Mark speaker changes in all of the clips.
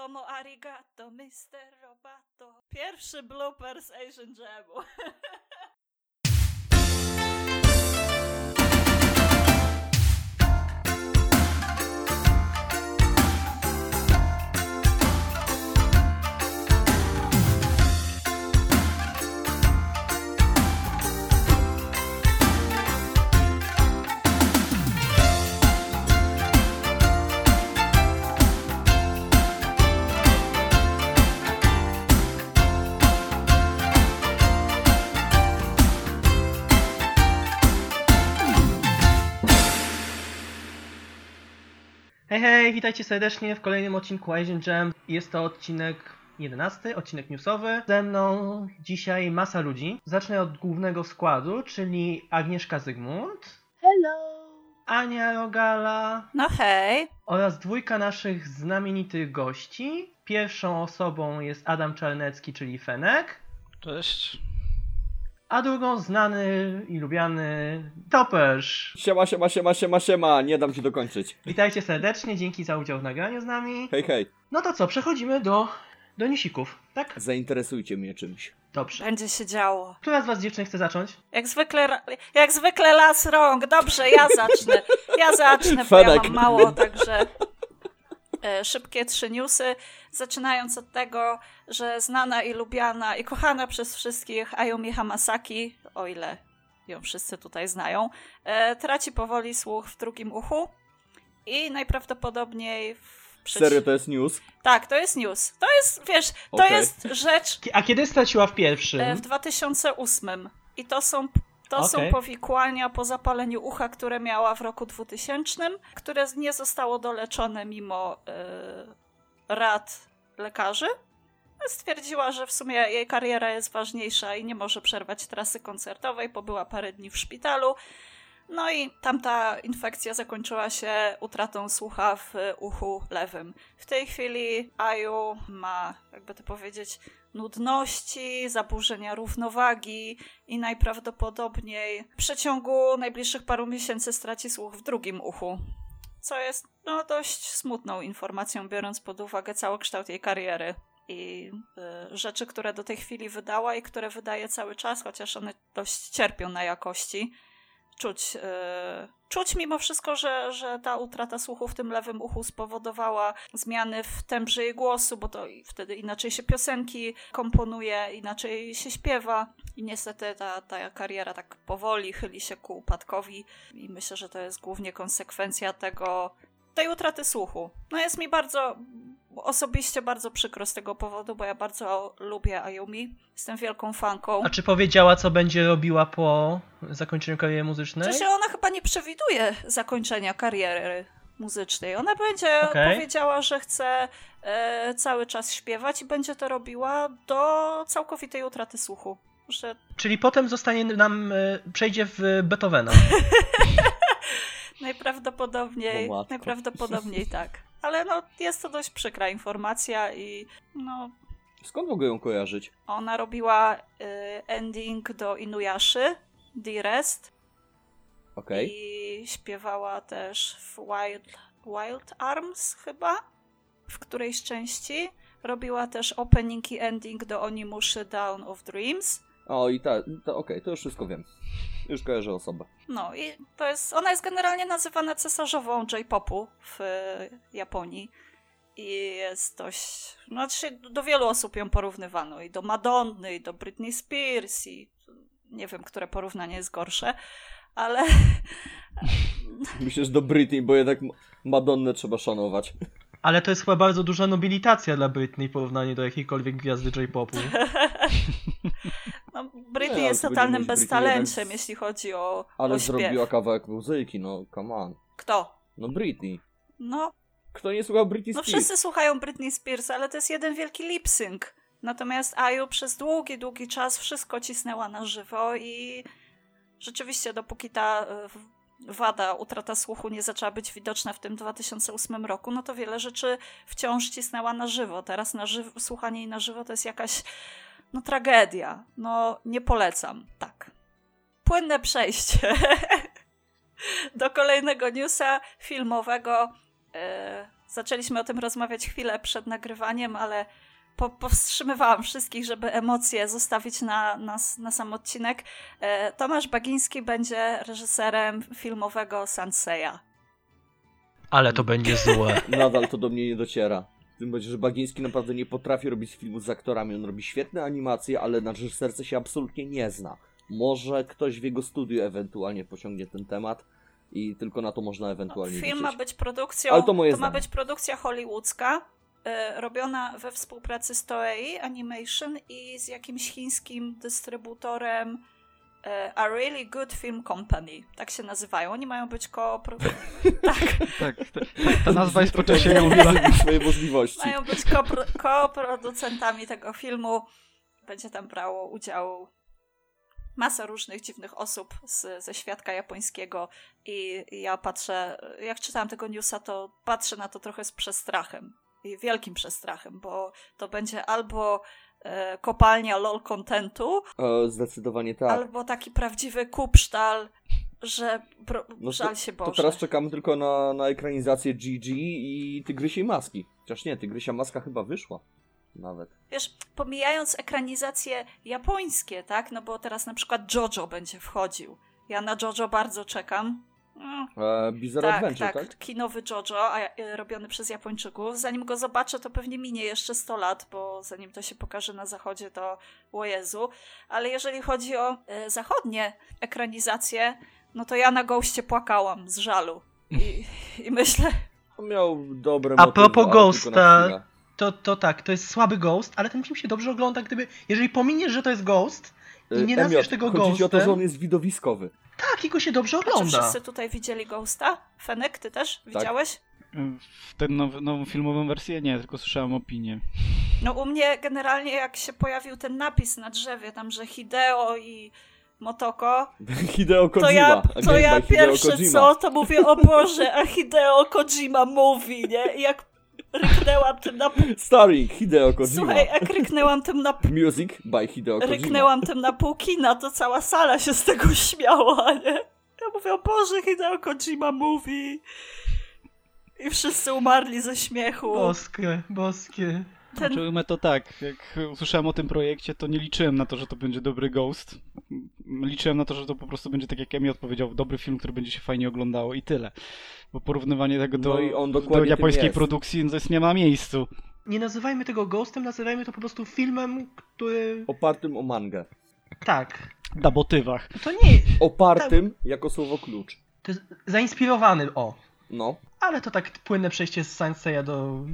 Speaker 1: Domo arigato, Mr. Robato. Pierwszy blooper z Asian Jamu.
Speaker 2: Hej, hej, witajcie serdecznie w kolejnym odcinku Asian Jam. Jest to odcinek 11, odcinek newsowy. Ze mną dzisiaj masa ludzi. Zacznę od głównego składu, czyli Agnieszka Zygmunt,
Speaker 3: Hello!
Speaker 2: Ania Rogala
Speaker 1: No hej.
Speaker 2: oraz dwójka naszych znamienitych gości. Pierwszą osobą jest Adam Czarnecki, czyli Fenek,
Speaker 4: Cześć.
Speaker 2: A drugą znany i lubiany Toperz.
Speaker 3: Siema, siema, siema, siema, siema, nie dam ci dokończyć.
Speaker 2: Witajcie serdecznie, dzięki za udział w nagraniu z nami.
Speaker 3: Hej, hej,
Speaker 2: No to co, przechodzimy do, do newsików, tak?
Speaker 3: zainteresujcie mnie czymś.
Speaker 2: Dobrze.
Speaker 1: Będzie się działo.
Speaker 2: Która z was dziewczyn chce zacząć?
Speaker 1: Jak zwykle, jak zwykle las rąk. Dobrze, ja zacznę. Ja zacznę, bo ja
Speaker 3: Fenek.
Speaker 1: mam mało, także szybkie trzy newsy. Zaczynając od tego, że znana i lubiana i kochana przez wszystkich Ayumi Hamasaki, o ile ją wszyscy tutaj znają, e, traci powoli słuch w drugim uchu i najprawdopodobniej w przeci-
Speaker 3: Serio, to jest news?
Speaker 1: Tak, to jest news. To jest, wiesz, to
Speaker 3: Okej.
Speaker 1: jest rzecz
Speaker 2: A kiedy straciła w pierwszym?
Speaker 1: E, W 2008. I to są, to są
Speaker 2: Okej.
Speaker 1: powikłania po zapaleniu ucha, które miała w roku 2000, które nie zostało doleczone mimo e, rad lekarzy. Stwierdziła, że w sumie jej kariera jest ważniejsza i nie może przerwać trasy koncertowej. Pobyła parę dni w szpitalu. No i tamta infekcja zakończyła się utratą słucha w uchu lewym. W tej chwili Aju ma, jakby to powiedzieć, nudności, zaburzenia równowagi i najprawdopodobniej w przeciągu najbliższych paru miesięcy straci słuch w drugim uchu. Co jest no, dość smutną informacją, biorąc pod uwagę całokształt jej kariery i y, rzeczy, które do tej chwili wydała i które wydaje cały czas, chociaż one dość cierpią na jakości. Czuć, y, czuć mimo wszystko, że, że ta utrata słuchu w tym lewym uchu spowodowała zmiany w tembrze jej głosu, bo to wtedy inaczej się piosenki komponuje, inaczej się śpiewa. I niestety ta, ta kariera tak powoli chyli się ku upadkowi i myślę, że to jest głównie konsekwencja tego, tej utraty słuchu. No jest mi bardzo, osobiście bardzo przykro z tego powodu, bo ja bardzo lubię Ayumi. Jestem wielką fanką.
Speaker 2: A czy powiedziała, co będzie robiła po zakończeniu kariery muzycznej?
Speaker 1: Przecież ona chyba nie przewiduje zakończenia kariery muzycznej. Ona będzie
Speaker 2: Okej.
Speaker 1: powiedziała, że chce e, cały czas śpiewać i będzie to robiła do całkowitej utraty słuchu. Że
Speaker 2: Czyli potem zostanie nam, e, przejdzie w Beethovena.
Speaker 1: najprawdopodobniej, najprawdopodobniej tak. Ale no, jest to dość przykra informacja i no,
Speaker 3: Skąd mogę ją kojarzyć?
Speaker 1: ona robiła e, ending do Inuyaszy, The Rest
Speaker 3: Okej.
Speaker 1: i śpiewała też w Wild, Wild Arms chyba, w którejś części. Robiła też opening i ending do Onimuszy Down of Dreams.
Speaker 3: O, i ta, ta okej, to już wszystko wiem. Już kojarzę osobę.
Speaker 1: No i to jest, ona jest generalnie nazywana cesarzową J-popu w e, Japonii. I jest dość, no znaczy do wielu osób ją porównywano i do Madonny, i do Britney Spears i nie wiem, które porównanie jest gorsze, ale
Speaker 3: Myślę, że do Britney, bo jednak Ma- Madonnę trzeba szanować.
Speaker 2: Ale to jest chyba bardzo duża nobilitacja dla Britney w porównaniu do jakiejkolwiek gwiazdy J-popu.
Speaker 1: No, Britney
Speaker 3: Nie,
Speaker 1: jest totalnym beztalenciem, jeśli chodzi o,
Speaker 3: Ale
Speaker 1: o
Speaker 3: zrobiła kawałek muzyki, no come on.
Speaker 1: Kto?
Speaker 3: No Britney.
Speaker 1: No,
Speaker 3: Kto nie słuchał Britney
Speaker 1: no
Speaker 3: Spears?
Speaker 1: wszyscy słuchają Britney Spears, ale to jest jeden wielki lip sync. Natomiast Ayu przez długi, długi czas wszystko cisnęła na żywo i rzeczywiście dopóki ta wada, utrata słuchu nie zaczęła być widoczna w tym 2008 roku, no to wiele rzeczy wciąż cisnęła na żywo. Teraz na żywo, słuchanie jej na żywo to jest jakaś no tragedia. No nie polecam, tak. Płynne przejście do kolejnego newsa filmowego. E, zaczęliśmy o tym rozmawiać chwilę przed nagrywaniem, ale po, powstrzymywałam wszystkich, żeby emocje zostawić na, na, na sam odcinek. E, Tomasz Bagiński będzie reżyserem filmowego Sanseya.
Speaker 2: Ale to będzie złe.
Speaker 3: Nadal to do mnie nie dociera. Tym bardziej, że Bagiński naprawdę nie potrafi robić filmu z aktorami. On robi świetne animacje, ale na reżyserce się absolutnie nie zna. Może ktoś w jego studiu ewentualnie posiągnie ten temat i tylko na to można ewentualnie
Speaker 1: Film
Speaker 3: liczyć.
Speaker 1: ma być produkcją.
Speaker 3: Ale to moje
Speaker 1: ma
Speaker 3: zdanie.
Speaker 1: być produkcja hollywoodzka, robiona we współpracy z Toei Animation i z jakimś chińskim dystrybutorem e, A Really Good Film Company. Tak się nazywają. Oni mają być koopro... tak,
Speaker 4: Tak, ta, ta nazwa jest po czasie
Speaker 3: Ja
Speaker 4: mówiła.
Speaker 3: swoje możliwości.
Speaker 1: mają być kopro- kooprodukentami tego filmu. Będzie tam brało udział masa różnych dziwnych osób z, ze świadka japońskiego i ja patrzę, jak czytałam tego newsa, to patrzę na to trochę z przestrachem. I wielkim przestrachem, bo to będzie albo e, kopalnia lol contentu,
Speaker 3: E, zdecydowanie tak.
Speaker 1: albo taki prawdziwy kupsztal, że bro,
Speaker 3: No
Speaker 1: żal
Speaker 3: to,
Speaker 1: się
Speaker 3: to
Speaker 1: Boże.
Speaker 3: teraz czekamy tylko na, na ekranizację GG i Tygrysiej Maski. Chociaż nie, Tygrysia Maska chyba wyszła. Nawet.
Speaker 1: Wiesz, pomijając ekranizacje japońskie, tak? No bo teraz na przykład JoJo będzie wchodził. Ja na JoJo bardzo czekam.
Speaker 3: E, Bizarre
Speaker 1: tak,
Speaker 3: Adventure,
Speaker 1: tak,
Speaker 3: tak?
Speaker 1: kinowy JoJo, a, e, robiony przez Japończyków. Zanim go zobaczę, to pewnie minie jeszcze 100 lat, bo zanim to się pokaże na zachodzie, to o Jezu. Ale jeżeli chodzi o e, zachodnie ekranizacje, no to ja na Ghoście płakałam z żalu. I, i myślę,
Speaker 3: On miał dobre
Speaker 2: A propos Ghosta. To, to tak, to jest słaby Ghost, ale ten film się dobrze ogląda, gdyby... Jeżeli pominiesz, że to jest Ghost i nie nazwiesz tego
Speaker 3: Chodzi ci o to,
Speaker 2: Ghostem...
Speaker 3: że on jest widowiskowy.
Speaker 2: Tak, jego się dobrze
Speaker 1: a czy
Speaker 2: ogląda.
Speaker 1: wszyscy tutaj widzieli Ghosta? Fenek, ty też widziałeś?
Speaker 4: W tę now, nową filmową wersję nie, tylko słyszałem opinię.
Speaker 1: No u mnie generalnie jak się pojawił ten napis na drzewie, tam że Hideo i Motoko,
Speaker 3: Hideo Kojima.
Speaker 1: to ja, to ja
Speaker 3: Hideo
Speaker 1: pierwsze
Speaker 3: Kojima.
Speaker 1: co, to mówię o Boże, a Hideo Kojima mówi, nie? I jak ryknęłam tym na...
Speaker 3: Starring Hideo Kojima.
Speaker 1: Słuchaj, jak ryknęłam tym na...
Speaker 3: Music by Hideo Kojima.
Speaker 1: Ryknęłam tym na pół kina, to cała sala się z tego śmiała, nie? Ja mówię, o Boże, Hideo Kojima mówi. I wszyscy umarli ze śmiechu.
Speaker 2: Boskie, boskie.
Speaker 1: Ten
Speaker 4: Znaczy, ujmę to tak, jak usłyszałem o tym projekcie, to nie liczyłem na to, że to będzie dobry Ghost. Liczyłem na to, że to po prostu będzie, tak jak Emi odpowiedział, dobry film, który będzie się fajnie oglądało i tyle. Bo porównywanie tego do,
Speaker 3: No i on
Speaker 4: do japońskiej
Speaker 3: jest.
Speaker 4: produkcji no to jest nie ma miejscu.
Speaker 2: Nie nazywajmy tego Ghostem, nazywajmy to po prostu filmem, który...
Speaker 3: Opartym o mangę.
Speaker 2: Tak.
Speaker 4: Na motywach.
Speaker 2: To nie...
Speaker 3: Opartym jako słowo klucz.
Speaker 2: To jest zainspirowany, o.
Speaker 3: No.
Speaker 2: Ale to tak płynne przejście z Sanseya do...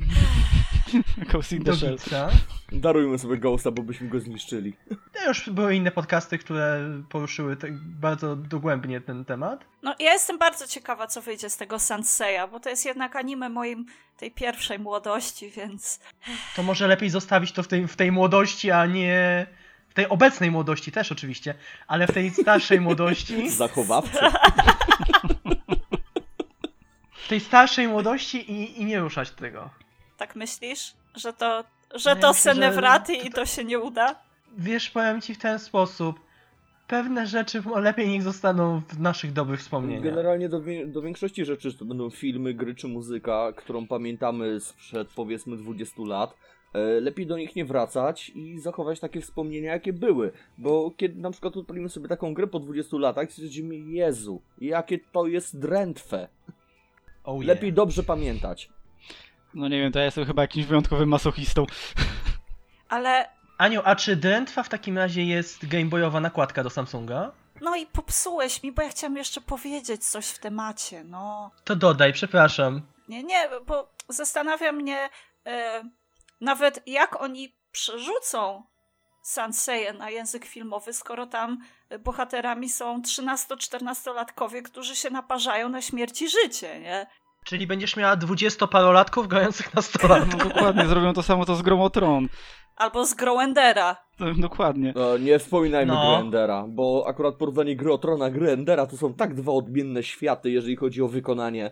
Speaker 4: Ghost in
Speaker 2: do
Speaker 4: the Shell.
Speaker 3: Darujmy sobie Ghosta, bo byśmy go zniszczyli.
Speaker 2: To już były inne podcasty, które poruszyły tak bardzo dogłębnie ten temat.
Speaker 1: No ja jestem bardzo ciekawa, co wyjdzie z tego Sanseya, bo to jest jednak anime moim tej pierwszej młodości, więc
Speaker 2: To może lepiej zostawić to w tej, w tej młodości, a nie... W tej obecnej młodości też oczywiście, ale w tej starszej młodości...
Speaker 3: Zachowawcy.
Speaker 2: W tej starszej młodości i, i nie ruszać tego.
Speaker 1: Tak myślisz, że to, że
Speaker 2: No ja
Speaker 1: to Senewraty i to się nie uda?
Speaker 2: Wiesz, powiem ci w ten sposób. Pewne rzeczy lepiej niech zostaną w naszych dobrych wspomnieniach.
Speaker 3: Generalnie do, do większości rzeczy, czy to będą filmy, gry czy muzyka, którą pamiętamy sprzed powiedzmy 20 lat, e, lepiej do nich nie wracać i zachować takie wspomnienia, jakie były. Bo kiedy na przykład odpalimy sobie taką grę po 20 latach, stwierdzimy, Jezu, jakie to jest drętwe.
Speaker 2: Oh yeah.
Speaker 3: Lepiej dobrze pamiętać.
Speaker 4: No nie wiem, to ja jestem chyba jakimś wyjątkowym masochistą.
Speaker 1: Ale
Speaker 2: Aniu, a czy drętwa w takim razie jest gameboyowa nakładka do Samsunga?
Speaker 1: no i popsułeś mi, bo ja chciałam jeszcze powiedzieć coś w temacie, no.
Speaker 2: To dodaj, przepraszam.
Speaker 1: Nie, nie, bo zastanawia mnie e, nawet jak oni przerzucą Sanseję na język filmowy, skoro tam bohaterami są 13-14-latkowie, którzy się naparzają na śmierć i życie, nie?
Speaker 2: Czyli będziesz miała dwudziestoparolatków grających na stolatach.
Speaker 4: No dokładnie, zrobią to samo to z Gromotron.
Speaker 1: Albo z Growendera.
Speaker 4: To, dokładnie.
Speaker 3: E, nie wspominajmy
Speaker 2: No.
Speaker 3: gry Endera, bo akurat porównanie gry o Trona, gry Endera to są tak dwa odmienne światy, jeżeli chodzi o wykonanie.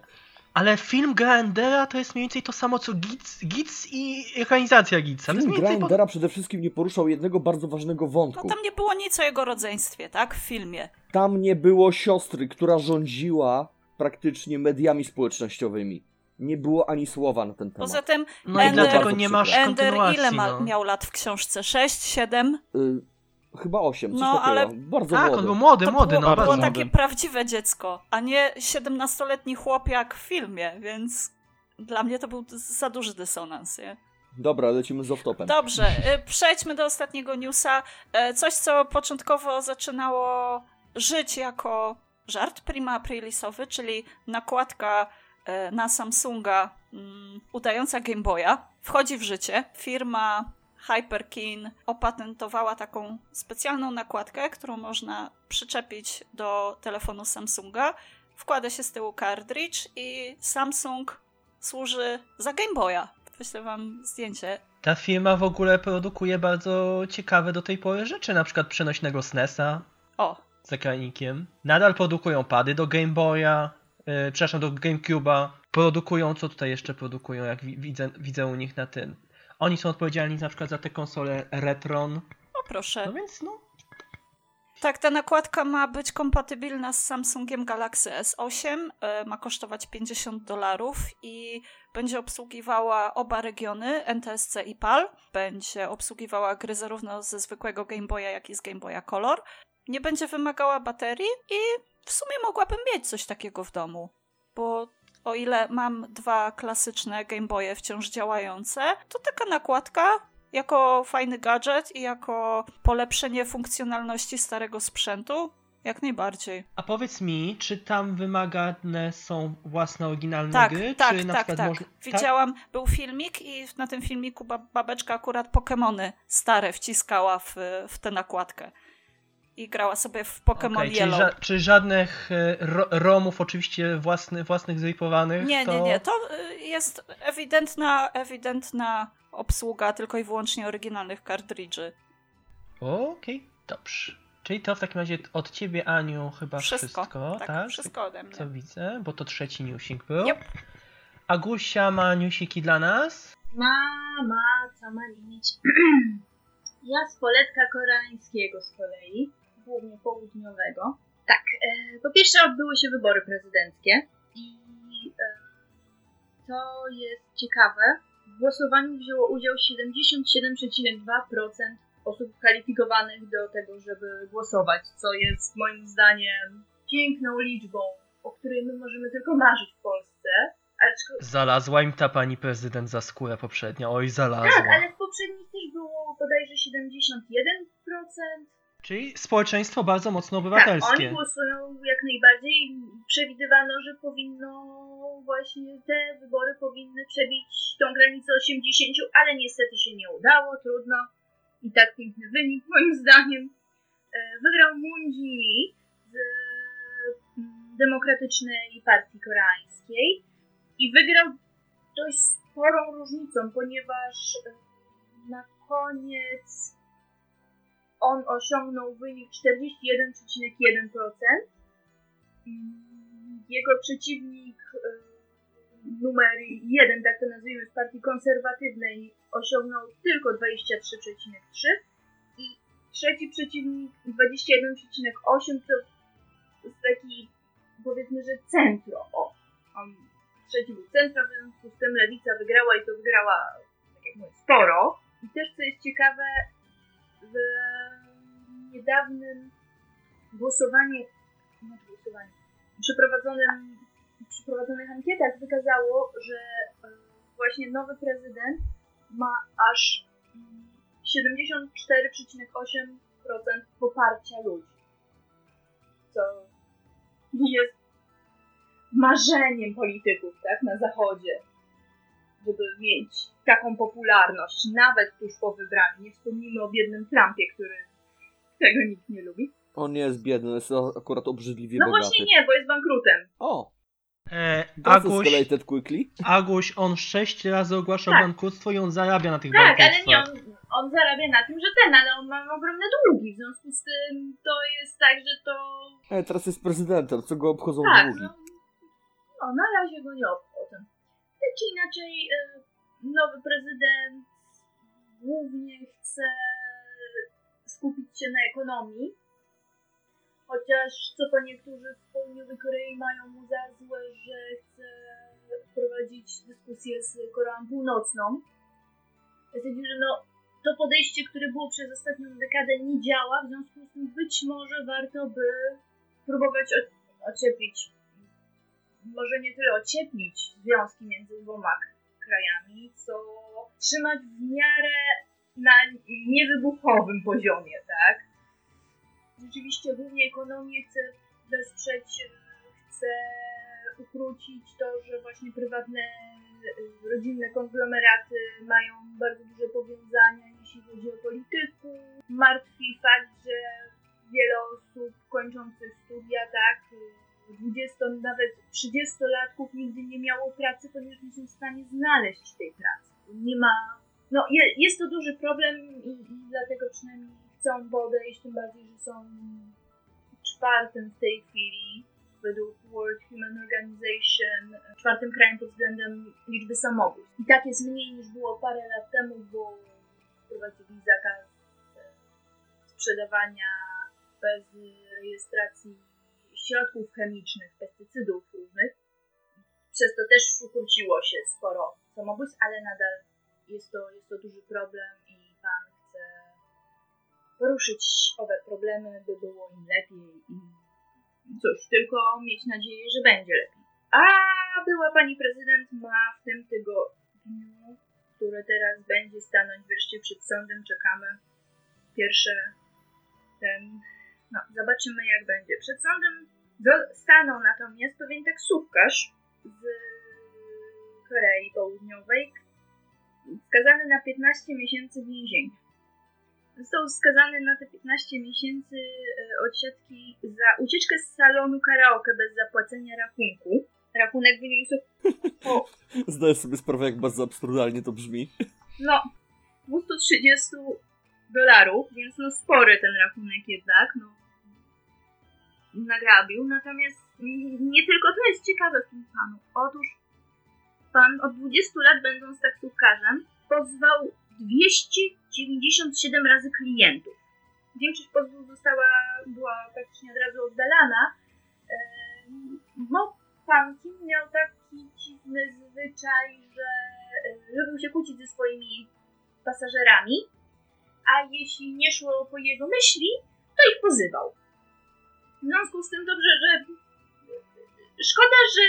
Speaker 2: Ale film Grandera to jest mniej więcej to samo co Giz, Giz i ekranizacja jest
Speaker 3: Film
Speaker 2: mniej
Speaker 3: gra
Speaker 2: więcej po...
Speaker 3: Przede wszystkim nie poruszał jednego bardzo ważnego
Speaker 1: No
Speaker 3: wątku.
Speaker 1: tam nie było nic o jego rodzeństwie, tak? W filmie.
Speaker 3: Tam nie było siostry, która rządziła praktycznie mediami społecznościowymi. nie było ani słowa na ten temat.
Speaker 1: Poza tym
Speaker 2: No i
Speaker 1: Ender-
Speaker 2: dlatego nie masz.
Speaker 1: Ender ile ma,
Speaker 2: no.
Speaker 1: miał lat w książce? 6, 7?
Speaker 3: Y, chyba 8, coś
Speaker 1: No,
Speaker 3: takiego.
Speaker 1: ale-
Speaker 3: Bardzo
Speaker 2: Tak,
Speaker 3: młody.
Speaker 2: on był młody,
Speaker 1: To
Speaker 2: młody,
Speaker 1: było,
Speaker 2: no
Speaker 4: bardzo
Speaker 1: było
Speaker 4: młody.
Speaker 1: takie prawdziwe dziecko, a nie 17-letni chłopiak w filmie, więc dla mnie to był za duży dysonans. Nie?
Speaker 3: Dobra, lecimy z off-topem.
Speaker 1: Dobrze, y, przejdźmy do ostatniego newsa. E, Coś, co początkowo zaczynało żyć jako żart prima aprilisowy, czyli nakładka e, na Samsunga mm, udająca Game Boya, wchodzi w życie. Firma Hyperkin opatentowała taką specjalną nakładkę, którą można przyczepić do telefonu Samsunga. Wkłada się z tyłu kartridż i Samsung służy za Game Boya. Wyślę wam zdjęcie.
Speaker 2: Ta firma w ogóle produkuje bardzo ciekawe do tej pory rzeczy, na przykład przenośnego SNESa
Speaker 1: O,
Speaker 2: z ekranikiem. Nadal produkują pady do Game Boya, yy, przepraszam, do GameCube'a. Produkują, co tutaj jeszcze produkują, jak wi- widzę, widzę u nich na tym. Oni są odpowiedzialni na przykład za te konsole Retron.
Speaker 1: o proszę.
Speaker 2: No więc no,
Speaker 1: Tak, ta nakładka ma być kompatybilna z Samsungiem Galaxy S8, e, ma kosztować 50 dolarów i będzie obsługiwała oba regiony, NTSC i PAL. Będzie obsługiwała gry zarówno ze zwykłego Game Boya, jak i z Game Boya Color. Nie będzie wymagała baterii i w sumie mogłabym mieć coś takiego w domu, bo o ile mam dwa klasyczne Game Boye wciąż działające, to taka nakładka jako fajny gadżet i jako polepszenie funkcjonalności starego sprzętu, jak najbardziej.
Speaker 2: a powiedz mi, czy tam wymagane są własne oryginalne
Speaker 1: Tak,
Speaker 2: gry?
Speaker 1: tak,
Speaker 2: czy na
Speaker 1: tak,
Speaker 2: przykład
Speaker 1: tak.
Speaker 2: można...
Speaker 1: Widziałam, był filmik i na tym filmiku ba- babeczka akurat Pokemony stare wciskała w, w tę nakładkę. I grała sobie w Pokémon
Speaker 2: czyli,
Speaker 1: Yellow.
Speaker 2: ża- czyli żadnych e, ro- ROMów oczywiście własny, własnych zripowanych?
Speaker 1: Nie,
Speaker 2: to...
Speaker 1: nie, nie. To y, jest ewidentna, ewidentna obsługa tylko i wyłącznie oryginalnych kartridży.
Speaker 2: Okej, dobrze. Czyli to w takim razie od ciebie, Aniu, chyba wszystko,
Speaker 1: Wszystko. tak,
Speaker 2: tak?
Speaker 1: wszystko ode mnie.
Speaker 2: Co widzę, bo to trzeci newsik był.
Speaker 1: Yep.
Speaker 2: Agusia ma newsiki dla nas.
Speaker 5: Ma, ma, co ma mieć. ja z poletka koreańskiego z kolei, głównie południowego. Tak, e, po pierwsze odbyły się wybory prezydenckie i e, to jest ciekawe. W głosowaniu wzięło udział 77,2% osób kwalifikowanych do tego, żeby głosować, co jest moim zdaniem piękną liczbą, o której my możemy tylko marzyć w Polsce. Aczko-
Speaker 2: Znalazła im ta pani prezydent za skórę poprzednia. Oj,
Speaker 5: Tak,
Speaker 2: znalazła.
Speaker 5: ale w poprzednich też było bodajże 71%.
Speaker 2: Czyli społeczeństwo bardzo mocno
Speaker 5: Tak,
Speaker 2: obywatelskie.
Speaker 5: oni głosują jak najbardziej. Przewidywano, że powinno właśnie te wybory powinny przebić tą granicę 80, ale niestety się nie udało, trudno. I tak piękny wynik moim zdaniem. E, Wygrał Moon Jae z mm, Demokratycznej Partii Koreańskiej i wygrał dość sporą różnicą, ponieważ e, na koniec on osiągnął wynik 41,1%. Mm, Jego przeciwnik e, numer jeden, tak to nazwijmy, z partii konserwatywnej osiągnął tylko 23,3% i trzeci przeciwnik 21,8% to jest taki powiedzmy, że centro. O, on trzeci był centro, w związku z tym lewica wygrała i to wygrała, tak jak mówię, sporo. I też co jest ciekawe, w niedawnym głosowaniu, głosowaniu, przeprowadzonym, przeprowadzonych ankietach wykazało, że e, właśnie nowy prezydent ma aż mm, 74,8% poparcia ludzi. Co jest marzeniem polityków, tak, na zachodzie, żeby mieć taką popularność, nawet tuż po wybraniu. Nie wspomnijmy o biednym Trumpie, który tego nikt nie lubi.
Speaker 3: On nie jest biedny, jest akurat obrzydliwie
Speaker 5: No
Speaker 3: bogaty.
Speaker 5: właśnie nie, bo jest bankrutem.
Speaker 3: O,
Speaker 2: E, Aguś. Aguś, on sześć razy ogłaszał
Speaker 5: Tak.
Speaker 2: bankructwo i on zarabia na tych
Speaker 5: Tak, ale
Speaker 2: bankructwach.
Speaker 5: nie, on, on zarabia na tym, że ten, ale on ma ogromne długi, w związku z tym to jest tak, że to...
Speaker 3: E, teraz jest prezydentem, co go obchodzą
Speaker 5: Tak,
Speaker 3: długi.
Speaker 5: no, no na razie go nie obchodzę. Tak czy inaczej, e, nowy prezydent głównie chce skupić się na ekonomii, chociaż co po niektórzy w południowej Korei mają mu za złe, że chce prowadzić dyskusję z Koreą Północną. Stwierdził, że no, to podejście, które było przez ostatnią dekadę nie działa, w związku z tym być może warto by próbować ocieplić, może nie tyle ocieplić związki między dwoma krajami, co trzymać w miarę na niewybuchowym poziomie, tak? Rzeczywiście głównie ekonomię chce wesprzeć, chce ukrócić to, że właśnie prywatne, y, rodzinne konglomeraty mają bardzo duże powiązania, jeśli chodzi o polityków. Martwi fakt, że wiele osób kończących studia, tak, y, 20, nawet 30-latków nigdy nie miało pracy, ponieważ nie są w stanie znaleźć tej pracy. Nie ma, no je, jest to duży problem i, i dlatego przynajmniej chcą podejść, tym bardziej, że są czwartym w tej chwili według World Human Organization czwartym krajem pod względem liczby samobójstw. I tak jest mniej niż było parę lat temu, bo wprowadzili zakaz e, sprzedawania bez rejestracji środków chemicznych, pestycydów różnych. Przez to też ukróciło się sporo samobójstw, ale nadal jest to, jest to duży problem i pan chce poruszyć owe problemy, by było im lepiej i cóż, tylko mieć nadzieję, że będzie lepiej. A była pani prezydent ma w tym tygodniu, które teraz będzie stanąć wreszcie przed sądem, czekamy. Pierwsze ten, no zobaczymy jak będzie. Przed sądem stanął natomiast pewien taksówkarz z Korei Południowej, skazany na 15 miesięcy więzienia. Został skazany na te 15 miesięcy e, odsiadki za ucieczkę z salonu karaoke bez zapłacenia rachunku. Rachunek wyniósł po,
Speaker 3: Zdaję sobie sprawę, jak bardzo absurdalnie to brzmi.
Speaker 5: no, 230 dolarów, więc no spory ten rachunek jednak, no, nagrabił. Natomiast nie tylko to jest ciekawe w tym panu. Otóż pan od 20 lat będąc taksówkarzem pozwał 297 razy klientów. Większość pozwów została, była praktycznie od razu oddalana. Bo pan Kim miał taki dziwny zwyczaj, że e, lubił się kłócić ze swoimi pasażerami, a jeśli nie szło po jego myśli, to ich pozywał. W związku z tym dobrze, że szkoda, że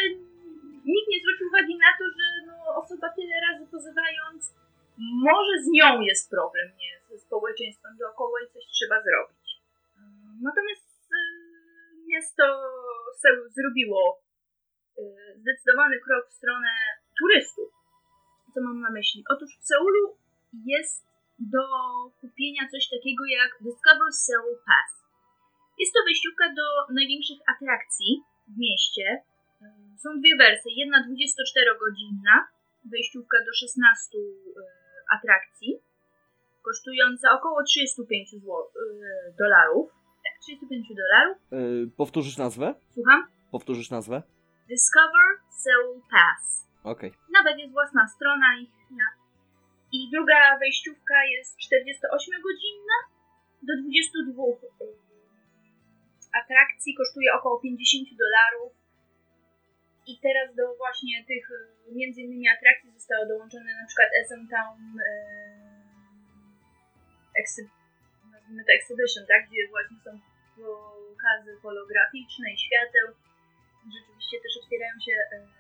Speaker 5: nikt nie zwrócił uwagi na to, że no, osoba tyle razy pozywając, może z nią jest problem, nie ze społeczeństwem dookoła i coś trzeba zrobić. Natomiast y, miasto Seul zrobiło y, zdecydowany krok w stronę turystów. Co mam na myśli? Otóż w Seulu jest do kupienia coś takiego jak Discover Seoul Pass. Jest to wejściówka do największych atrakcji w mieście. Ym, Są dwie wersje. Jedna 24-godzinna, wejściówka do 16 y, atrakcji, kosztująca około 35 zł, y, dolarów. Tak, 35 dolarów.
Speaker 3: Yy, powtórzysz nazwę?
Speaker 5: Słucham?
Speaker 3: Powtórzysz nazwę?
Speaker 5: Discover Seoul Pass.
Speaker 3: Okej.
Speaker 5: Nawet jest własna strona ich. Ja. I druga wejściówka jest 48-godzinna do 22 y, atrakcji. Kosztuje około 50 dolarów. I teraz do właśnie tych y, między innymi atrakcji zostało dołączone na przykład SM Town exhi- nazwijmy to Exhibition, tak? Gdzie właśnie są pokazy holograficzne i świateł. Rzeczywiście też otwierają się y,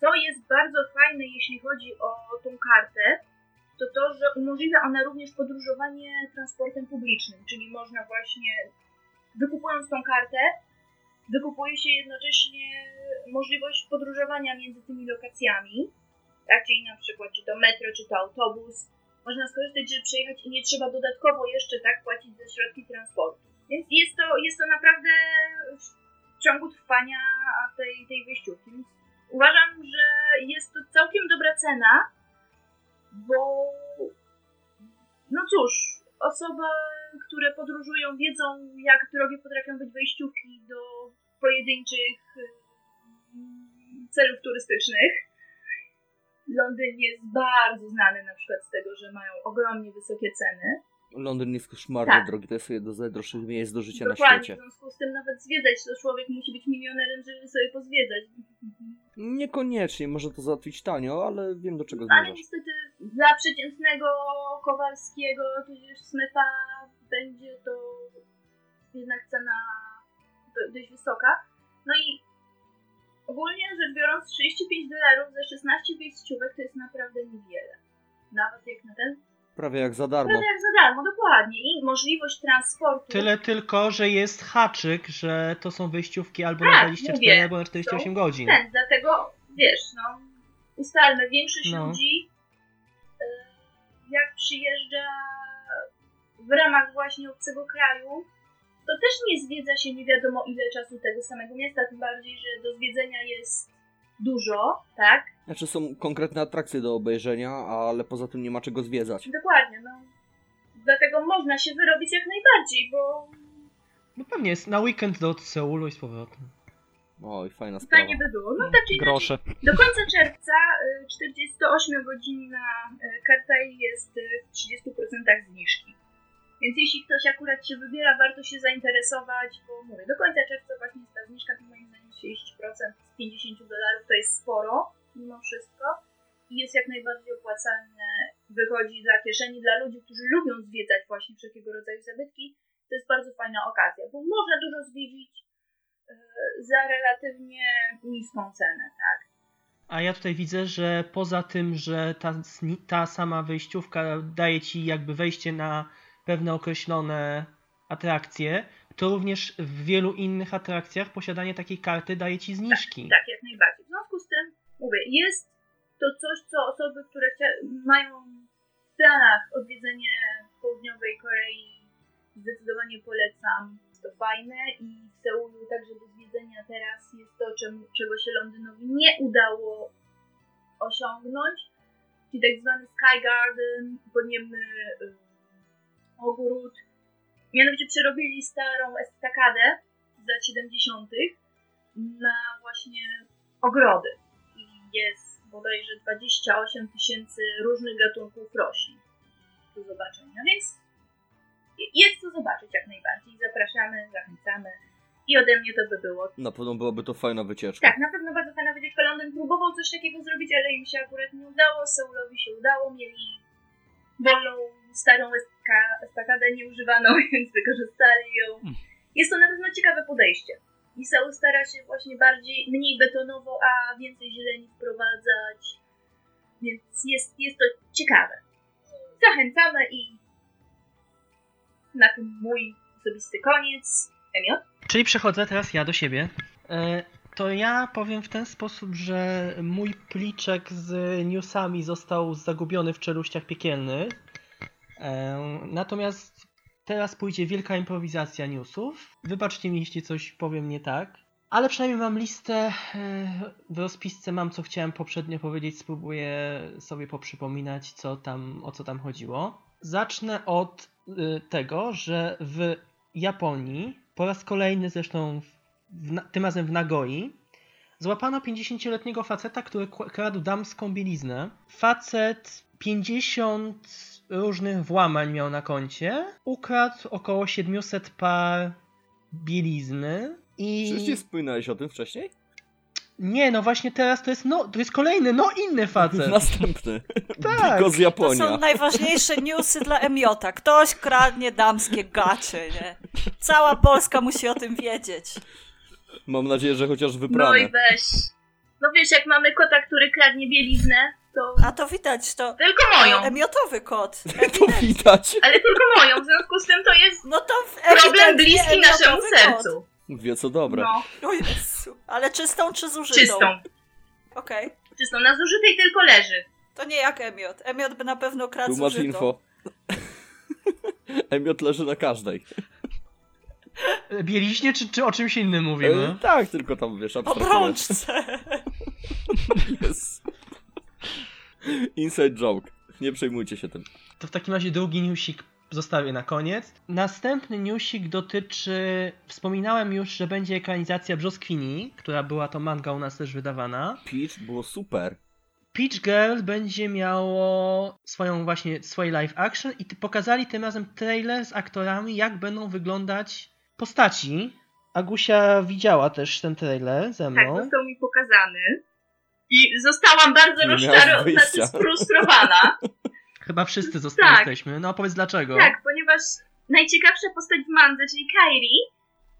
Speaker 5: co jest bardzo fajne, jeśli chodzi o tą kartę, to to, że umożliwia ona również podróżowanie transportem publicznym, czyli można właśnie, wykupując tą kartę, wykupuje się jednocześnie możliwość podróżowania między tymi lokacjami, tak, czyli na przykład czy to metro, czy to autobus, można skorzystać, żeby przejechać i nie trzeba dodatkowo jeszcze tak płacić za środki transportu. Więc jest to, jest to naprawdę w ciągu trwania tej, tej wyjściówki. Uważam, że jest to całkiem dobra cena, bo no cóż, osoby, które podróżują, wiedzą, jak drogie potrafią być wejściówki do pojedynczych ym, celów turystycznych. Londyn jest bardzo znany na przykład z tego, że mają ogromnie wysokie ceny.
Speaker 3: Londyn jest koszmarnie
Speaker 5: Tak.
Speaker 3: drogi, to jest jedno z najdroższych miejsc do życia na
Speaker 5: Dokładnie,
Speaker 3: świecie.
Speaker 5: w związku z tym nawet zwiedzać to człowiek musi być milionerem, żeby sobie pozwiedzać.
Speaker 3: Niekoniecznie, może to załatwić tanio, ale wiem do czego
Speaker 5: Ale
Speaker 3: zmierzasz.
Speaker 5: niestety dla przeciętnego Kowalskiego, tudzież Smytha będzie to jednak cena do- dość wysoka. No i ogólnie rzecz biorąc 35 dolarów za 16 wejściówek to jest naprawdę niewiele. Nawet jak na ten.
Speaker 3: Prawie jak za darmo.
Speaker 5: Prawie jak za darmo, dokładnie. I możliwość transportu.
Speaker 2: Tyle tylko, że jest haczyk, że to są wyjściówki albo na
Speaker 5: Tak,
Speaker 2: 24,
Speaker 5: mówię.
Speaker 2: albo na 48 godzin.
Speaker 5: Ten, dlatego wiesz, no, ustalmy, większość
Speaker 2: No.
Speaker 5: ludzi e, jak przyjeżdża w ramach właśnie obcego kraju, to też nie zwiedza się nie wiadomo ile czasu tego samego miasta, tym bardziej, że do zwiedzenia jest dużo, tak?
Speaker 3: Znaczy są konkretne atrakcje do obejrzenia, ale poza tym nie ma czego zwiedzać.
Speaker 5: Dokładnie, no. Dlatego można się wyrobić jak najbardziej, bo
Speaker 2: No pewnie jest na weekend do Seulu i z powrotem.
Speaker 3: Oj, fajna sprawa.
Speaker 5: fajnie by było. No tak czy inaczej,
Speaker 4: Grosze.
Speaker 5: Do końca czerwca y, 48-godzinna y, karta jest y, w 30% zniżki. Więc jeśli ktoś akurat się wybiera, warto się zainteresować, bo mówię, do końca czerwca właśnie jest ta zniżka, to moim zdaniem 30% z 50 dolarów to jest sporo, mimo wszystko. I jest jak najbardziej opłacalne, wychodzi dla kieszeni, dla ludzi, którzy lubią zwiedzać właśnie wszelkiego rodzaju zabytki. To jest bardzo fajna okazja, bo można dużo zwiedzić y, za relatywnie niską cenę, tak?
Speaker 2: A ja tutaj widzę, że poza tym, że ta, ta sama wejściówka daje ci jakby wejście na pewne określone atrakcje, to również w wielu innych atrakcjach posiadanie takiej karty daje ci zniżki.
Speaker 5: Tak, jak najbardziej. W związku z tym, mówię, jest to coś, co osoby, które mają w planach odwiedzenie południowej Korei, zdecydowanie polecam. To fajne i w Seulu także do zwiedzenia teraz jest to, czemu, czego się Londynowi nie udało osiągnąć, czyli tak zwany Sky Garden, podniebny y, ogród. Mianowicie przerobili starą estakadę z lat 70. na właśnie ogrody. Jest bodajże 28 tysięcy różnych gatunków roślin do zobaczenia, więc jest co zobaczyć jak najbardziej. Zapraszamy, zachęcamy. I ode mnie to by było.
Speaker 3: Na pewno byłaby to fajna wycieczka.
Speaker 5: Tak, na pewno bardzo fajna wycieczka. Londyn próbował coś takiego zrobić, ale im się akurat nie udało. Seulowi się udało. Mieli wolną, starą estakadę nieużywaną, więc wykorzystali ją. Jest to na pewno ciekawe podejście. I Seul stara się właśnie bardziej, mniej betonowo, a więcej zieleni wprowadzać. Więc jest, jest to ciekawe. Zachęcamy i na tym mój osobisty koniec. Emiot?
Speaker 2: Czyli przechodzę teraz ja do siebie. E, To ja powiem w ten sposób, że mój pliczek z newsami został zagubiony w czeluściach piekielnych. E, Natomiast teraz pójdzie wielka improwizacja newsów. Wybaczcie mi, jeśli coś powiem nie tak. Ale przynajmniej mam listę, e, w rozpisce mam co chciałem poprzednio powiedzieć, spróbuję sobie poprzypominać co tam, o co tam chodziło. Zacznę od y, tego, że w Japonii, po raz kolejny zresztą w, tym razem w Nagoi, złapano 50-letniego faceta, który kradł damską bieliznę. Facet 50 różnych włamań miał na koncie, ukradł około 700 par bielizny i...
Speaker 3: Przecież nie wspominałeś o tym wcześniej?
Speaker 2: Nie, no właśnie teraz to jest, no, to jest kolejny, no inny facet.
Speaker 3: Następny.
Speaker 2: Tak.
Speaker 3: Z
Speaker 1: To
Speaker 3: Japonia.
Speaker 1: są najważniejsze newsy dla Emiota. Ktoś kradnie damskie gacie, nie? Cała Polska musi o tym wiedzieć.
Speaker 3: Mam nadzieję, że chociaż
Speaker 5: No i weź. No wiesz, jak mamy kota, który kradnie bieliznę, to
Speaker 1: A to widać, to
Speaker 5: tylko moją.
Speaker 1: emiotowy kot.
Speaker 3: To widać.
Speaker 5: Ale tylko moją, w związku z tym to jest
Speaker 1: No to
Speaker 5: problem bliski naszemu
Speaker 1: kot.
Speaker 5: sercu.
Speaker 3: Wie co dobre.
Speaker 5: No,
Speaker 1: O Jezu. Ale czystą czy zużytą?
Speaker 5: czystą.
Speaker 1: Okej.
Speaker 5: Czystą. Na zużytej tylko leży.
Speaker 1: To nie jak Emiot. Emiot by na pewno kradł
Speaker 3: Tu masz
Speaker 1: zużytą.
Speaker 3: info. Emiot leży na każdej.
Speaker 2: Bieliźnie, czy, czy o czymś innym mówimy?
Speaker 3: E, tak, tylko tam wiesz,
Speaker 1: O
Speaker 3: abstrahuję.
Speaker 1: brączce.
Speaker 3: Yes. Inside joke. Nie przejmujcie się tym.
Speaker 2: To w takim razie drugi newsik zostawię na koniec. Następny newsik dotyczy. Wspominałem już, że będzie ekranizacja Brzoskwini, która była to manga u nas też wydawana.
Speaker 3: Peach było super.
Speaker 2: Peach Girl będzie miało swoją właśnie swoje live action i pokazali tym razem trailer z aktorami, jak będą wyglądać postaci. Agusia widziała też ten trailer ze
Speaker 5: Tak,
Speaker 2: mną.
Speaker 5: został mi pokazany. I zostałam bardzo rozczarowana, znaczy sfrustrowana.
Speaker 2: Chyba wszyscy zostali
Speaker 5: Tak.
Speaker 2: jesteśmy. No opowiedz dlaczego.
Speaker 5: Tak, ponieważ najciekawsza postać w mandze, czyli Kairi,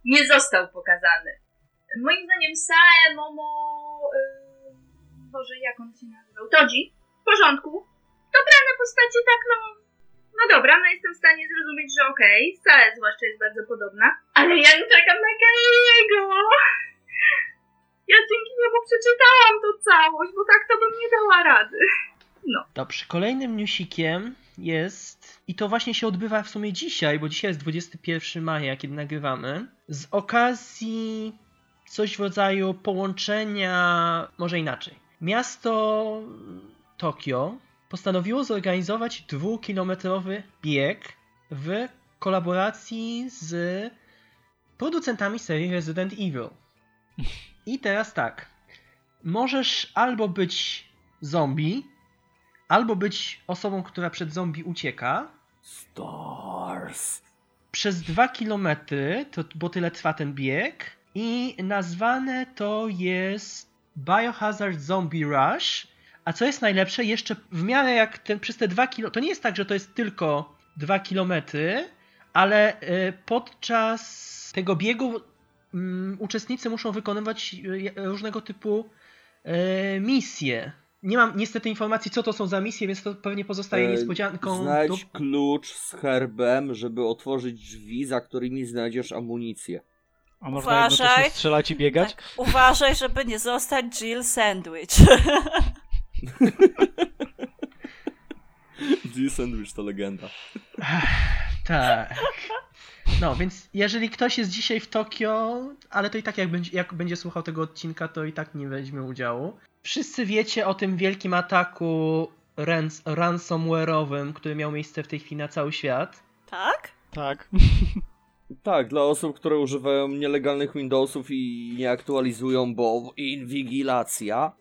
Speaker 5: nie został pokazany. Moim zdaniem Sae, Momo... Yy, Boże, jak on się nazywał? Toji. W porządku. Dobrane postacie, tak no... No dobra, no jestem w stanie zrozumieć, że okej, Sae zwłaszcza jest bardzo podobna. Ale ja nie czekam na Kairiego! Ja dzięki niemu przeczytałam to całość, bo tak to bym nie dała rady.
Speaker 2: Dobrze, kolejnym newsikiem jest, i to właśnie się odbywa w sumie dzisiaj, bo dzisiaj jest 21 maja, kiedy nagrywamy, z okazji coś w rodzaju połączenia, może inaczej. Miasto Tokio postanowiło zorganizować dwukilometrowy bieg w kolaboracji z producentami serii Resident Evil. I teraz tak. Możesz albo być zombie, albo być osobą, która przed zombie ucieka.
Speaker 3: Stars.
Speaker 2: Przez dwa kilometry, to, bo tyle trwa ten bieg. I nazwane to jest Biohazard Zombie Rush. A co jest najlepsze, jeszcze w miarę jak ten, przez te dwa kilo, to nie jest tak, że to jest tylko dwa kilometry, ale y, podczas tego biegu uczestnicy muszą wykonywać y, różnego typu y, misje. Nie mam niestety informacji, co to są za misje, więc to pewnie pozostaje
Speaker 3: E,
Speaker 2: niespodzianką.
Speaker 3: Znajdź
Speaker 2: do-
Speaker 3: klucz z herbem, żeby otworzyć drzwi, za którymi znajdziesz amunicję.
Speaker 4: A można
Speaker 1: Uważaj.
Speaker 4: strzelać i biegać?
Speaker 1: Tak, uważaj, żeby nie zostać Jill Sandwich.
Speaker 3: G-Sandwich to legenda.
Speaker 2: Tak. No, więc jeżeli ktoś jest dzisiaj w Tokio, ale to i tak jak będzie, jak będzie słuchał tego odcinka, to i tak nie weźmie udziału. Wszyscy wiecie o tym wielkim ataku rans ransomware'owym, który miał miejsce w tej chwili na cały świat.
Speaker 1: tak?
Speaker 4: Tak.
Speaker 3: Tak, dla osób, które używają nielegalnych Windowsów i nie aktualizują, bo inwigilacja,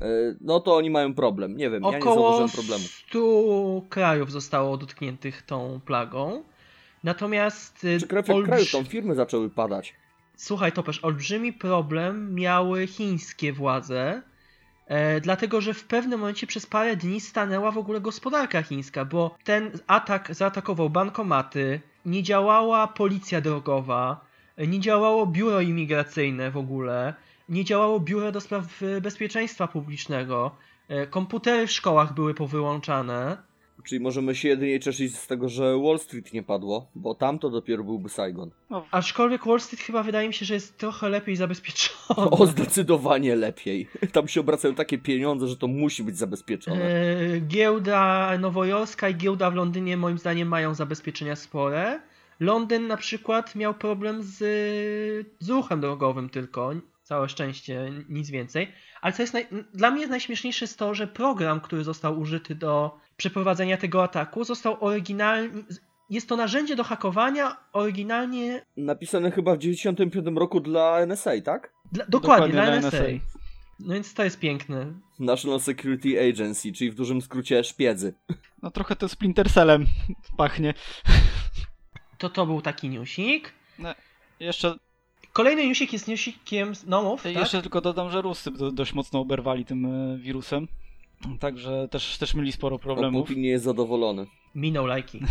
Speaker 3: e, no to oni mają problem. Nie wiem, ja nie
Speaker 2: Około
Speaker 3: zauważyłem problemu.
Speaker 2: 100 krajów zostało dotkniętych tą plagą. Natomiast y,
Speaker 3: Czy krajów,
Speaker 2: olbrz-
Speaker 3: tam firmy zaczęły padać?
Speaker 2: Słuchaj, Topesz, olbrzymi problem miały chińskie władze, e, dlatego że w pewnym momencie przez parę dni stanęła w ogóle gospodarka chińska, bo ten atak zaatakował bankomaty, nie działała policja drogowa, nie działało biuro imigracyjne w ogóle, nie działało biuro do spraw e, bezpieczeństwa publicznego, e, komputery w szkołach były powyłączane.
Speaker 3: Czyli możemy się jedynie cieszyć z tego, że Wall Street nie padło, bo tam to dopiero byłby Saigon.
Speaker 2: Aczkolwiek Wall Street chyba wydaje mi się, że jest trochę lepiej zabezpieczony.
Speaker 3: O, zdecydowanie lepiej. Tam się obracają takie pieniądze, że to musi być zabezpieczone.
Speaker 2: E, Giełda nowojorska i giełda w Londynie moim zdaniem mają zabezpieczenia spore. Londyn na przykład miał problem z, z ruchem drogowym tylko. Całe szczęście, nic więcej. Ale co jest naj... dla mnie najśmieszniejsze jest to, że program, który został użyty do przeprowadzenia tego ataku, został oryginalnie. Jest to narzędzie do hakowania oryginalnie.
Speaker 3: Napisane chyba w 95 roku dla NSA, tak?
Speaker 2: Dla, dokładnie, dla
Speaker 4: dla
Speaker 2: NSA.
Speaker 4: NSA.
Speaker 2: No więc to jest piękne.
Speaker 3: National Security Agency, czyli w dużym skrócie szpiedzy.
Speaker 4: No trochę to Splinter Cellem pachnie.
Speaker 2: To to był taki newsik.
Speaker 4: Jeszcze,
Speaker 2: Kolejny newsik jest newsikiem z Nomów, tak?
Speaker 4: jeszcze tylko dodam, że Rusy do, dość mocno oberwali tym e, wirusem. Także też, też mieli sporo problemów.
Speaker 3: Putin nie jest zadowolony.
Speaker 2: Minął lajki.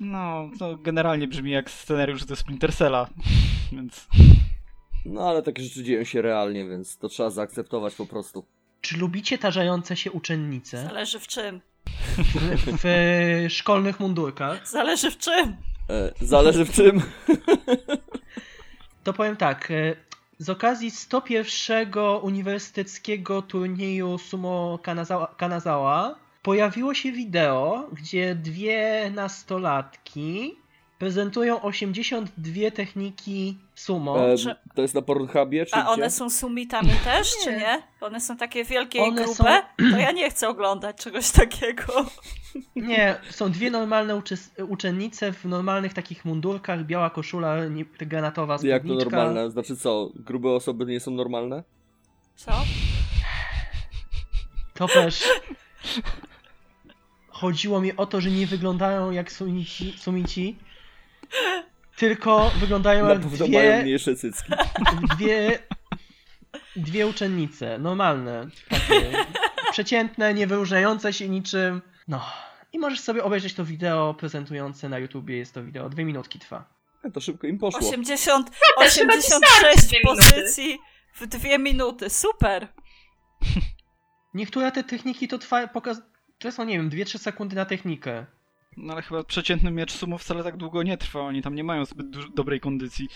Speaker 4: No, to generalnie brzmi jak scenariusz ze Splinter Cella, więc...
Speaker 3: No ale takie rzeczy dzieją się realnie, więc to trzeba zaakceptować po prostu.
Speaker 2: Czy lubicie tarzające się uczennice
Speaker 1: Zależy w czym.
Speaker 2: w, w e, szkolnych mundurkach?
Speaker 1: Zależy w czym.
Speaker 3: E, zależy w czym.
Speaker 2: To powiem tak. Z okazji 101 uniwersyteckiego turnieju Sumo Kanazawa, Kanazawa pojawiło się wideo, gdzie dwie nastolatki prezentują 82 techniki sumo.
Speaker 3: E, to jest na Pornhubie, czy
Speaker 1: A
Speaker 3: gdzie?
Speaker 1: one są sumitami też, czy nie? One są takie wielkie i
Speaker 2: One
Speaker 1: grube? To ja nie chcę oglądać czegoś takiego.
Speaker 2: Nie, są dwie normalne uczes- uczennice w normalnych takich mundurkach, biała koszula, nie, granatowa spódniczka.
Speaker 3: Jak to normalne? Znaczy co, grube osoby nie są normalne?
Speaker 1: Co?
Speaker 2: To też. Chodziło mi o to, że nie wyglądają jak sumici, sumici tylko wyglądają jak
Speaker 3: pewno mają
Speaker 2: dwie,
Speaker 3: mniejsze cycki.
Speaker 2: dwie dwie uczennice, normalne, takie przeciętne, nie wyróżniające się niczym. No. I możesz sobie obejrzeć to wideo prezentujące na YouTubie. Jest to wideo, dwie minutki trwa.
Speaker 3: To szybko im poszło.
Speaker 1: 80,
Speaker 5: też chyba ci starczy
Speaker 1: 86
Speaker 5: dwie minuty.
Speaker 1: pozycji w dwie minuty. Super.
Speaker 2: Niektóre te techniki to trwa, pokaz... to są, nie wiem, 2-3 sekundy na technikę.
Speaker 4: No ale chyba przeciętny miecz sumo wcale tak długo nie trwa, oni tam nie mają zbyt dobrej kondycji.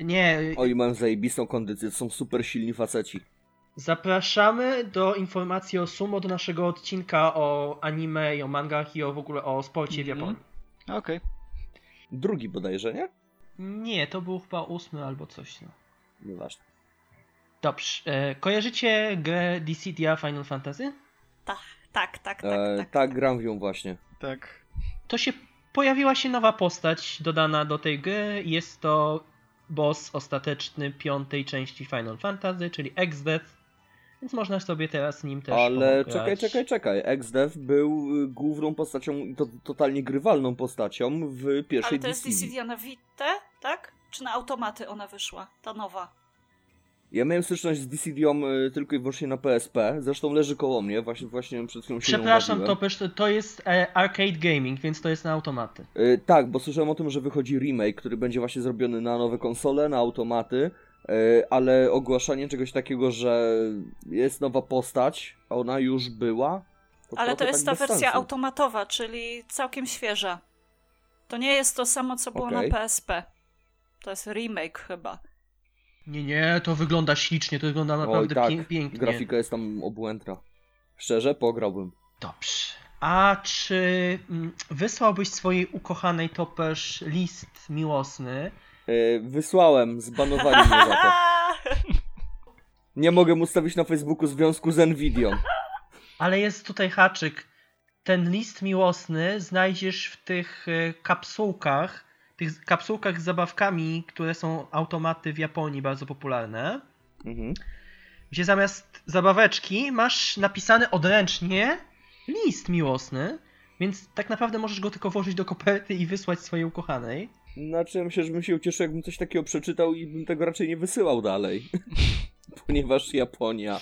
Speaker 2: Nie,
Speaker 3: Oni mają zajebistą kondycję, to są super silni faceci.
Speaker 2: zapraszamy do informacji o sumo do naszego odcinka o anime i o mangach i o w ogóle o sporcie w
Speaker 4: Mhm.
Speaker 2: Japonii.
Speaker 4: Okej.
Speaker 3: Drugi bodajże, nie?
Speaker 2: Nie, to był chyba ósmy albo coś. No.
Speaker 3: Nieważne.
Speaker 2: Dobrze. E, kojarzycie grę Dissidia Final Fantasy?
Speaker 1: Tak, tak, tak, tak.
Speaker 3: E,
Speaker 1: tak.
Speaker 3: tak, gram w nią właśnie.
Speaker 4: Tak.
Speaker 2: To się pojawiła się nowa postać dodana do tej gry. Jest to boss ostateczny piątej części Final Fantasy, czyli Exdeath. Więc można sobie teraz nim też
Speaker 3: Ale
Speaker 2: pograć.
Speaker 3: czekaj, czekaj, czekaj. Exdev był y, główną postacią i to totalnie grywalną postacią w pierwszej
Speaker 1: Ale to jest
Speaker 3: Dissidia.
Speaker 1: Dissidia na Vita, tak? Czy na automaty ona wyszła? Ta nowa.
Speaker 3: Ja miałem styczność z Dissidią y, tylko i wyłącznie na PSP. Zresztą leży koło mnie, właśnie, właśnie przed chwilą się
Speaker 2: Przepraszam. Topesz, to, to jest e, arcade gaming, więc to jest na automaty.
Speaker 3: Y, tak, bo słyszałem o tym, że wychodzi remake, który będzie właśnie zrobiony na nowe konsole, na automaty, y, ale ogłaszanie czegoś takiego, że jest nowa postać, a ona już była. To
Speaker 1: Ale to jest
Speaker 3: tak
Speaker 1: ta wersja
Speaker 3: sensu.
Speaker 1: automatowa, czyli całkiem świeża. To nie jest to samo, co było
Speaker 3: Okej.
Speaker 1: na PSP. To jest remake chyba.
Speaker 2: Nie, nie, to wygląda ślicznie, to wygląda
Speaker 3: Oj,
Speaker 2: naprawdę
Speaker 3: tak,
Speaker 2: pię- pięknie.
Speaker 3: grafika jest tam obłędna. Szczerze, pograłbym.
Speaker 2: Dobrze. A czy mm, wysłałbyś swojej ukochanej Topesz list miłosny?
Speaker 3: Y, wysłałem, zbanowali mnie za to. Nie mogę ustawić na Facebooku związku z Nvidią.
Speaker 2: Ale jest tutaj haczyk. Ten list miłosny znajdziesz w tych e, kapsułkach, tych kapsułkach z zabawkami, które są automaty w Japonii bardzo popularne.
Speaker 3: Mhm.
Speaker 2: Gdzie zamiast zabaweczki masz napisany odręcznie list miłosny, więc tak naprawdę możesz go tylko włożyć do koperty i wysłać swojej ukochanej.
Speaker 3: Znaczy, myślę, że bym się ucieszył, jakbym coś takiego przeczytał i bym tego raczej nie wysyłał dalej. Ponieważ Japonia.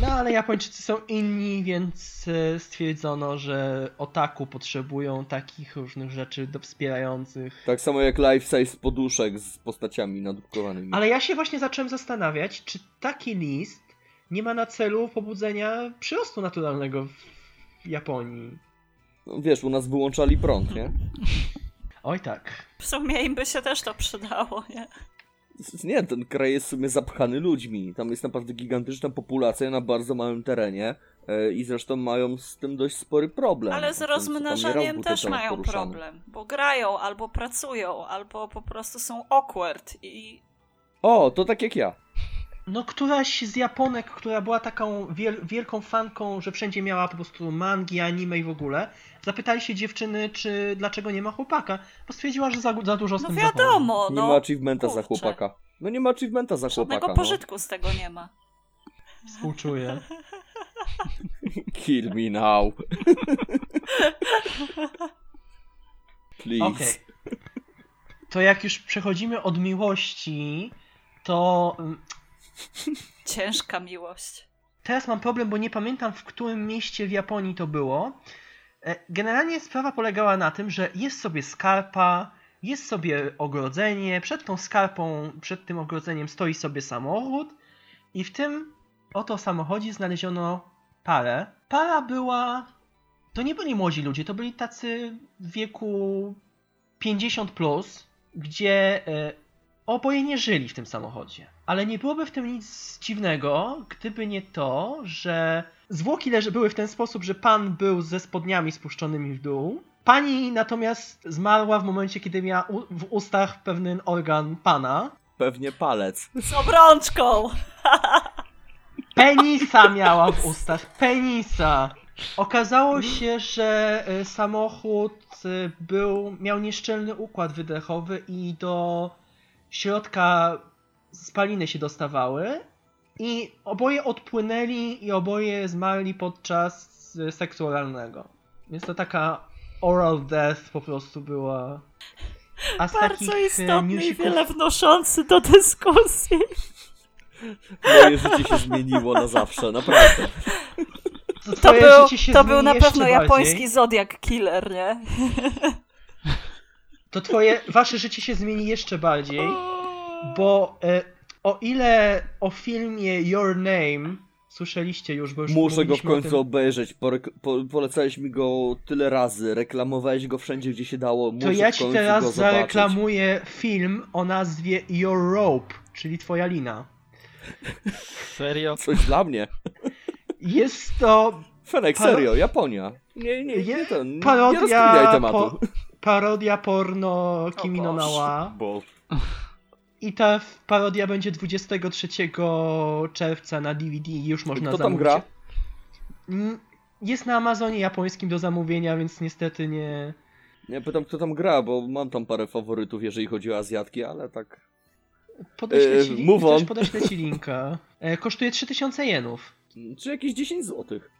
Speaker 2: No ale Japończycy są inni, więc e, stwierdzono, że otaku potrzebują takich różnych rzeczy do wspierających.
Speaker 3: Tak samo jak life size poduszek z postaciami nadrukowanymi.
Speaker 2: Ale ja się właśnie zacząłem zastanawiać, czy taki list nie ma na celu pobudzenia przyrostu naturalnego w Japonii.
Speaker 3: No, wiesz, u nas wyłączali prąd, nie?
Speaker 2: Oj tak.
Speaker 1: W sumie im by się też to przydało, nie?
Speaker 3: Nie, ten kraj jest w sumie zapchany ludźmi. Tam jest naprawdę gigantyczna populacja na bardzo małym terenie. e, I zresztą mają z tym dość spory problem.
Speaker 1: Ale z rozmnażaniem też mają problem, bo grają, albo pracują, albo po prostu są awkward i
Speaker 3: O, to tak jak ja.
Speaker 2: No któraś z Japonek, która była taką wiel wielką fanką, że wszędzie miała po prostu mangi, anime i w ogóle, zapytali się dziewczyny, czy dlaczego nie ma chłopaka, bo stwierdziła, że za, za dużo z
Speaker 1: no
Speaker 2: tym
Speaker 1: wiadomo,
Speaker 3: Nie
Speaker 1: no.
Speaker 3: ma achievementa za
Speaker 1: kurczę.
Speaker 3: chłopaka. No nie ma achievementa za
Speaker 1: Żadnego
Speaker 3: chłopaka, no.
Speaker 1: pożytku z tego nie ma.
Speaker 2: Współczuję.
Speaker 3: Kill me now. Please.
Speaker 2: Okej. To jak już przechodzimy od miłości, to mm,
Speaker 1: Ciężka miłość.
Speaker 2: teraz mam problem, bo nie pamiętam w którym mieście w Japonii to było. E, Generalnie sprawa polegała na tym, że jest sobie skarpa, jest sobie ogrodzenie, przed tą skarpą, przed tym ogrodzeniem stoi sobie samochód i w tym oto samochodzie znaleziono parę. Para była... To nie byli młodzi ludzie, to byli tacy w wieku 50+, plus, gdzie e, oboje nie żyli w tym samochodzie. Ale nie byłoby w tym nic dziwnego, gdyby nie to, że zwłoki leży były w ten sposób, że pan był ze spodniami spuszczonymi w dół. Pani natomiast zmarła w momencie, kiedy miała u- w ustach pewien organ pana.
Speaker 3: Pewnie palec.
Speaker 1: Z obrączką!
Speaker 2: Penisa miała w ustach. Penisa. Okazało się, że e, samochód e, był, miał nieszczelny układ wydechowy i do środka spaliny się dostawały. I oboje odpłynęli i oboje zmarli podczas e, seksu oralnego. Więc to taka oral death po prostu była. A z
Speaker 1: Bardzo
Speaker 2: e,
Speaker 1: istotny i
Speaker 2: newsików-
Speaker 1: wiele wnoszący do dyskusji.
Speaker 3: Moje życie się zmieniło na zawsze, naprawdę.
Speaker 1: To
Speaker 2: twoje
Speaker 1: był, to był na pewno
Speaker 2: bardziej.
Speaker 1: japoński Zodiac Killer, nie?
Speaker 2: To twoje, wasze życie się zmieni jeszcze bardziej, bo e, o ile o filmie Your Name słyszeliście już, bo już
Speaker 3: Muszę go w końcu
Speaker 2: tym,
Speaker 3: obejrzeć. Porek- po, polecałeś mi go tyle razy, reklamowałeś go wszędzie, gdzie się dało. Muszę
Speaker 2: To ja ci teraz zareklamuję film o nazwie Your Rope, czyli twoja lina.
Speaker 4: Serio?
Speaker 3: Coś dla mnie.
Speaker 2: Jest to
Speaker 3: Fenek, serio, Japonia. Nie, nie,
Speaker 2: Je-
Speaker 3: nie ten. nie
Speaker 2: parodia,
Speaker 3: rozkminiaj tematu.
Speaker 2: po, parodia porno Kimi no
Speaker 1: Boże.
Speaker 2: Nawa. I ta parodia będzie 23 czerwca na DVD i już można
Speaker 3: kto tam
Speaker 2: zamówić.
Speaker 3: gra?
Speaker 2: Mm, Jest na Amazonie japońskim do zamówienia, więc niestety nie.
Speaker 3: Nie pytam, kto tam gra, bo mam tam parę faworytów, jeżeli chodzi o Azjatki, ale tak.
Speaker 2: Podeślę
Speaker 3: Eee,
Speaker 2: ci,
Speaker 3: on.
Speaker 2: też podeślę ci linka. E, kosztuje 3000 jenów.
Speaker 3: Czy jakieś 10 złotych.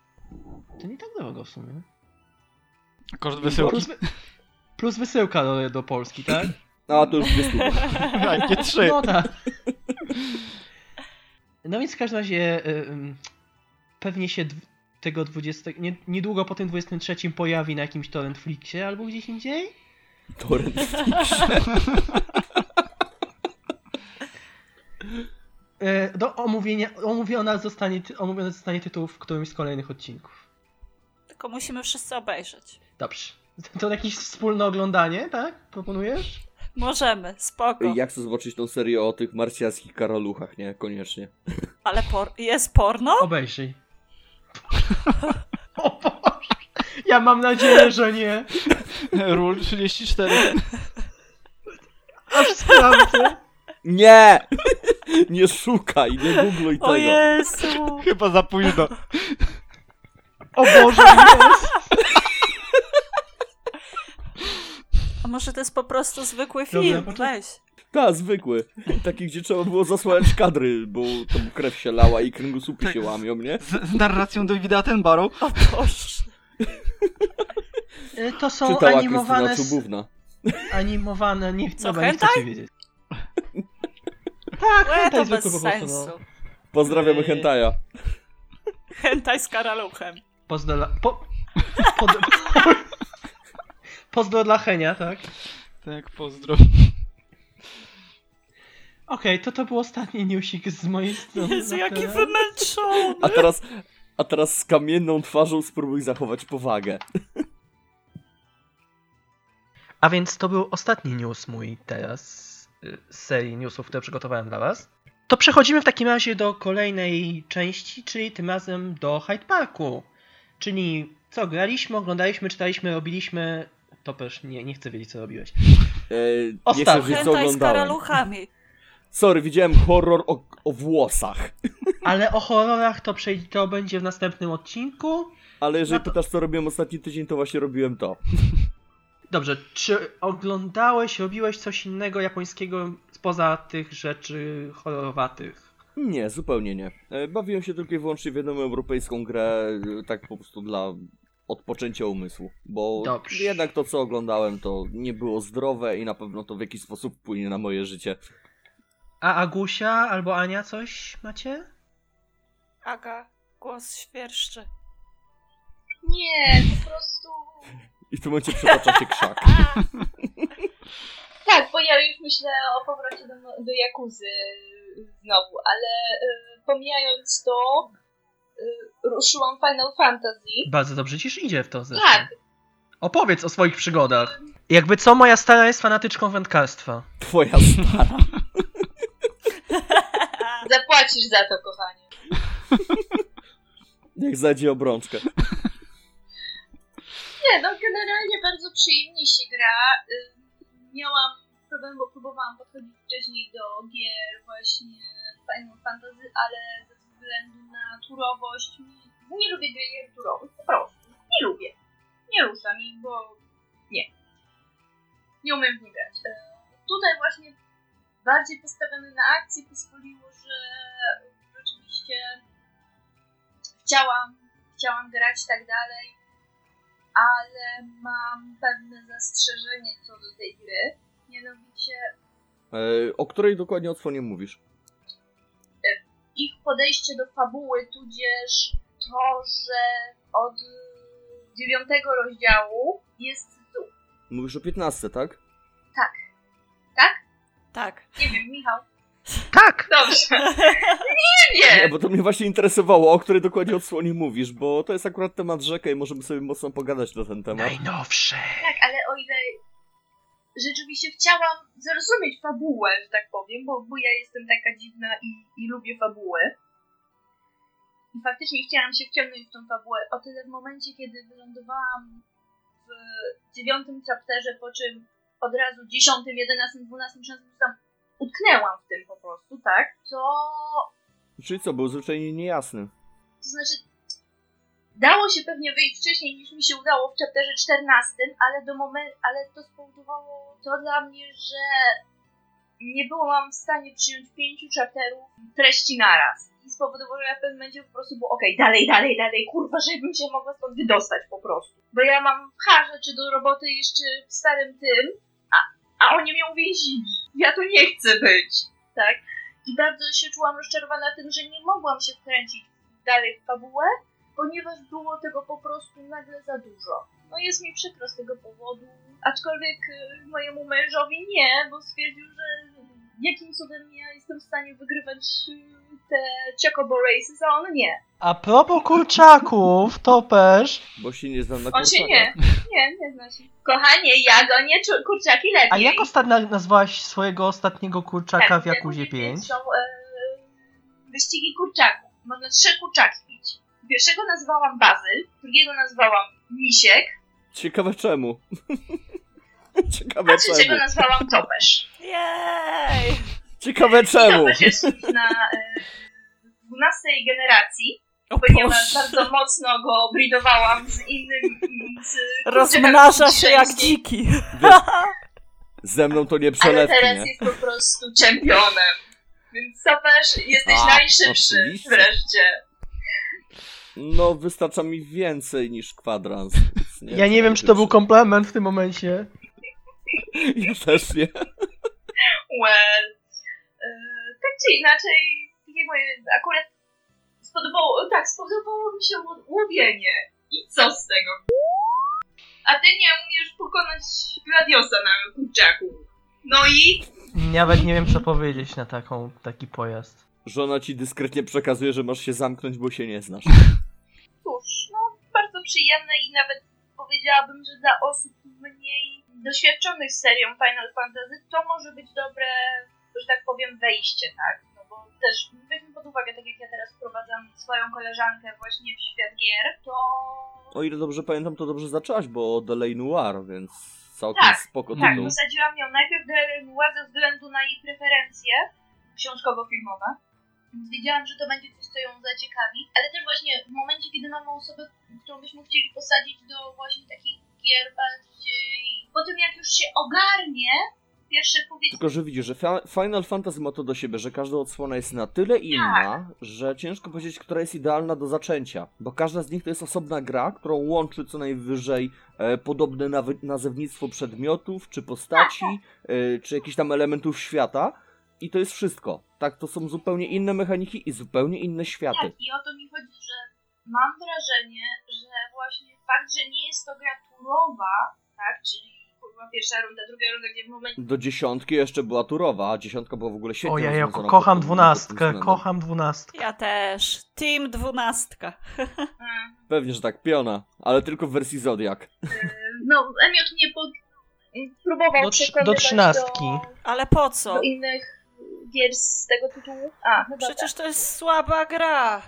Speaker 2: To nie tak drogo w sumie.
Speaker 4: Koszt wysyłki.
Speaker 2: Plus, wy- plus wysyłka do, do Polski, tak?
Speaker 3: A, to już stówy.
Speaker 4: Jakie trzy.
Speaker 2: No tak. No więc w każdym razie pewnie się tego 20. Nie, niedługo po tym 23 pojawi na jakimś torrent flixie albo gdzieś indziej.
Speaker 3: Torrent.
Speaker 2: E, Do omówienia, omówiona zostanie, omówiony zostanie tytuł w którymś z kolejnych odcinków.
Speaker 1: Tylko musimy wszyscy obejrzeć.
Speaker 2: Dobrze. To jakieś wspólne oglądanie, tak? Proponujesz?
Speaker 1: Możemy, spoko.
Speaker 3: Ja chcę zobaczyć tą serię o tych marsjańskich karaluchach, nie? Koniecznie.
Speaker 1: Ale por jest porno?
Speaker 2: Obejrzyj. o Boże. Ja mam nadzieję, że nie.
Speaker 4: Rule 34.
Speaker 2: Aż sprawdzę.
Speaker 3: Nie! Nie szukaj, nie googluj
Speaker 1: O
Speaker 3: tego.
Speaker 1: Jezu!
Speaker 4: Chyba za późno.
Speaker 2: O Boże, jest.
Speaker 1: A może to jest po prostu zwykły
Speaker 2: Dobra,
Speaker 1: film?
Speaker 2: poczekaj.
Speaker 1: Weź.
Speaker 3: Tak, zwykły. Taki, gdzie trzeba było zasłaniać kadry, bo tam krew się lała i kręgosłupy się łamią, nie?
Speaker 4: Z, z narracją Davida Attenborough.
Speaker 1: O Boże.
Speaker 2: E, To są
Speaker 3: Czytała
Speaker 2: animowane,
Speaker 3: Krystyna
Speaker 2: s-
Speaker 3: Czubówna.
Speaker 2: animowane, nie
Speaker 1: Co,
Speaker 2: dobra, nie chcę
Speaker 1: hentai?
Speaker 2: wiedzieć. Tak, hentai
Speaker 1: to bez
Speaker 2: po prostu, no.
Speaker 1: sensu.
Speaker 3: Pozdrawiamy
Speaker 2: Eee.
Speaker 3: Hentaja.
Speaker 1: Hentai z karaluchem.
Speaker 2: Pozdro dla... Po... Pod... Pozdro dla Henia, tak?
Speaker 4: Tak, pozdro.
Speaker 2: Okej, to to był ostatni newsik z mojej strony.
Speaker 1: Jezu,
Speaker 2: na
Speaker 1: jaki wymęczony.
Speaker 3: A teraz, a teraz z kamienną twarzą spróbuj zachować powagę.
Speaker 2: A więc to był ostatni news mój teraz y, z serii newsów, które przygotowałem dla was. To przechodzimy w takim razie do kolejnej części, czyli tym razem do Hyde Parku. Czyli co, graliśmy, oglądaliśmy, czytaliśmy, robiliśmy... To też nie, nie chcę wiedzieć, co robiłeś.
Speaker 3: Eee, nie
Speaker 2: Ostatnio.
Speaker 3: co
Speaker 1: Hentai z karaluchami.
Speaker 3: Sorry, widziałem horror o, o włosach.
Speaker 2: Ale o horrorach to, przejdzie, to będzie w następnym odcinku.
Speaker 3: Ale jeżeli
Speaker 2: No to-
Speaker 3: pytasz, co robiłem ostatni tydzień, to właśnie robiłem to.
Speaker 2: Dobrze, czy oglądałeś, robiłeś coś innego japońskiego spoza tych rzeczy horrorowatych?
Speaker 3: Nie, zupełnie nie. E, Bawiłem się tylko i wyłącznie w jedną europejską grę, e, tak po prostu dla odpoczęcia umysłu. Bo
Speaker 2: Dobrze.
Speaker 3: jednak to, co oglądałem, to nie było zdrowe i na pewno to w jakiś sposób wpłynie na moje życie.
Speaker 2: A Agusia albo Ania coś macie?
Speaker 1: Aga, głos świerszczy.
Speaker 5: Nie, po prostu...
Speaker 3: I w tym momencie przytacza się krzak.
Speaker 5: Tak, bo ja już myślę o powrocie do, do Jakuzy znowu, ale y, pomijając to, y, ruszyłam Final Fantasy.
Speaker 2: Bardzo dobrze ciż idzie w to zresztą.
Speaker 5: Tak,
Speaker 2: Opowiedz o swoich przygodach. Jakby co, moja stara jest fanatyczką wędkarstwa.
Speaker 3: Twoja stara.
Speaker 5: zapłacisz za to, kochanie.
Speaker 3: Niech zajdzie obrączkę.
Speaker 5: Nie, no generalnie bardzo przyjemnie się gra. Y, Miałam problem, bo próbowałam podchodzić wcześniej do gier właśnie Final Fantasy, ale ze względu na turowość nie, lubię gier turowych, po prostu. Nie lubię. Nie rusza mi, bo nie. Nie umiem w nie grać. Y, Tutaj właśnie bardziej postawione na akcję pozwoliło, że rzeczywiście chciałam, chciałam grać tak dalej ale mam pewne zastrzeżenie co do tej gry. Mianowicie
Speaker 3: E, o której dokładnie odsłonie mówisz?
Speaker 5: Podejście do fabuły, tudzież to, że od dziewiątego rozdziału jest tu.
Speaker 3: Mówisz o 15, tak?
Speaker 1: Tak.
Speaker 5: Nie wiem, Michał.
Speaker 2: Tak!
Speaker 5: Dobrze. Nie
Speaker 3: Nie,
Speaker 5: wiem.
Speaker 3: bo to mnie właśnie interesowało, o której dokładnie odsłonie mówisz, bo to jest akurat temat rzeka i możemy sobie mocno pogadać na ten temat.
Speaker 2: Najnowsze!
Speaker 5: Tak, ale o ile rzeczywiście chciałam zrozumieć fabułę, że tak powiem, bo, bo ja jestem taka dziwna i, i lubię fabułę. I faktycznie chciałam się wciągnąć w tą fabułę. O tyle w momencie, kiedy wylądowałam w dziewiątym chapterze, po czym od razu dziesiątym, jedenastym, dwunastym, tam utknęłam w tym po prostu, tak? To
Speaker 3: Czyli co, był zwyczajnie niejasny.
Speaker 5: to znaczy, dało się pewnie wyjść wcześniej niż mi się udało w chapterze 14, ale do momentu, ale to spowodowało to dla mnie, że nie byłam w stanie przyjąć pięciu chapterów treści naraz. I spowodowało, że ja w pewnym momencie po prostu było okej, dalej, dalej, dalej, kurwa, żebym się mogła stąd wydostać po prostu. Bo ja mam H rzeczy do roboty jeszcze w starym tym, a, a oni mnie uwięzili. Ja tu nie chcę być, tak? I bardzo się czułam rozczarowana tym, że nie mogłam się wkręcić dalej w fabułę, ponieważ było tego po prostu nagle za dużo. No jest mi przykro z tego powodu, aczkolwiek y, mojemu mężowi nie, bo stwierdził, że jakim cudem ja jestem w stanie wygrywać y, te Chocobo Races, a on nie.
Speaker 2: A propos kurczaków, topesz.
Speaker 3: Bo się nie znam na
Speaker 5: On się
Speaker 3: kurczakach.
Speaker 5: nie. Nie, nie zna się. Kochanie, ja gonię czu- kurczaki lepiej.
Speaker 2: A jak ostatnio nazwałaś swojego ostatniego kurczaka
Speaker 5: Tak,
Speaker 2: w Jakuzie
Speaker 5: Jakuzie
Speaker 2: 5?
Speaker 5: Są e, wyścigi kurczaków. Można trzy kurczaki mieć. Pierwszego nazwałam Bazyl, drugiego nazwałam Misiek,
Speaker 3: Ciekawe czemu. Ciekawe
Speaker 5: a trzeciego
Speaker 3: czemu.
Speaker 5: nazwałam Topesz.
Speaker 1: Jej!
Speaker 3: Ciekawe czemu.
Speaker 5: Topesz jest na e, 12 generacji,
Speaker 1: O
Speaker 5: ponieważ
Speaker 1: Boże.
Speaker 5: bardzo mocno go bridowałam z innym... Z
Speaker 1: Rozmnaża się jak dziki.
Speaker 3: Wiesz, ze mną to nie
Speaker 5: Ale
Speaker 3: przelewki,
Speaker 5: teraz
Speaker 3: nie?
Speaker 5: jest po prostu czempionem. Więc Topesz, jesteś
Speaker 3: A,
Speaker 5: najszybszy
Speaker 3: oczywiście.
Speaker 5: wreszcie.
Speaker 3: No, wystarcza mi więcej niż kwadrans. więc
Speaker 2: Ja nie wiem, czy to był komplement w tym momencie.
Speaker 3: Ja też nie.
Speaker 5: Well, e, tak czy inaczej, takie moje, akurat spodobało, tak, spodobało mi się ło- łowienie. I co z tego? A ty nie umiesz pokonać Gladiosa na kurczaku. No i
Speaker 2: Nawet nie wiem, co powiedzieć na taką, taki pojazd.
Speaker 3: Żona ci dyskretnie przekazuje, że masz się zamknąć, bo się nie znasz.
Speaker 5: Cóż, no bardzo przyjemne i nawet powiedziałabym, że dla osób mniej doświadczonych z serią Final Fantasy to może być dobre, że tak powiem, wejście, tak? No bo też weźmy pod uwagę, tak jak ja teraz wprowadzam swoją koleżankę właśnie w świat gier, to
Speaker 3: O ile dobrze pamiętam, to dobrze zaczęłaś, bo Delay Noir, więc całkiem
Speaker 5: Tak,
Speaker 3: spoko
Speaker 5: tak,
Speaker 3: tytuł.
Speaker 5: posadziłam ją najpierw do Elenua ze względu na jej preferencje książkowo-filmowe. Więc wiedziałam, że to będzie coś, co ją zaciekawi, ale też właśnie w momencie, kiedy mamy osobę, którą byśmy chcieli posadzić do właśnie takich gier bardziej... Po tym jak już się ogarnie, pierwsze powiedzmy...
Speaker 3: Tylko, że widzisz, że Final Fantasy ma to do siebie, że każda odsłona jest na tyle inna, że ciężko powiedzieć, która jest idealna do zaczęcia. Bo każda z nich to jest osobna gra, którą łączy co najwyżej e, podobne nawy- nazewnictwo przedmiotów, czy postaci, e, czy jakichś tam elementów świata. I to jest wszystko. Tak, to są zupełnie inne mechaniki i zupełnie inne światy.
Speaker 5: Tak, i o to mi chodzi, że mam wrażenie, że właśnie fakt, że nie jest to gra turowa, tak, czyli kurwa pierwsza runda, druga runda, gdzie w momencie...
Speaker 3: Do dziesiątki jeszcze była turowa, a dziesiątka była w ogóle świetnie
Speaker 2: O ja, ja kocham dwunastkę, kocham dwunastkę.
Speaker 1: Ja też. Team dwunastka.
Speaker 3: Pewnie, że tak, piona, ale tylko w wersji Zodiac.
Speaker 5: no, Emiot mnie pod... próbował
Speaker 2: Do do trzynastki.
Speaker 5: Do,
Speaker 1: Ale po co?
Speaker 5: do innych gier z tego tytułu. A, chyba
Speaker 1: Przecież
Speaker 5: tak.
Speaker 1: to jest słaba gra.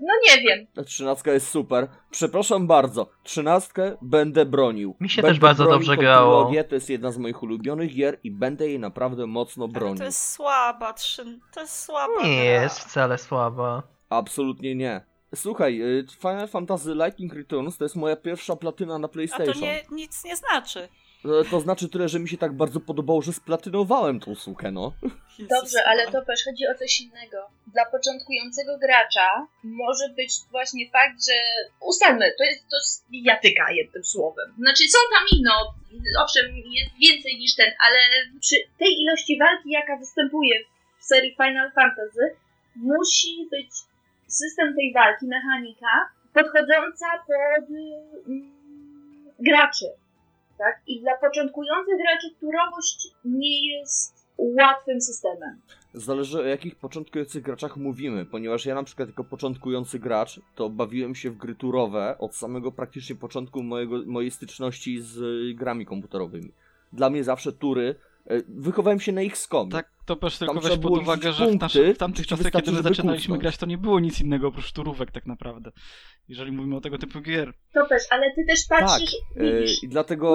Speaker 5: No nie wiem.
Speaker 3: Ta Trzynastka jest super. Przepraszam bardzo, trzynastkę będę bronił.
Speaker 2: Mi się
Speaker 3: będę
Speaker 2: też bardzo dobrze grało.
Speaker 3: To jest jedna z moich ulubionych gier i będę jej naprawdę mocno
Speaker 1: Ale
Speaker 3: bronił.
Speaker 1: to jest słaba. Trzy... To jest słaba
Speaker 2: Nie
Speaker 1: gra.
Speaker 2: jest wcale słaba.
Speaker 3: Absolutnie nie. Słuchaj, y, Final Fantasy Lightning Returns to jest moja pierwsza platyna na
Speaker 1: A to
Speaker 3: PlayStation.
Speaker 1: nie, nic nie znaczy.
Speaker 3: E, To znaczy tyle, że mi się tak bardzo podobało, że splatynowałem tą sukę, no.
Speaker 5: Dobrze, ale to też chodzi o coś innego. Dla początkującego gracza może być właśnie fakt, że ustalmy, to jest to jest bijatyka jednym słowem. Znaczy są tam inne, owszem, jest więcej niż ten, ale przy tej ilości walki, jaka występuje w serii Final Fantasy, musi być system tej walki, mechanika, podchodząca pod mm, graczy. Tak? I dla początkujących graczy turowość nie jest łatwym systemem.
Speaker 3: Zależy o jakich początkujących graczach mówimy, ponieważ ja na przykład jako początkujący gracz to bawiłem się w gry turowe od samego praktycznie początku mojego, mojej styczności z y, grami komputerowymi. Dla mnie zawsze tury, wychowałem się na XCOM.
Speaker 4: Tak, to też tylko weź pod uwagę, że w, naszych, w tamtych czasach, kiedy my zaczynaliśmy grać, to nie było nic innego oprócz turówek tak naprawdę. Jeżeli mówimy o tego typu gier.
Speaker 5: To też, ale ty też patrzysz,
Speaker 3: Y,
Speaker 5: widzisz,
Speaker 3: I dlatego,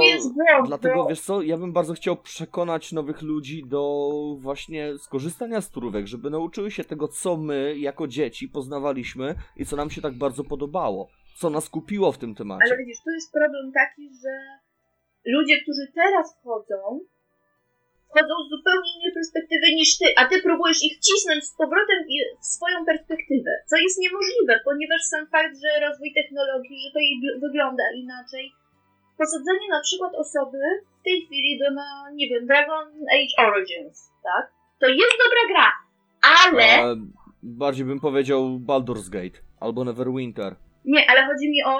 Speaker 3: dlatego
Speaker 5: bo
Speaker 3: wiesz co, ja bym bardzo chciał przekonać nowych ludzi do właśnie skorzystania z turówek, żeby nauczyły się tego, co my jako dzieci poznawaliśmy i co nam się tak bardzo podobało. Co nas kupiło w tym temacie.
Speaker 5: Ale widzisz, tu jest problem taki, że ludzie, którzy teraz wchodzą, wchodzą z zupełnie innej perspektywy niż ty, a ty próbujesz ich wcisnąć z powrotem w- swoją perspektywę, co jest niemożliwe, ponieważ sam fakt, że rozwój technologii, że to jej gl- wygląda inaczej. Posadzenie na przykład osoby w tej chwili do, na, nie wiem, Dragon Age Origins, tak? To jest dobra gra, ale...
Speaker 3: A bardziej bym powiedział Baldur's Gate albo Neverwinter.
Speaker 5: Nie, ale chodzi mi o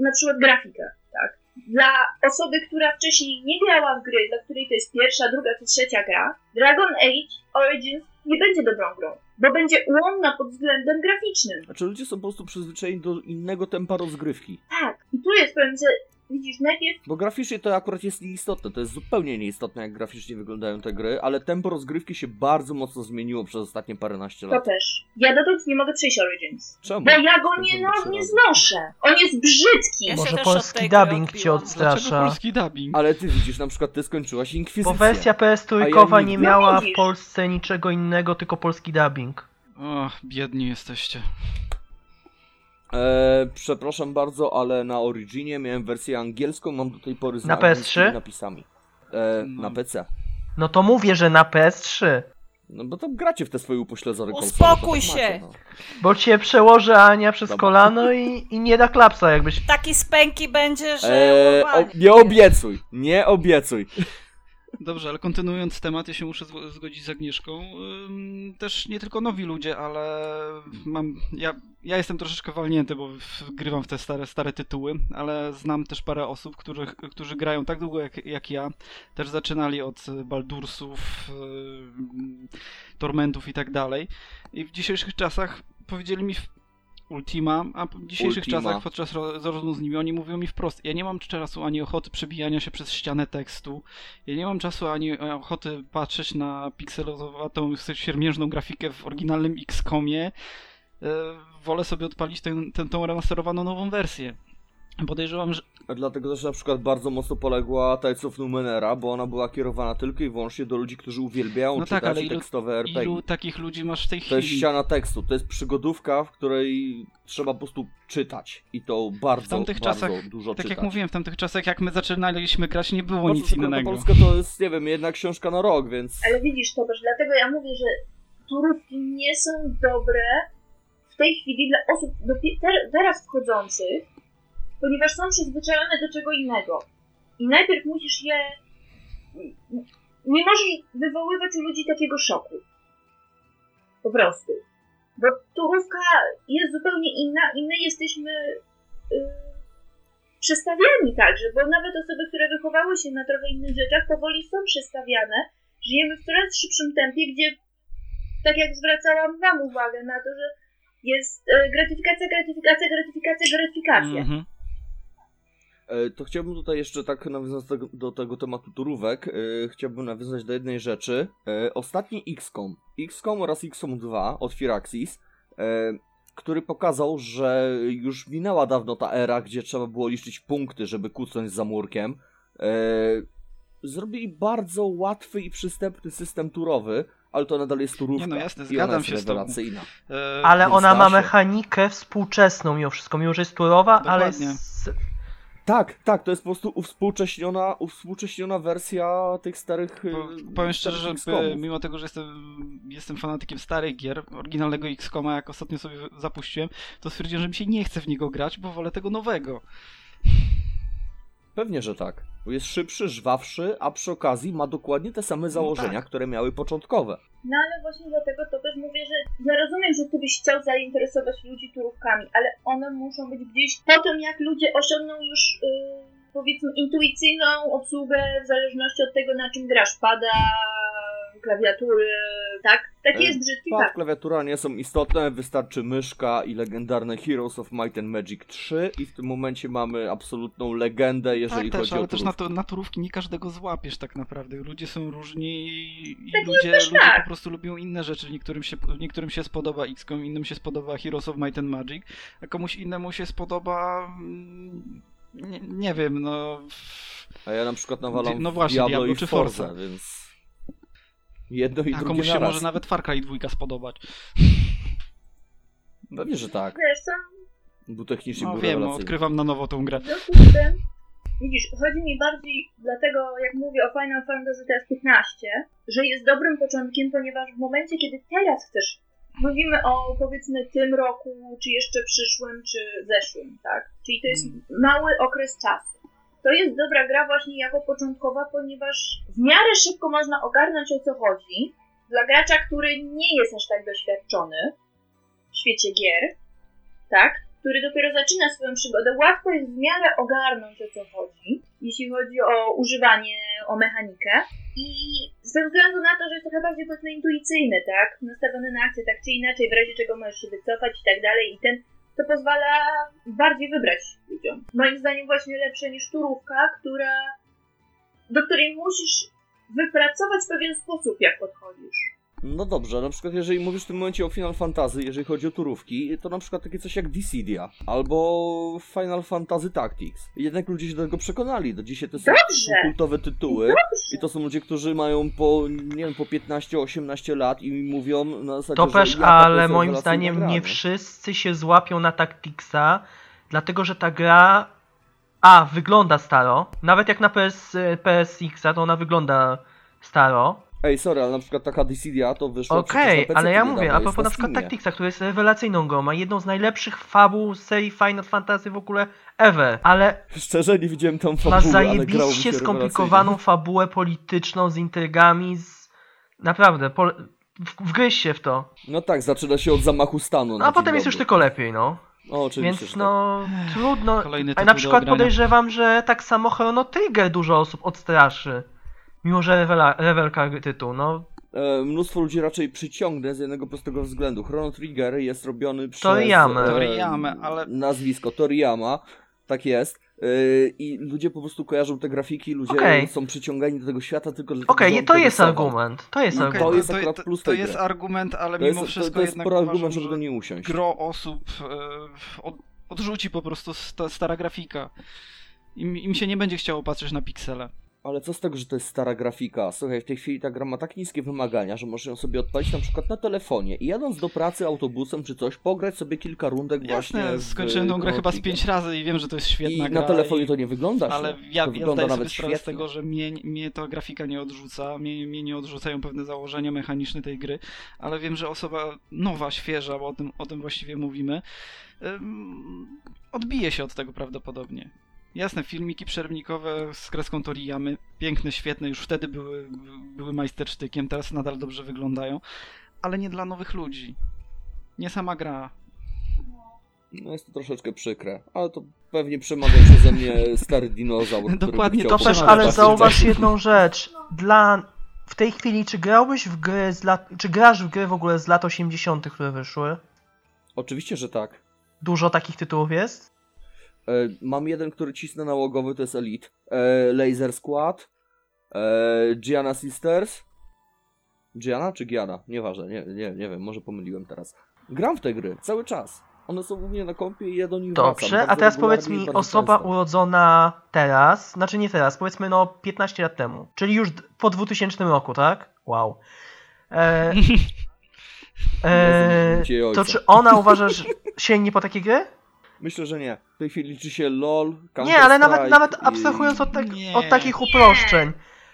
Speaker 5: na przykład grafikę, tak? Dla osoby, która wcześniej nie grała w gry, dla której to jest pierwsza, druga czy trzecia gra, Dragon Age Origins nie będzie dobrą grą, bo będzie ułomna pod względem graficznym.
Speaker 3: Znaczy ludzie są po prostu przyzwyczajeni do innego tempa rozgrywki.
Speaker 5: Tak, i tu jest problem, że widzisz, najpierw
Speaker 3: Bo graficznie to akurat jest nieistotne, to jest zupełnie nieistotne jak graficznie wyglądają te gry, ale tempo rozgrywki się bardzo mocno zmieniło przez ostatnie paręnaście
Speaker 5: to
Speaker 3: lat.
Speaker 5: też. Ja dotąd nie mogę przejść Origins.
Speaker 3: Czemu?
Speaker 5: Bo ja go nie, no, nie znoszę. On jest brzydki.
Speaker 1: Ja
Speaker 2: Może polski dubbing cię odstrasza.
Speaker 4: Dlaczego polski dubbing?
Speaker 3: Ale ty widzisz, na przykład ty skończyłaś Inkwizycję.
Speaker 2: Bo wersja
Speaker 3: A
Speaker 2: PS2
Speaker 3: ja
Speaker 2: nie miała
Speaker 5: No
Speaker 2: w
Speaker 5: widzisz.
Speaker 2: Polsce niczego innego, tylko polski dubbing.
Speaker 4: O, biedni jesteście.
Speaker 3: E, przepraszam bardzo, ale na Originie miałem wersję angielską, mam do tej pory z
Speaker 2: Na
Speaker 3: angielskimi
Speaker 2: PS3?
Speaker 3: napisami. E,
Speaker 4: No.
Speaker 3: Na PC.
Speaker 2: No to mówię, że na PS3.
Speaker 3: No bo tam gracie w te swoje upośledzone konsole.
Speaker 1: Uspokój
Speaker 3: to tak
Speaker 1: się.
Speaker 3: Macie, no.
Speaker 2: Bo cię przełoży Ania przez
Speaker 3: Dobra.
Speaker 2: kolano i, i nie da klapsa, jakbyś...
Speaker 1: Taki spęki będzie, że
Speaker 3: e,
Speaker 1: urwanie.
Speaker 3: o, nie obiecuj, nie obiecuj.
Speaker 4: Dobrze, ale kontynuując temat, ja się muszę zgo- zgodzić z Agnieszką. Ym, Też nie tylko nowi ludzie, ale mam. Ja, ja jestem troszeczkę walnięty, bo wgrywam w te stare, stare tytuły, ale znam też parę osób, których, którzy grają tak długo jak, jak ja. Też zaczynali od Baldursów, ym, Tormentów i tak dalej. I w dzisiejszych czasach powiedzieli mi. Ultima, a w dzisiejszych
Speaker 3: Ultima.
Speaker 4: czasach podczas ro- rozmów z nimi oni mówią mi wprost, ja nie mam czasu ani ochoty przebijania się przez ścianę tekstu, ja nie mam czasu ani ochoty patrzeć na pikselowatą, siermiężną grafikę w oryginalnym XCOMie. E, Wolę sobie odpalić tę, tę, tą remasterowaną nową wersję. Podejrzewam, że
Speaker 3: A Dlatego też na przykład bardzo mocno poległa Tides of Numenera, bo ona była kierowana tylko i wyłącznie do ludzi, którzy uwielbiają
Speaker 4: No tak,
Speaker 3: czytać
Speaker 4: ale ilu-
Speaker 3: tekstowe RPG.
Speaker 4: ilu takich ludzi masz w tej
Speaker 3: To jest
Speaker 4: chwili?
Speaker 3: ściana tekstu, to jest przygodówka, w której trzeba po prostu czytać. I to bardzo,
Speaker 4: W tamtych
Speaker 3: bardzo
Speaker 4: czasach,
Speaker 3: dużo
Speaker 4: tak
Speaker 3: czytać.
Speaker 4: jak mówiłem, w tamtych czasach jak my zaczynaliśmy grać nie było
Speaker 3: Patrząc
Speaker 4: nic innego.
Speaker 3: Polskę to jest, nie wiem, jedna książka na rok, więc...
Speaker 5: Ale widzisz, to też dlatego ja mówię, że turówki nie są dobre w tej chwili dla osób teraz wchodzących, ponieważ są przyzwyczajone do czego innego. I najpierw musisz je. Nie możesz wywoływać u ludzi takiego szoku. Po prostu. Bo turówka jest zupełnie inna i my jesteśmy yy, przestawiani także, bo nawet osoby, które wychowały się na trochę innych rzeczach, powoli są przestawiane. Żyjemy w coraz szybszym tempie, gdzie, tak jak zwracałam Wam uwagę na to, że jest e, gratyfikacja, gratyfikacja, gratyfikacja, gratyfikacja.
Speaker 4: Mhm.
Speaker 3: E, To chciałbym tutaj jeszcze tak nawiązać do do tego tematu turówek. E, Chciałbym nawiązać do jednej rzeczy. Ostatni XCOM, XCOM oraz XCOM 2 od Firaxis, który pokazał, że już minęła dawno ta era, gdzie trzeba było liczyć punkty, żeby kucnąć za murkiem. Zrobili bardzo łatwy i przystępny system turowy, ale to nadal jest turówka.
Speaker 4: Nie no, jasne, zgadzam się z tobą. E,
Speaker 2: Ale ona ma mechanikę współczesną mimo wszystko, mimo że jest turowa, ale.
Speaker 3: Tak, tak, to jest po prostu uwspółcześniona, uwspółcześniona wersja tych starych.
Speaker 4: Po,
Speaker 3: e,
Speaker 4: powiem szczerze, że mimo tego, że jestem, jestem fanatykiem starych gier, oryginalnego XCOMa, jak ostatnio sobie zapuściłem, to stwierdziłem, że mi się nie chce w niego grać, bo wolę tego nowego.
Speaker 3: Pewnie, że tak. Bo jest szybszy, żwawszy, a przy okazji ma dokładnie te same założenia,
Speaker 4: tak.
Speaker 3: które miały początkowe.
Speaker 5: No ale właśnie dlatego to też mówię, że ja rozumiem, że ty byś chciał zainteresować ludzi turówkami, ale one muszą być gdzieś po tym, jak ludzie osiągną już yy, powiedzmy intuicyjną obsługę w zależności od tego, na czym grasz. Pada, klawiatury, tak? Taki
Speaker 3: E,
Speaker 5: jest brzydki
Speaker 3: Pad,
Speaker 5: fakt.
Speaker 3: klawiatura nie są istotne, wystarczy myszka i legendarne Heroes of Might and Magic 3 i w tym momencie mamy absolutną legendę, jeżeli
Speaker 4: tak,
Speaker 3: chodzi
Speaker 4: też, ale
Speaker 3: o
Speaker 4: też na,
Speaker 3: turówki.
Speaker 4: to, na turówki nie każdego złapiesz tak naprawdę. Ludzie są różni i
Speaker 5: Tak, no
Speaker 4: ludzie,
Speaker 5: też
Speaker 4: ludzie
Speaker 5: tak.
Speaker 4: po prostu lubią inne rzeczy. Niektórym się, niektórym się spodoba XCOM, innym się spodoba Heroes of Might and Magic, a komuś innemu się spodoba... mm, Nie, nie wiem, no...
Speaker 3: A ja na przykład nawalam
Speaker 4: No właśnie,
Speaker 3: Diablo,
Speaker 4: Diablo
Speaker 3: i
Speaker 4: czy
Speaker 3: Forza,
Speaker 4: Forza.
Speaker 3: więc jedno i
Speaker 4: A
Speaker 3: drugie
Speaker 4: komuś się
Speaker 3: naraz.
Speaker 4: może nawet Far Cry 2 spodobać.
Speaker 3: Pewnie, że tak.
Speaker 5: Wiesz co,
Speaker 3: Był technicznie
Speaker 4: No wiem,
Speaker 3: rewelacyjny.
Speaker 4: odkrywam na nowo tą grę.
Speaker 5: w związku z tym, widzisz, chodzi mi bardziej dlatego, jak mówię o Final Fantasy teraz 15, że jest dobrym początkiem, ponieważ w momencie, kiedy teraz chcesz, mówimy o powiedzmy tym roku, czy jeszcze przyszłym, czy zeszłym, tak? Czyli to jest mały okres czasu. To jest dobra gra właśnie jako początkowa, ponieważ w miarę szybko można ogarnąć o co chodzi. Dla gracza, który nie jest aż tak doświadczony w świecie gier, tak? który dopiero zaczyna swoją przygodę, łatwo jest w miarę ogarnąć o co chodzi, jeśli chodzi o używanie, o mechanikę. I ze względu na to, że jest trochę bardziej intuicyjny, tak? Nastawiony na akcję tak czy inaczej, w razie czego możesz się wycofać i tak dalej. I ten, to pozwala bardziej wybrać ludziom. Moim zdaniem właśnie lepsze niż turówka, która, do której musisz wypracować pewien sposób, jak podchodzisz.
Speaker 3: No dobrze, na przykład jeżeli mówisz w tym momencie o Final Fantasy, jeżeli chodzi o turówki, to na przykład takie coś jak Dissidia albo Final Fantasy Tactics. Jednak ludzie się do tego przekonali. Do dzisiaj to są
Speaker 5: Dobrze.
Speaker 3: kultowe tytuły i to są ludzie, którzy mają po, nie wiem, po 15-18 lat i mówią na zasadzie,
Speaker 2: To
Speaker 3: że
Speaker 2: ale moim zdaniem nie wszyscy się złapią na Tacticsa, dlatego że ta gra A wygląda staro, nawet jak na PS, PSX-a to ona wygląda staro.
Speaker 3: Ej, sorry, ale na przykład taka Dissidia to wyszła
Speaker 2: Okej,
Speaker 3: na
Speaker 2: ale ja mówię, a propos na przykład
Speaker 3: Steamie.
Speaker 2: Tacticsa, który jest rewelacyjną grą, ma jedną z najlepszych fabuł z serii Final Fantasy w ogóle ever, ale
Speaker 3: Szczerze nie widziałem
Speaker 2: ma
Speaker 3: grało mi się
Speaker 2: zajebiście skomplikowaną fabułę polityczną z intrygami, z... Naprawdę, po... w- wgryź się w to.
Speaker 3: No tak, zaczyna się od zamachu stanu.
Speaker 2: No a potem jest już tylko lepiej, no.
Speaker 3: O, oczywiście,
Speaker 2: Więc
Speaker 3: że
Speaker 2: no, trudno.
Speaker 4: Kolejny
Speaker 2: A na przykład podejrzewam, że tak samo Chrono Trigger dużo osób odstraszy. Mimo, że rewela, rewelka tytuł, no.
Speaker 3: E, mnóstwo ludzi raczej przyciągnę z jednego prostego względu. Chrono Trigger jest robiony przez...
Speaker 2: Toriyamę.
Speaker 3: e,
Speaker 4: Toriyamę, ale-
Speaker 3: Nazwisko, Toriyama, tak jest. E, I ludzie po prostu kojarzą te grafiki, ludzie
Speaker 2: Okej.
Speaker 3: są przyciągani do tego świata tylko dlatego,
Speaker 2: Okej, to jest
Speaker 3: rysował.
Speaker 2: argument. To jest
Speaker 3: Okej,
Speaker 2: argument.
Speaker 3: to jest
Speaker 4: to,
Speaker 3: akurat
Speaker 4: to,
Speaker 3: plus
Speaker 4: to jest
Speaker 3: gry.
Speaker 4: argument, ale
Speaker 3: To
Speaker 4: mimo
Speaker 3: jest,
Speaker 4: wszystko
Speaker 3: to, to jest
Speaker 4: jednak
Speaker 3: sporo
Speaker 4: uważam,
Speaker 3: argument, żeby
Speaker 4: że
Speaker 3: do niej usiąść.
Speaker 4: gro osób e, od, odrzuci po prostu sta, stara grafika. Im, Im się nie będzie chciało patrzeć na piksele.
Speaker 3: Ale co z tego, że to jest stara grafika? Słuchaj, w tej chwili ta gra ma tak niskie wymagania, że możesz ją sobie odpalić na przykład na telefonie i jadąc do pracy autobusem czy coś, pograć sobie kilka rundek właśnie
Speaker 4: Jasne,
Speaker 3: w
Speaker 4: skończyłem tą grę chyba z pięć razy i wiem, że to jest świetna
Speaker 3: I
Speaker 4: gra.
Speaker 3: na telefonie
Speaker 4: i...
Speaker 3: to nie wygląda
Speaker 4: Ale ja,
Speaker 3: to
Speaker 4: ja
Speaker 3: wygląda nawet
Speaker 4: sprawę z tego, że mnie, mnie ta grafika nie odrzuca, mnie, mnie nie odrzucają pewne założenia mechaniczne tej gry, ale wiem, że osoba nowa, świeża, bo o tym, o tym właściwie mówimy, odbije się od tego prawdopodobnie. Jasne, filmiki przerwnikowe z kreską Toriyamy, piękne, świetne, już wtedy były, były majstersztykiem, teraz nadal dobrze wyglądają, ale nie dla nowych ludzi. Nie sama gra.
Speaker 3: No jest to troszeczkę przykre, ale to pewnie przemawia przeze mnie stary dinozaur,
Speaker 4: Dokładnie
Speaker 2: To też, ale zauważ jedną rzecz. Dla... W tej chwili, czy grałbyś w gry z lat... Czy grasz w gry w ogóle z lat 80., które wyszły?
Speaker 3: Oczywiście, że tak.
Speaker 2: Dużo takich tytułów jest?
Speaker 3: E, mam jeden, który cisnę nałogowy, to jest Elite. E, Laser Squad, e, Gianna Sisters. Gianna czy Gianna? Nieważne, nie, nie, nie wiem, może pomyliłem teraz. Gram w te gry cały czas. One są u mnie na kompie i ja do nich.
Speaker 2: Dobrze, a teraz powiedz mi, osoba
Speaker 3: często.
Speaker 2: urodzona teraz, znaczy nie teraz, powiedzmy no 15 lat temu, czyli już po 2000 roku, tak? Wow. E, e, to czy ona uważa, że sięgnie po takie gry?
Speaker 3: Myślę, że nie. W tej chwili liczy się LOL,
Speaker 2: Nie, ale nawet, nawet
Speaker 3: i-
Speaker 2: abstrahując od, tak,
Speaker 4: Nie.
Speaker 2: od takich uproszczeń,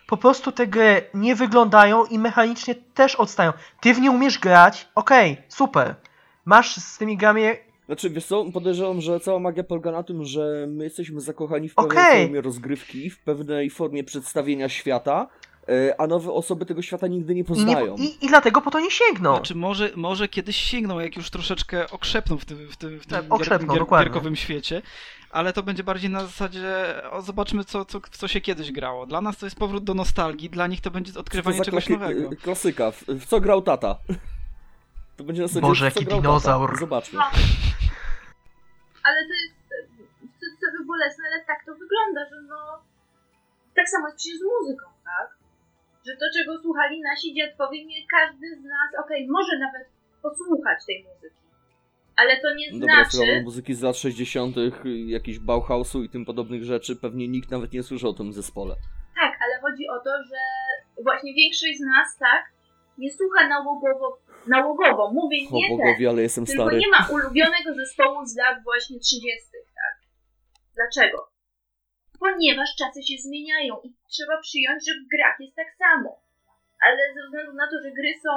Speaker 2: po prostu te gry nie wyglądają i mechanicznie też odstają. Ty w nie umiesz grać, okej, super. Masz z tymi grami
Speaker 3: Znaczy, wiesz co, podejrzewam, że cała magia polega na tym, że my jesteśmy zakochani w pewnej
Speaker 2: Okej.
Speaker 3: formie rozgrywki, w pewnej formie przedstawienia świata, a nowe osoby tego świata nigdy nie
Speaker 2: I,
Speaker 3: poznają.
Speaker 2: nie, i, I dlatego po to nie sięgną.
Speaker 4: Znaczy może, może kiedyś sięgną, jak już troszeczkę okrzepną w tym, w tym, w tym
Speaker 2: Tak,
Speaker 4: gier-
Speaker 2: okrzepną,
Speaker 4: gier-
Speaker 2: dokładnie.
Speaker 4: gierkowym świecie, ale to będzie bardziej na zasadzie, o, zobaczmy co, co, w co się kiedyś grało. Dla nas to jest powrót do nostalgii, dla nich to będzie
Speaker 3: to
Speaker 4: odkrywanie
Speaker 3: za
Speaker 4: czegoś nowego.
Speaker 3: e, Klasyka, w, w co grał tata? To będzie na zasadzie,
Speaker 2: Boże, jaki dinozaur.
Speaker 3: Tata. Zobaczmy.
Speaker 5: No. Ale to jest w cudzysłowie bolesne, ale tak to wygląda, że no... Tak samo jest przecież z muzyką, tak? Że to, czego słuchali nasi dziadkowie, nie każdy z nas, okej, może nawet posłuchać tej muzyki. Ale to nie
Speaker 3: Dobra,
Speaker 5: znaczy...
Speaker 3: słucham muzyki z lat 60., jakiś Bauhausu i tym podobnych rzeczy, pewnie nikt nawet nie słyszał o tym zespole.
Speaker 5: Tak, ale chodzi o to, że właśnie większość z nas, tak, nie słucha nałogowo, nałogowo, mówię
Speaker 3: O
Speaker 5: nie te,
Speaker 3: bogowie, ale jestem
Speaker 5: tylko
Speaker 3: stary.
Speaker 5: nie ma ulubionego zespołu z lat właśnie 30., tak? Dlaczego? Ponieważ czasy się zmieniają i trzeba przyjąć, że w grach jest tak samo. Ale ze względu na to, że gry są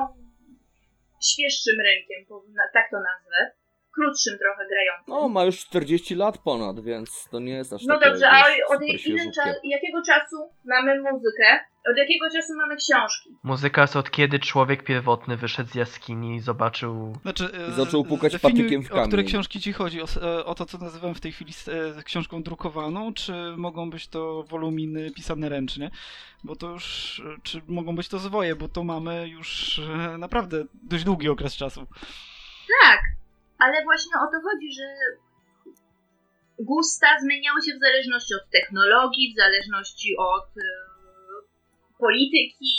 Speaker 5: świeższym rynkiem, tak to nazwę, krótszym trochę grającym.
Speaker 3: No, ma już 40 lat ponad, więc to nie jest aż
Speaker 5: No
Speaker 3: takie,
Speaker 5: dobrze, a od jakiego czasu mamy muzykę? Od jakiego czasu mamy książki?
Speaker 2: Muzyka jest od kiedy człowiek pierwotny wyszedł z jaskini i zobaczył...
Speaker 4: Znaczy, e,
Speaker 3: I zaczął pukać patykiem w
Speaker 4: O które
Speaker 3: kamień.
Speaker 4: książki ci chodzi? O, e, o to, co nazywam w tej chwili e, książką drukowaną, czy mogą być to woluminy pisane ręcznie? Bo to już, e, czy mogą być to zwoje, bo to mamy już e, naprawdę dość długi okres czasu.
Speaker 5: Tak, ale właśnie o to chodzi, że gusta zmieniały się w zależności od technologii, w zależności od e, polityki,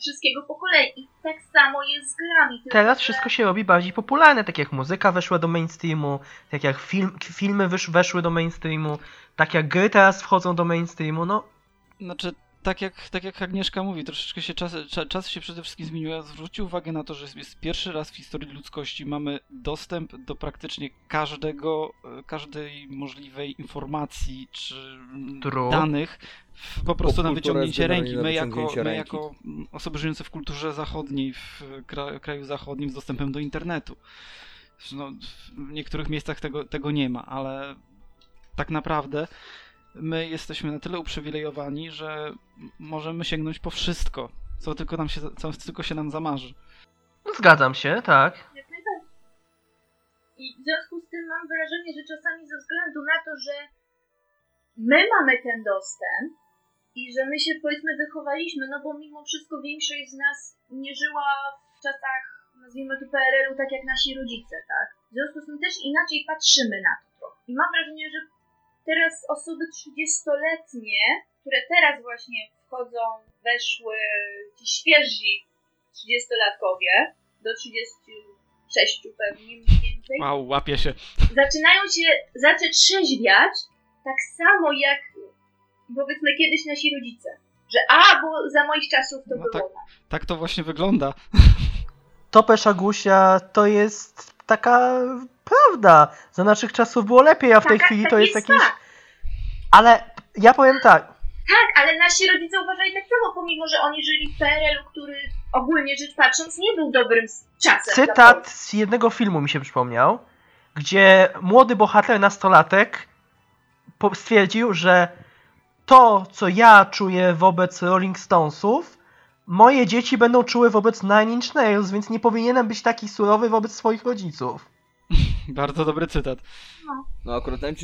Speaker 5: wszystkiego po kolei. I tak samo jest z grami. tylko
Speaker 2: Teraz wszystko się robi bardziej popularne, tak jak muzyka weszła do mainstreamu, tak jak film, filmy weszły do mainstreamu, tak jak gry teraz wchodzą do mainstreamu, no
Speaker 4: Znaczy, tak jak, tak jak Agnieszka mówi, troszeczkę się czas, cza- czas się przede wszystkim zmienił. Zwróćcie uwagę na to, że jest pierwszy raz w historii ludzkości mamy dostęp do praktycznie każdego, każdej możliwej informacji czy
Speaker 2: True.
Speaker 4: danych po prostu na wyciągnięcie ręki. My jako, my
Speaker 3: ręki.
Speaker 4: jako osoby żyjące w kulturze zachodniej, w kra, kraju zachodnim z dostępem do internetu. No, w niektórych miejscach tego, tego nie ma, ale tak naprawdę my jesteśmy na tyle uprzywilejowani, że możemy sięgnąć po wszystko, co tylko nam się, co tylko się nam zamarzy.
Speaker 2: zgadzam się, tak.
Speaker 5: I w związku z tym mam wrażenie, że czasami ze względu na to, że my mamy ten dostęp i że my się powiedzmy wychowaliśmy, no bo mimo wszystko większość z nas nie żyła w czasach, nazwijmy to PRL-u, tak jak nasi rodzice, tak? W związku z tym też inaczej patrzymy na to trochę. I mam wrażenie, że teraz osoby 30-letnie, które teraz właśnie wchodzą, weszły ci świeżi 30-latkowie, do 36 pewnie mniej więcej,
Speaker 4: Wow, łapie się.
Speaker 5: zaczynają się zacząć trzeźwiać tak samo jak powiedzmy kiedyś nasi rodzice. Że a, bo za moich czasów to
Speaker 4: No
Speaker 5: było
Speaker 4: tak.
Speaker 5: tak.
Speaker 4: Tak to właśnie wygląda.
Speaker 2: Topę Szagusia to jest taka prawda. Za naszych czasów było lepiej, a w tej
Speaker 5: Tak,
Speaker 2: chwili
Speaker 5: tak
Speaker 2: to jest
Speaker 5: jest
Speaker 2: jakieś...
Speaker 5: tak.
Speaker 2: Ale ja powiem tak,
Speaker 5: Tak, ale nasi rodzice uważali tak samo, pomimo że oni żyli w PRL-u, który ogólnie rzecz patrząc nie był dobrym czasem.
Speaker 2: cytat z jednego filmu mi się przypomniał, gdzie młody bohater, nastolatek stwierdził, że to, co ja czuję wobec Rolling Stonesów, moje dzieci będą czuły wobec Nine Inch Nails, więc nie powinienem być taki surowy wobec swoich rodziców.
Speaker 4: Bardzo dobry cytat.
Speaker 3: No akurat Nine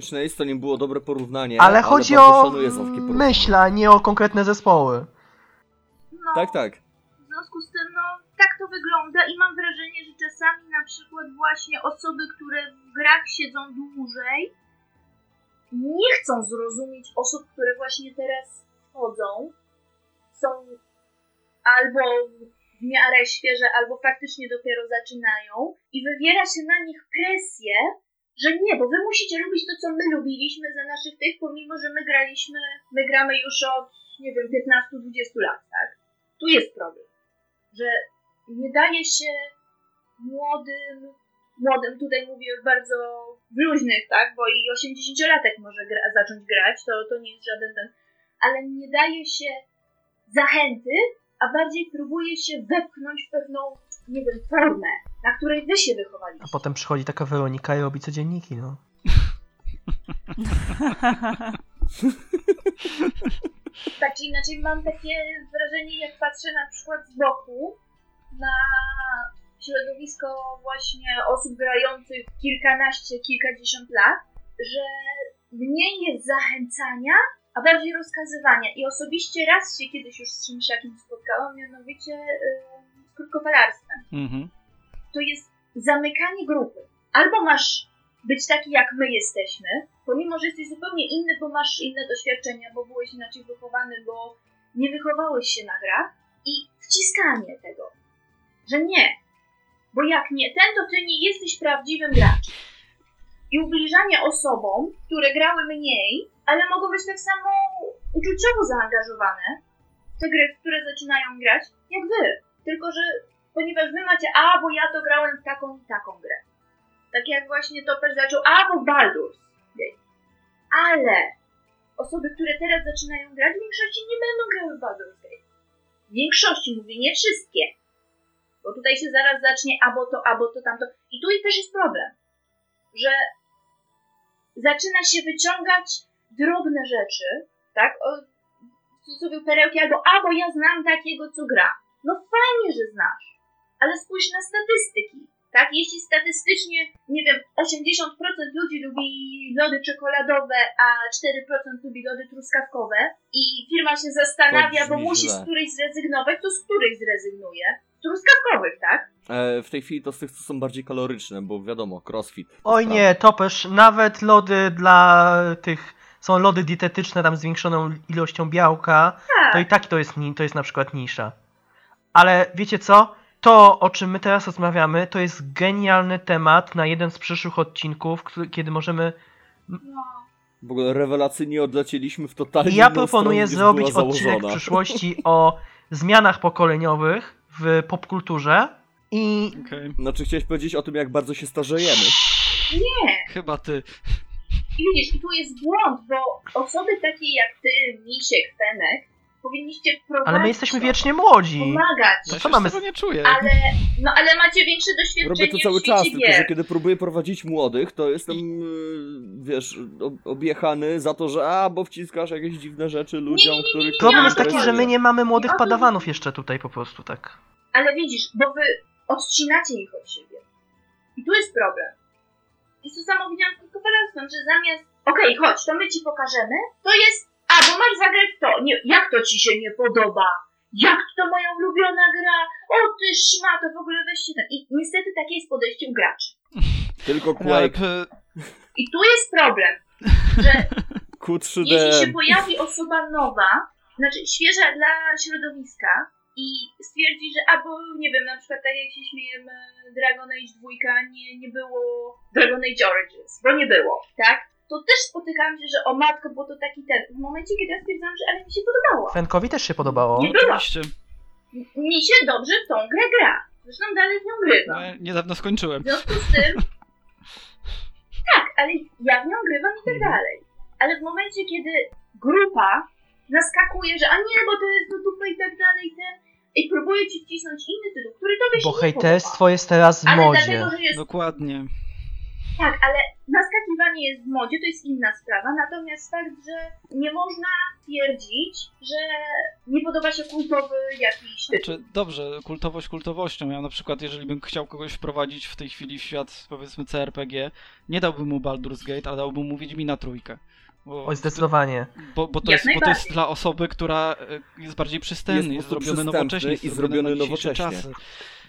Speaker 3: Inch- Nails to nie było dobre porównanie,
Speaker 2: Ale chodzi
Speaker 3: bardzo
Speaker 2: o myśl, a nie o konkretne zespoły.
Speaker 5: No,
Speaker 3: Tak, tak.
Speaker 5: W związku z tym, no, tak to wygląda i mam wrażenie, że czasami na przykład właśnie osoby, które w grach siedzą dłużej, nie chcą zrozumieć osób, które właśnie teraz wchodzą, są albo w miarę świeże, albo faktycznie dopiero zaczynają i wywiera się na nich presję, że nie, bo wy musicie lubić to, co my lubiliśmy za naszych tych, pomimo, że my graliśmy, my gramy już od, nie wiem, 15-20 lat, tak? Tu jest problem, że nie daje się młodym, młodym, tutaj mówię bardzo luźnych, tak, bo i 80-latek może gra, zacząć grać, to, to nie jest żaden ten, ale nie daje się zachęty, a bardziej próbuje się wepchnąć w pewną nie wiem, formę, na której wy się wychowaliście.
Speaker 2: A potem przychodzi taka Weronika i robi codzienniki, no.
Speaker 5: Tak czy inaczej mam takie wrażenie, jak patrzę na przykład z boku na środowisko właśnie osób grających kilkanaście, kilkadziesiąt lat, że mniej jest zachęcania, a bardziej rozkazywania. I osobiście raz się kiedyś już z czymś takim spotkałam, mianowicie yy, z krótkofalarstwem.
Speaker 4: Mhm.
Speaker 5: To jest zamykanie grupy. Albo masz być taki, jak my jesteśmy, pomimo, że jesteś zupełnie inny, bo masz inne doświadczenia, bo byłeś inaczej wychowany, bo nie wychowałeś się na grach i wciskanie tego, że nie, bo jak nie ten, to ty nie jesteś prawdziwym graczem. I ubliżanie osobom, które grały mniej, ale mogą być tak samo uczuciowo zaangażowane w te gry, w które zaczynają grać, jak wy. Tylko, że ponieważ wy macie, a bo ja to grałem w taką i taką grę. Tak jak właśnie Topper zaczął, a bo Baldur's Gate. Ale osoby, które teraz zaczynają grać, w większości nie będą grały w Baldur's Gate. W większości, mówię, nie wszystkie. Bo tutaj się zaraz zacznie albo to, albo to, tamto. I tu też jest problem, że zaczyna się wyciągać drobne rzeczy, tak? O, w cudzysłowie perełki, albo a, bo ja znam takiego, co gra. No fajnie, że znasz, ale spójrz na statystyki, tak? Jeśli statystycznie, nie wiem, 80% ludzi lubi lody czekoladowe, a 4% lubi lody truskawkowe i firma się zastanawia, bo musi z którejś zrezygnować, to z której zrezygnuje? Z truskawkowych, tak?
Speaker 3: E, w tej chwili to z tych, co są bardziej kaloryczne, bo wiadomo, crossfit.
Speaker 2: Oj
Speaker 3: sprawa.
Speaker 2: nie, topesz, nawet lody dla tych, są lody dietetyczne tam z zwiększoną ilością białka,
Speaker 5: Tak.
Speaker 2: to i tak to jest, to jest na przykład nisza. Ale wiecie co? To, o czym my teraz rozmawiamy, to jest genialny temat na jeden z przyszłych odcinków, który, kiedy możemy...
Speaker 5: No.
Speaker 3: W ogóle rewelacyjnie odlecieliśmy w totalnie
Speaker 2: I ja proponuję
Speaker 3: stronę,
Speaker 2: zrobić odcinek w przyszłości o zmianach pokoleniowych w popkulturze i
Speaker 4: Okej.
Speaker 3: Znaczy chciałeś powiedzieć o tym, jak bardzo się starzejemy.
Speaker 5: Nie.
Speaker 4: Chyba ty.
Speaker 5: I widzisz, i tu jest błąd, bo osoby takie jak ty, Misiek, Fenek, powinniście prowadzić
Speaker 2: ale my jesteśmy wiecznie młodzi.
Speaker 5: pomagać,
Speaker 4: Ja
Speaker 2: co mamy
Speaker 4: nie czuję.
Speaker 5: ale, no, ale macie większe doświadczenie
Speaker 3: Robię to cały czas, tylko że
Speaker 5: gier.
Speaker 3: kiedy próbuję prowadzić młodych, to jestem, yy, wiesz, ob- objechany za to, że a, bo wciskasz jakieś dziwne rzeczy ludziom,
Speaker 5: nie, nie,
Speaker 3: których...
Speaker 5: nie,
Speaker 2: Problem jest taki, że my nie mamy młodych
Speaker 5: tym-
Speaker 2: padawanów jeszcze tutaj po prostu, tak.
Speaker 5: Ale widzisz, bo wy odcinacie ich od siebie. I tu jest problem. I to samo widziałam z konferencją, że zamiast okej, chodź, to my ci pokażemy, to jest, a, bo masz zagrać to. Nie, jak to ci się nie podoba? Jak to moja ulubiona gra? O ty szmato, w ogóle weźcie ten. I niestety takie jest podejście u graczy.
Speaker 3: Tylko
Speaker 4: No,
Speaker 3: Quake,
Speaker 5: I tu jest problem, że
Speaker 3: Q3D,
Speaker 5: jeśli się pojawi osoba nowa, znaczy świeża dla środowiska i stwierdzi, że albo nie wiem, na przykład tak jak się śmiejemy, Dragon Age 2 nie, nie było Dragon Age Origins, bo nie było, tak? To też spotykałam się, że o matko, bo to taki ten. W momencie, kiedy ja stwierdzałam, że ale mi się podobało.
Speaker 2: Fenkowi też się podobało.
Speaker 5: Nie było.
Speaker 4: oczywiście.
Speaker 5: Mi się dobrze w tą grę gra. Zresztą dalej w nią grywam.
Speaker 4: No, ja niedawno skończyłem.
Speaker 5: W związku z tym. Tak, ale ja w nią grywam i tak
Speaker 4: Mhm.
Speaker 5: dalej. Ale w momencie, kiedy grupa naskakuje, że a nie, bo to jest do dupy i tak dalej, ten, i próbuje ci wcisnąć inny tytuł, który tobie się
Speaker 2: Bo
Speaker 5: nie
Speaker 2: hejterstwo jest teraz w
Speaker 5: podoba.
Speaker 2: Modzie.
Speaker 5: dlatego, że jest
Speaker 4: Dokładnie.
Speaker 5: Tak, ale naskakiwanie jest w modzie, to jest inna sprawa. Natomiast fakt, że nie można twierdzić, że nie podoba się kultowy jakiś.
Speaker 4: Znaczy, dobrze, kultowość kultowością. Ja na przykład, jeżeli bym chciał kogoś wprowadzić w tej chwili w świat, powiedzmy, CRPG, nie dałbym mu Baldur's Gate, ale dałbym mu Wiedźmina trójkę. Bo,
Speaker 2: Oj, zdecydowanie.
Speaker 4: bo, bo, to jest, bo to jest dla osoby, która e, jest bardziej przystępny,
Speaker 3: Jest
Speaker 4: jest, zrobiony nowocześnie.
Speaker 3: i zrobiony nowocześnie.
Speaker 4: czasy.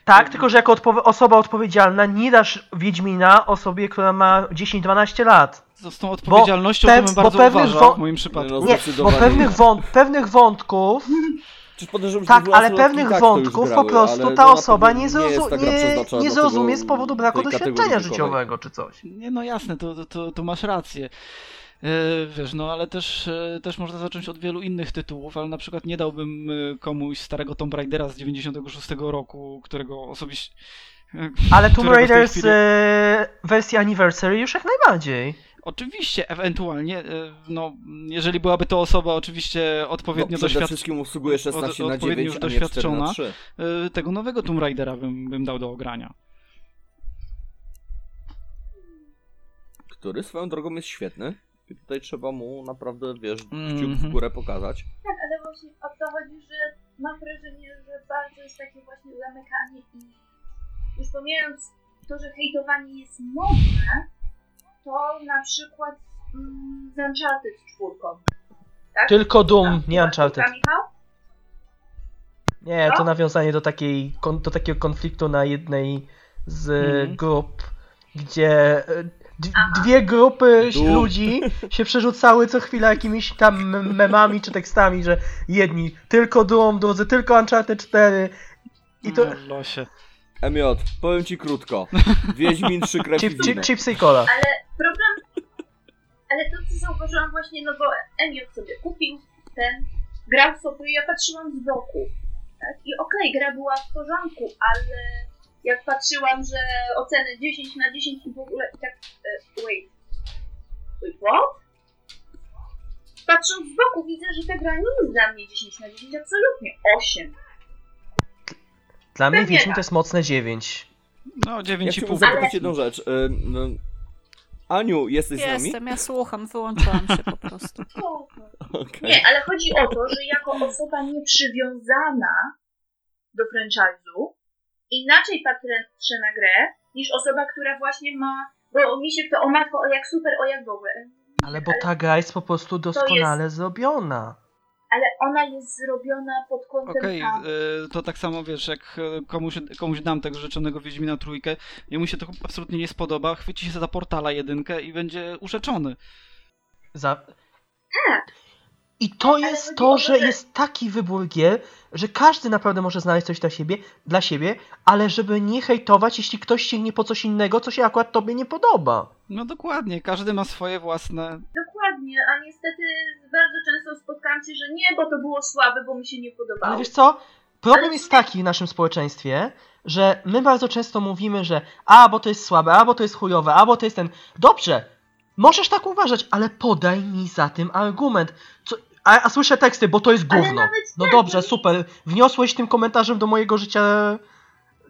Speaker 2: Tak, tylko że jako odpow- osoba odpowiedzialna nie dasz Wiedźmina osobie, która ma 10-12 lat.
Speaker 4: Z tą odpowiedzialnością
Speaker 2: pe-
Speaker 4: to bym
Speaker 2: bo
Speaker 4: bardzo
Speaker 2: pewnych
Speaker 4: uważał w moim przypadku.
Speaker 2: Nie, bo pewnych, wąt- pewnych wątków, tak, ale pewnych
Speaker 3: tak
Speaker 2: wątków po
Speaker 3: grały,
Speaker 2: prostu
Speaker 3: ale
Speaker 2: ta osoba nie,
Speaker 3: jest
Speaker 2: zrozu-
Speaker 3: ta gra
Speaker 2: nie, nie
Speaker 3: do
Speaker 2: zrozumie z powodu braku doświadczenia życiowego czy coś.
Speaker 4: Nie, no jasne, to- to, to masz rację. E, Wiesz, no ale też, e, też można zacząć od wielu innych tytułów, ale na przykład nie dałbym e, komuś starego Tomb Raidera z 96 roku, którego osobiście...
Speaker 2: Ale Tomb Raiders
Speaker 4: chwili-
Speaker 2: wersji Anniversary już jak najbardziej.
Speaker 4: Oczywiście, ewentualnie, no, jeżeli byłaby to osoba oczywiście odpowiednio
Speaker 3: no, przede
Speaker 4: doświadczona,
Speaker 3: wszystkim usługuje 16 na
Speaker 4: odpowiednio
Speaker 3: 9,
Speaker 4: już
Speaker 3: a nie 4
Speaker 4: doświadczona.
Speaker 3: na 3.
Speaker 4: tego nowego Tomb Raidera bym, bym dał do ogrania.
Speaker 3: Który swoją drogą jest świetny. I tutaj trzeba mu naprawdę, wiesz, kciuk
Speaker 4: Mhm.
Speaker 3: w górę pokazać.
Speaker 5: Tak, ale właśnie o to chodzi, że mam wrażenie, że bardzo jest takie właśnie zamykanie i już pomijając to, że hejtowanie jest modne, to na przykład mm, z Uncharted z czwórką. Tak?
Speaker 2: Tylko Doom,
Speaker 5: Tak,
Speaker 2: nie Uncharted.
Speaker 5: czwórka, Michał?
Speaker 2: Nie, to
Speaker 5: Co?
Speaker 2: nawiązanie do takiej, do takiego konfliktu na jednej z
Speaker 4: Mhm.
Speaker 2: grup, gdzie e. dwie grupy ludzi się przerzucały co chwila jakimiś tam mem- memami czy tekstami, że jedni tylko Doom, drudzy tylko Uncharted 4 i to
Speaker 4: No, losie.
Speaker 3: MJ, powiem ci krótko. Wiedźmin 3 krew
Speaker 2: chip, chip, chipsy i cola.
Speaker 5: Ale problem, ale to co zauważyłam właśnie, no bo Emiot sobie kupił ten, grał sobie i ja patrzyłam z boku. Tak? I okej, gra była w porządku, ale jak patrzyłam, że oceny 10 na 10 i w ogóle i tak, e, wait, wait, what? Patrząc z boku widzę, że ta gra nie jest dla mnie 10 na 10, absolutnie 8.
Speaker 2: Dla mnie
Speaker 5: Pewnie
Speaker 2: Wiedźmin
Speaker 5: tak.
Speaker 2: to jest mocne 9.
Speaker 4: No,
Speaker 3: Ja
Speaker 4: 9,5.
Speaker 3: chciałbym
Speaker 5: Ale-
Speaker 3: zapytać jedną rzecz. Ym, ym, Aniu, jesteś z nami?
Speaker 1: Jestem, ja słucham, wyłączyłam się po prostu.
Speaker 3: Okej.
Speaker 5: Nie, ale chodzi o to, że jako osoba nieprzywiązana do franchise'u inaczej patrzę na grę niż osoba, która właśnie ma, bo mi się to o matko, o jak super, o jak w ogóle.
Speaker 2: Ale bo ta gra jest po prostu doskonale zrobiona.
Speaker 5: Ale ona jest zrobiona pod kątem
Speaker 4: Okej,
Speaker 5: tam.
Speaker 4: y, to tak samo wiesz, jak y, komuś, komuś dam tego rzeczonego Wiedźmina trójkę, jemu się to absolutnie nie spodoba, chwyci się za portala jedynkę i będzie urzeczony.
Speaker 2: Za...
Speaker 5: Tak.
Speaker 2: I to jest to, że jest taki wybór gier, że każdy naprawdę może znaleźć coś dla siebie, dla siebie, ale żeby nie hejtować, jeśli ktoś sięgnie po coś innego, co się akurat tobie nie podoba.
Speaker 4: No dokładnie, każdy ma swoje własne.
Speaker 5: Dokładnie, a niestety bardzo często spotkałam się, że nie, bo to było słabe, bo mi się nie podobało.
Speaker 2: Ale wiesz co? Problem
Speaker 5: Ale
Speaker 2: jest taki w naszym społeczeństwie, że my bardzo często mówimy, że a, bo to jest słabe, a, bo to jest chujowe, a, bo to jest ten... Dobrze, możesz tak uważać, ale podaj mi za tym argument. Co... A, a słyszę teksty, bo to jest gówno. No dobrze,
Speaker 5: no-
Speaker 2: super. Wniosłeś tym komentarzem do mojego życia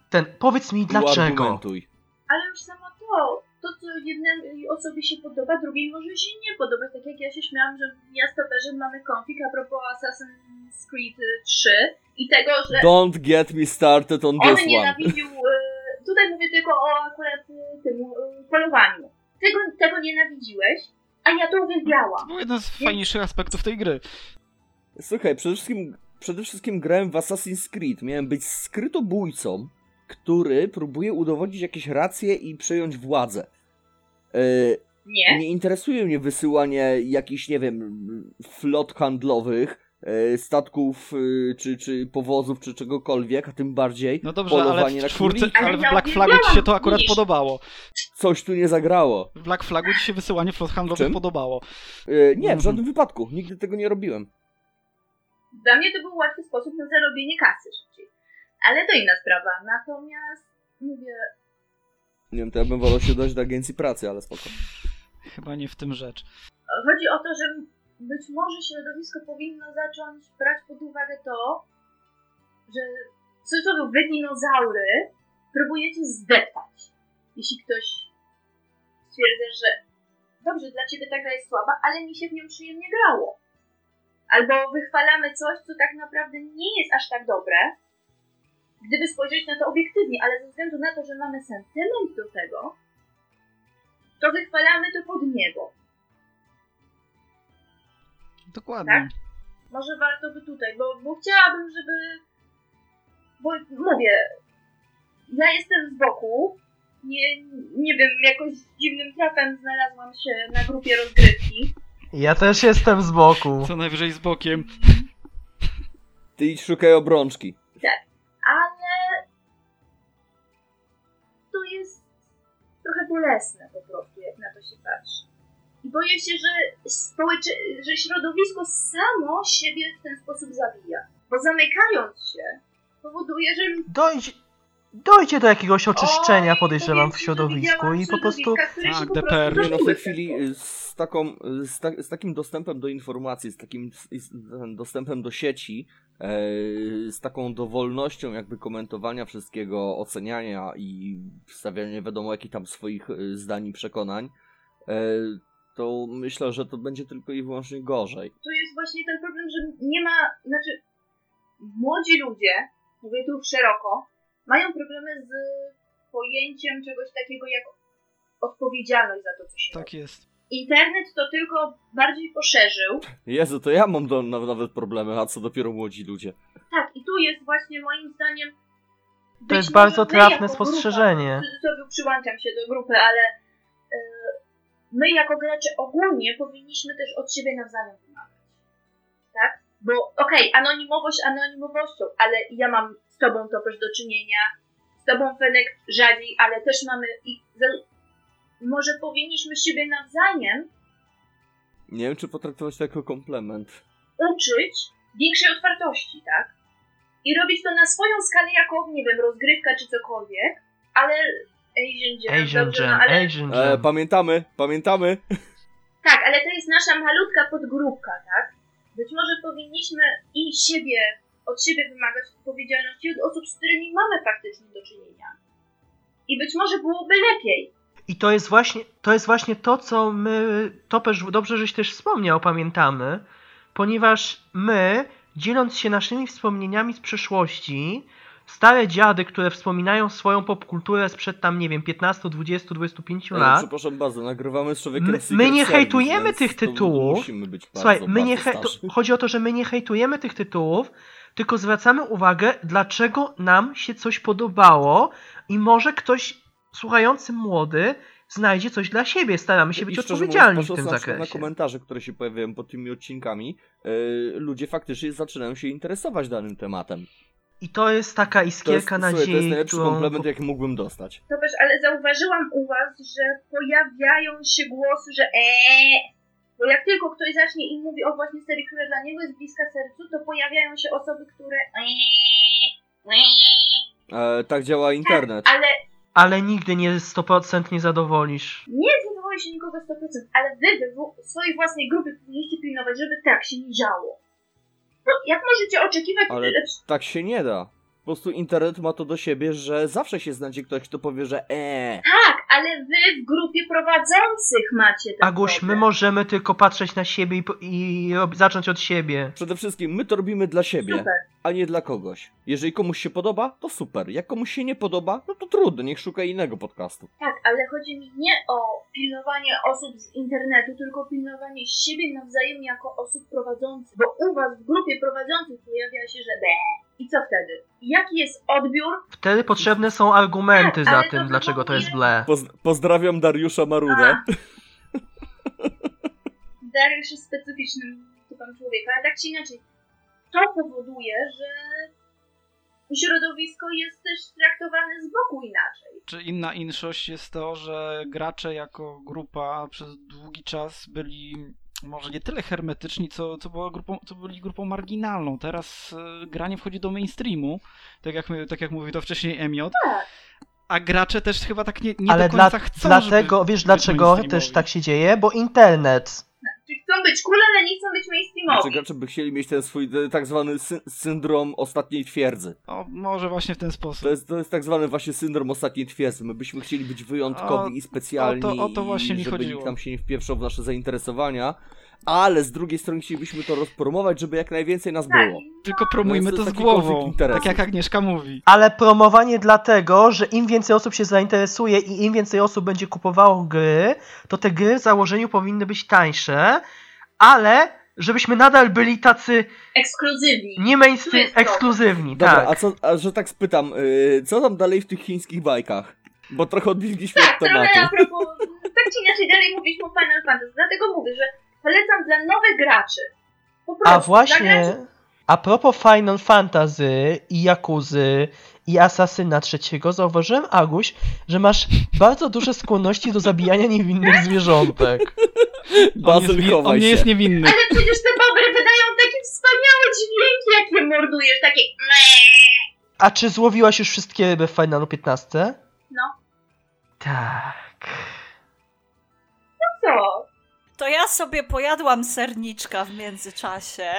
Speaker 2: ten... Powiedz mi dlaczego.
Speaker 3: Uargumentuj.
Speaker 5: Ale już samo to, to co jednej osobie się podoba, drugiej może się nie podobać. Tak jak ja się śmiałam, że w Miastoperze mamy konfig a propos Assassin's Creed 3 i tego, że
Speaker 3: Don't get me started on
Speaker 5: on
Speaker 3: this one.
Speaker 5: nienawidził, e, tutaj mówię tylko o akurat e, tym e, polowaniu. Tego, tego nienawidziłeś, a ja to
Speaker 4: To
Speaker 5: uwielbiałam.
Speaker 4: był jeden z fajniejszych aspektów tej gry.
Speaker 3: Słuchaj, przede wszystkim, przede wszystkim grałem w Assassin's Creed. Miałem być skrytobójcą, który próbuje udowodnić jakieś racje i przejąć władzę. E,
Speaker 5: Nie?
Speaker 3: Nie interesuje mnie wysyłanie jakichś, nie wiem, flot handlowych, statków, e, czy, czy powozów, czy czegokolwiek, a tym bardziej
Speaker 4: No dobrze, ale
Speaker 3: polowanie
Speaker 4: w
Speaker 3: na
Speaker 4: czwórce, ale
Speaker 5: Ale
Speaker 4: w Black Flagu ci się to akurat
Speaker 5: niż-
Speaker 4: podobało.
Speaker 3: Coś tu nie zagrało.
Speaker 4: W Black Flagu ci się wysyłanie flot handlowych podobało.
Speaker 3: E, Nie,
Speaker 4: Mhm.
Speaker 3: w żadnym wypadku. Nigdy tego nie robiłem.
Speaker 5: Dla mnie to był łatwy sposób na zarobienie kasy szybciej. Ale to inna sprawa. Natomiast mówię,
Speaker 3: Nie wiem, to ja bym wolał się dać do agencji pracy, ale spoko.
Speaker 4: Chyba nie w tym rzecz.
Speaker 5: Chodzi o to, że być może środowisko powinno zacząć brać pod uwagę to, że w cudzysłowie wy dinozaury próbujecie zdeptać. Jeśli ktoś stwierdza, że dobrze, dla ciebie ta gra jest słaba, ale mi się w nią przyjemnie grało. Albo wychwalamy coś, co tak naprawdę nie jest aż tak dobre, gdyby spojrzeć na to obiektywnie, ale ze względu na to, że mamy sentyment do tego, to wychwalamy to pod niebo.
Speaker 4: Dokładnie.
Speaker 5: Tak? Może warto by tutaj, bo, bo chciałabym, żeby. Bo mówię, ja jestem z boku. Nie, nie wiem, jakoś dziwnym trafem znalazłam się na grupie rozgrywki.
Speaker 2: Ja też jestem z boku.
Speaker 4: Co najwyżej z bokiem.
Speaker 3: Ty idź szukaj obrączki.
Speaker 5: ale to jest trochę bolesne po prostu, jak na to się patrzy. Boję się, że, społecze... że środowisko samo siebie w ten sposób zabija. Bo zamykając się, powoduje, że
Speaker 2: Dojdź, dojdzie do jakiegoś oczyszczenia,
Speaker 5: Oj,
Speaker 2: podejrzewam, w środowisku i po prostu...
Speaker 4: Tak, DPR.
Speaker 3: Nie no, w tej chwili y, z, taką, y, z, ta, z takim dostępem do informacji, z takim z, dostępem do sieci, e, z taką dowolnością jakby komentowania wszystkiego, oceniania i wstawiania nie wiadomo jakich tam swoich y, zdań i przekonań, e, to myślę, że to będzie tylko i wyłącznie gorzej.
Speaker 5: to jest właśnie ten problem, że nie ma, znaczy młodzi ludzie, mówię tu szeroko, mają problemy z pojęciem czegoś takiego jak odpowiedzialność za to, co się robi.
Speaker 4: Tak jest.
Speaker 5: Internet to tylko bardziej poszerzył.
Speaker 3: Jezu, to ja mam do, na, nawet problemy, a co dopiero młodzi ludzie.
Speaker 5: Tak, i tu jest właśnie moim zdaniem.
Speaker 2: To jest bardzo trafne spostrzeżenie.
Speaker 5: Grupa, w cudzysłowie przyłączam się do grupy, ale e, my jako gracze ogólnie powinniśmy też od siebie nawzajem wymagać. Tak? Bo okej, anonimowość anonimowością, ale ja mam z tobą topeż do czynienia, z tobą Fenek rzadziej, ale też mamy i może powinniśmy siebie nawzajem
Speaker 3: Nie wiem, czy potraktować to jako komplement.
Speaker 5: uczyć większej otwartości, tak? I robić to na swoją skalę jako, nie wiem, rozgrywka czy cokolwiek, ale Asian Jam,
Speaker 2: Asian
Speaker 5: dobrze,
Speaker 2: Jam,
Speaker 5: no, ale,
Speaker 2: Asian
Speaker 3: E, pamiętamy, pamiętamy.
Speaker 5: Tak, ale to jest nasza malutka podgrupka, tak? Być może powinniśmy i siebie, od siebie wymagać odpowiedzialności od osób, z którymi mamy faktycznie do czynienia. I być może byłoby lepiej.
Speaker 2: I to jest właśnie to, jest właśnie to co my, Topesz, dobrze, żeś też wspomniał, pamiętamy, ponieważ my, dzieląc się naszymi wspomnieniami z przeszłości, stare dziady, które wspominają swoją popkulturę sprzed tam, nie wiem, 15, 20, 25
Speaker 3: E,
Speaker 2: lat,
Speaker 3: przepraszam bardzo, nagrywamy z człowiekiem
Speaker 2: My- my nie hejtujemy
Speaker 3: więc
Speaker 2: tych tytułów.
Speaker 3: Musimy być
Speaker 2: Słuchaj,
Speaker 3: bardzo,
Speaker 2: my nie
Speaker 3: bardzo starzy.
Speaker 2: chodzi o to, że my nie hejtujemy tych tytułów, tylko zwracamy uwagę, dlaczego nam się coś podobało i może ktoś słuchający młody znajdzie coś dla siebie. Staramy się być odpowiedzialni
Speaker 3: mówiąc,
Speaker 2: w tym zakresie.
Speaker 3: Na komentarze, które się pojawiają pod tymi odcinkami, e, ludzie faktycznie zaczynają się interesować danym tematem.
Speaker 2: I to jest taka
Speaker 3: To jest,
Speaker 2: iskierka
Speaker 3: słuchaj,
Speaker 2: nadziei,
Speaker 3: to jest najlepszy
Speaker 2: którą...
Speaker 3: komplement, jaki mógłbym dostać.
Speaker 5: To też, ale zauważyłam u was, że pojawiają się głosy, że eee, bo jak tylko ktoś zacznie i mówi o właśnie serii, która dla niego jest bliska sercu, to pojawiają się osoby, które eee,
Speaker 3: tak działa internet.
Speaker 5: ale
Speaker 2: Ale nigdy nie 100% nie zadowolisz.
Speaker 5: nie zadowoli się nikogo 100%, ale wy w swojej własnej grupie powinniście pilnować, żeby tak się nie działo. Bo jak możecie oczekiwać,
Speaker 3: Ale- Tak się nie da. Po prostu internet ma to do siebie, że zawsze się znajdzie ktoś, kto powie, że eee.
Speaker 5: tak, ale wy w grupie prowadzących macie ten
Speaker 2: Aguś, my możemy tylko patrzeć na siebie i, i zacząć od siebie.
Speaker 3: Przede wszystkim my to robimy dla siebie,
Speaker 5: Super.
Speaker 3: a nie dla kogoś. Jeżeli komuś się podoba, to super. Jak komuś się nie podoba, no to trudno, niech szuka innego podcastu.
Speaker 5: Tak, ale chodzi mi nie o pilnowanie osób z internetu, tylko pilnowanie siebie nawzajem jako osób prowadzących. Bo u was w grupie prowadzących pojawia się, że be. I co wtedy? Jaki jest odbiór?
Speaker 2: Wtedy potrzebne są argumenty
Speaker 5: Tak,
Speaker 2: za tym,
Speaker 5: to
Speaker 2: dlaczego to jest ble.
Speaker 3: Poz- pozdrawiam Dariusza Marudę.
Speaker 5: A. Dariusz jest specyficznym typem człowieka, ale tak czy inaczej, to powoduje, że środowisko jest też traktowane z boku inaczej.
Speaker 4: Czy inna inszość jest to, że gracze jako grupa przez długi czas byli może nie tyle hermetyczni, co, co, była grupą, co byli grupą marginalną. Teraz e, granie wchodzi do mainstreamu, tak jak, tak jak mówił to wcześniej Emiot.
Speaker 5: Tak.
Speaker 4: A gracze też chyba tak nie, nie
Speaker 2: Ale
Speaker 4: do końca
Speaker 2: dla,
Speaker 4: chcą,
Speaker 2: dlatego,
Speaker 4: żeby
Speaker 2: wiesz dlaczego też tak się dzieje? Bo internet.
Speaker 5: Czy chcą być cool, ale nie chcą być mainstreamowi.
Speaker 3: Znaczy gracze by chcieli mieć ten swój e, tak zwany sy- syndrom ostatniej twierdzy.
Speaker 4: O, może właśnie w ten sposób.
Speaker 3: To jest, to jest tak zwany właśnie syndrom ostatniej twierdzy. My byśmy chcieli być wyjątkowi
Speaker 4: O-
Speaker 3: i specjalni,
Speaker 4: o to- o to właśnie
Speaker 3: i
Speaker 4: mi
Speaker 3: żeby
Speaker 4: chodziło.
Speaker 3: nikt tam się nie wpieprzał w nasze zainteresowania, ale z drugiej strony chcielibyśmy to rozpromować, żeby jak najwięcej nas
Speaker 5: Tak,
Speaker 3: było.
Speaker 4: Tylko promujmy
Speaker 3: No, to
Speaker 4: to z głową, tak jak Agnieszka mówi.
Speaker 2: Ale promowanie dlatego, że im więcej osób się zainteresuje i im więcej osób będzie kupowało gry, to te gry w założeniu powinny być tańsze, ale żebyśmy nadal byli tacy
Speaker 5: ekskluzywni.
Speaker 2: nie mainstream, ekskluzywni,
Speaker 3: Dobra,
Speaker 2: tak.
Speaker 3: a, co, a że tak spytam, yy, co tam dalej w tych chińskich bajkach? Bo trochę odbiliśmy od
Speaker 5: Trochę
Speaker 3: tematu.
Speaker 5: a propos, tak czy inaczej dalej mówiliśmy o Final Fantasy, dlatego mówię, że polecam dla nowych graczy. Po prostu,
Speaker 2: A właśnie,
Speaker 5: graczy-
Speaker 2: a propos Final Fantasy i Jakuzy i Asasyna trzeciego, zauważyłem, Aguś, że masz bardzo duże skłonności do zabijania niewinnych zwierzątek.
Speaker 4: On, jest,
Speaker 3: Bazyl,
Speaker 4: wi-
Speaker 3: chowaj
Speaker 4: on nie jest niewinny.
Speaker 5: Ale przecież te bobry wydają takie wspaniałe dźwięki, jak je mordujesz, takie
Speaker 2: A czy złowiłaś już wszystkie ryby w Finalu 15?
Speaker 5: No.
Speaker 2: Tak.
Speaker 5: Co?
Speaker 1: To ja sobie pojadłam serniczka w międzyczasie.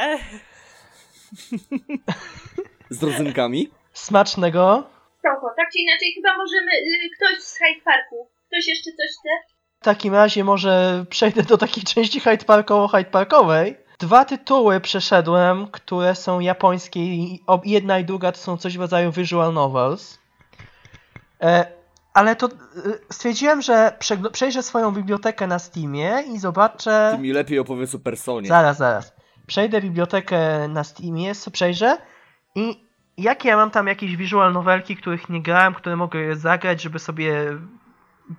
Speaker 3: Z rodzynkami?
Speaker 2: Smacznego.
Speaker 5: Spoko. Tak czy inaczej, chyba możemy... Y, ktoś z Hyde Parku. Ktoś jeszcze coś chce?
Speaker 2: W takim razie może przejdę do takiej części Hyde Parkowo-Hyde Parkowej. Dwa tytuły przeszedłem, które są japońskie i ob- jedna i druga to są coś w rodzaju visual novels. E, ale to e, stwierdziłem, że przejrzę swoją bibliotekę na Steamie i zobaczę...
Speaker 3: Ty mi lepiej opowiedz o personie.
Speaker 2: Zaraz, zaraz. Przejdę bibliotekę na Steamie, przejrzę i jakie ja mam tam jakieś visual novelki, których nie grałem, które mogę zagrać, żeby sobie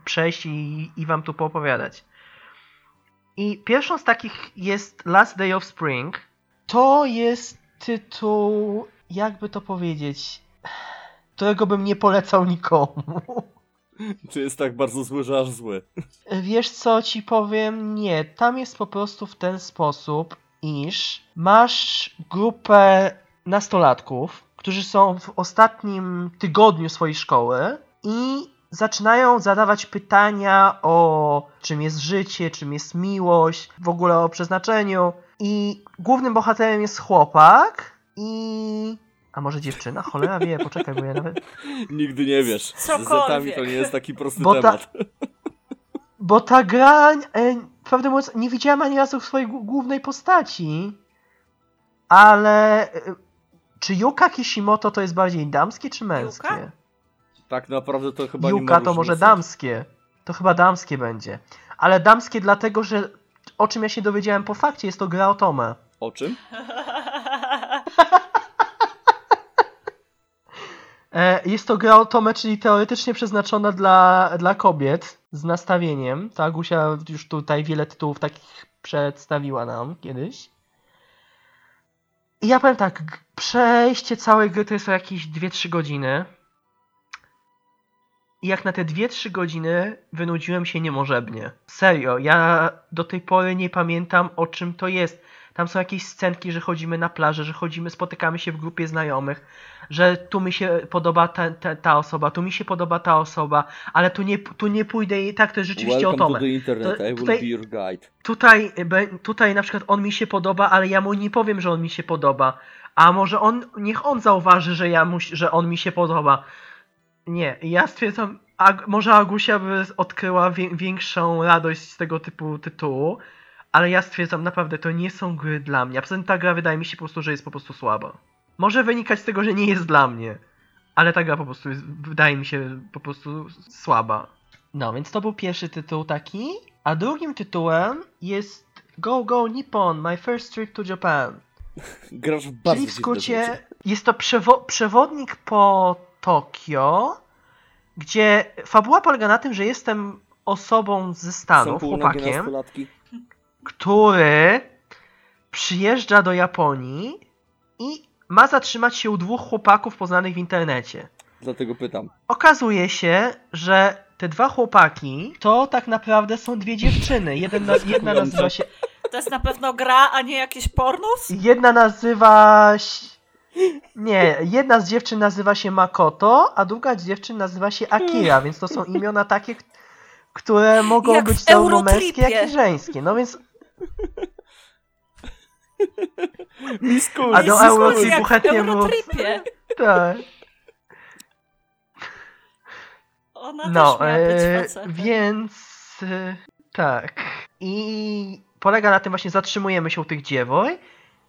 Speaker 2: przejść i, i wam tu poopowiadać. I pierwszą z takich jest Last Day of Spring. To jest tytuł, jakby to powiedzieć, którego bym nie polecał nikomu.
Speaker 3: Czy jest tak bardzo zły, że aż zły?
Speaker 2: Wiesz co ci powiem? Nie. Tam jest po prostu w ten sposób, iż masz grupę nastolatków, którzy są w ostatnim tygodniu swojej szkoły i zaczynają zadawać pytania o czym jest życie, czym jest miłość, w ogóle o przeznaczeniu. I głównym bohaterem jest chłopak i. A może dziewczyna? Cholera wie, poczekaj, bo ja nawet.
Speaker 3: Nigdy nie wiesz. Z
Speaker 1: Cokolwiek.
Speaker 3: zetami to nie jest taki prosty
Speaker 2: Bo ta-
Speaker 3: temat.
Speaker 2: Bo ta gra, e, prawdę mówiąc, nie widziałem ani razu swojej głó- głównej postaci. Ale e, czy Yuka Kishimoto to jest bardziej damskie czy męskie?
Speaker 1: Yuka?
Speaker 3: Tak naprawdę to chyba nie ma
Speaker 2: Yuka to może damskie. To chyba damskie będzie. Ale damskie dlatego, że o czym ja się dowiedziałem po fakcie, jest to gra o Tomę.
Speaker 3: O czym?
Speaker 2: Jest to gra o czyli teoretycznie przeznaczona dla, dla kobiet z nastawieniem. Ta Agusia już tutaj wiele tytułów takich przedstawiła nam kiedyś. I ja powiem tak, przejście całej gry to jest o jakieś 2-3 godziny. I jak na te 2-3 godziny wynudziłem się niemożebnie. Serio, ja do tej pory nie pamiętam o czym to jest. Tam są jakieś scenki, że chodzimy na plażę, że chodzimy, spotykamy się w grupie znajomych, że tu mi się podoba ta, ta, ta osoba, tu mi się podoba ta osoba, ale tu nie, tu nie pójdę i tak to jest rzeczywiście
Speaker 3: Welcome
Speaker 2: o
Speaker 3: to
Speaker 2: Tomę. To- tutaj-. Tutaj, tutaj na przykład on mi się podoba, ale ja mu nie powiem, że on mi się podoba. A może on, niech on zauważy, że ja mu, że on mi się podoba. Nie, ja stwierdzam, Ag- może Agusia by odkryła większą radość z tego typu tytułu, ale ja stwierdzam, naprawdę, to nie są gry dla mnie. A poza tym ta gra wydaje mi się po prostu, że jest po prostu słaba. Może wynikać z tego, że nie jest dla mnie, ale ta gra po prostu jest, wydaje mi się po prostu słaba. No, więc to był pierwszy tytuł taki. A drugim tytułem jest Go Go Nippon, My First Trip to Japan.
Speaker 3: Grasz w bardzo
Speaker 2: Czyli w skrócie jest to przewo- przewodnik po Tokio, gdzie fabuła polega na tym, że jestem osobą ze Stanów, chłopakiem, który przyjeżdża do Japonii i ma zatrzymać się u dwóch chłopaków poznanych w internecie.
Speaker 3: Dlatego pytam.
Speaker 2: Okazuje się, że te dwa chłopaki to tak naprawdę są dwie dziewczyny. Jeden na, jedna nazywa się.
Speaker 1: To jest na pewno gra, a nie jakiś pornus?
Speaker 2: Jedna nazywa się. Nie, jedna z dziewczyn nazywa się Makoto, a druga z dziewczyn nazywa się Akira, więc to są imiona takie, które mogą
Speaker 1: Jak
Speaker 2: być zarówno męskie, jak i żeńskie. No więc.
Speaker 3: Miskuś,
Speaker 2: A do chętnie było-
Speaker 1: Eurotripie.
Speaker 2: Tak.
Speaker 1: Ona
Speaker 2: No,
Speaker 1: też miała być
Speaker 2: e,
Speaker 1: facetem.
Speaker 2: więc e, tak. I polega na tym właśnie zatrzymujemy się u tych dziewoj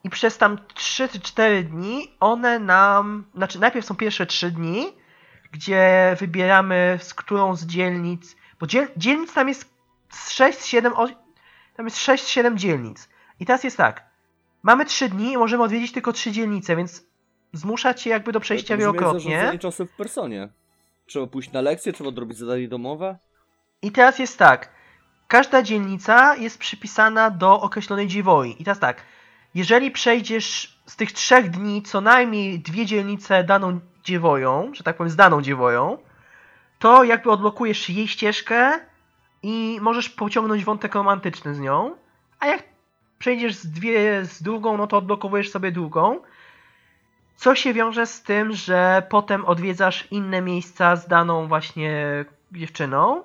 Speaker 2: i przez tam 3 czy 4 dni one nam, znaczy najpierw są pierwsze 3 dni, gdzie wybieramy z którą z dzielnic, bo dziel, dzielnic tam jest z 6, 7, tam jest 6-7 dzielnic. I teraz jest tak, mamy 3 dni i możemy odwiedzić tylko 3 dzielnice, więc zmusza cię jakby do przejścia
Speaker 3: To
Speaker 2: wielokrotnie.
Speaker 3: zarządzanie czasu w personie. Trzeba pójść na lekcję, trzeba odrobić zadanie domowe.
Speaker 2: I teraz jest tak. Każda dzielnica jest przypisana do określonej dziewoi. I teraz tak. Jeżeli przejdziesz z tych trzech dni co najmniej dwie dzielnice daną dziewoją, że tak powiem z daną dziewoją, to jakby odblokujesz jej ścieżkę i możesz pociągnąć wątek romantyczny z nią. A jak przejdziesz z dwie z drugą, no to odblokowujesz sobie drugą. co się wiąże z tym, że potem odwiedzasz inne miejsca z daną właśnie dziewczyną.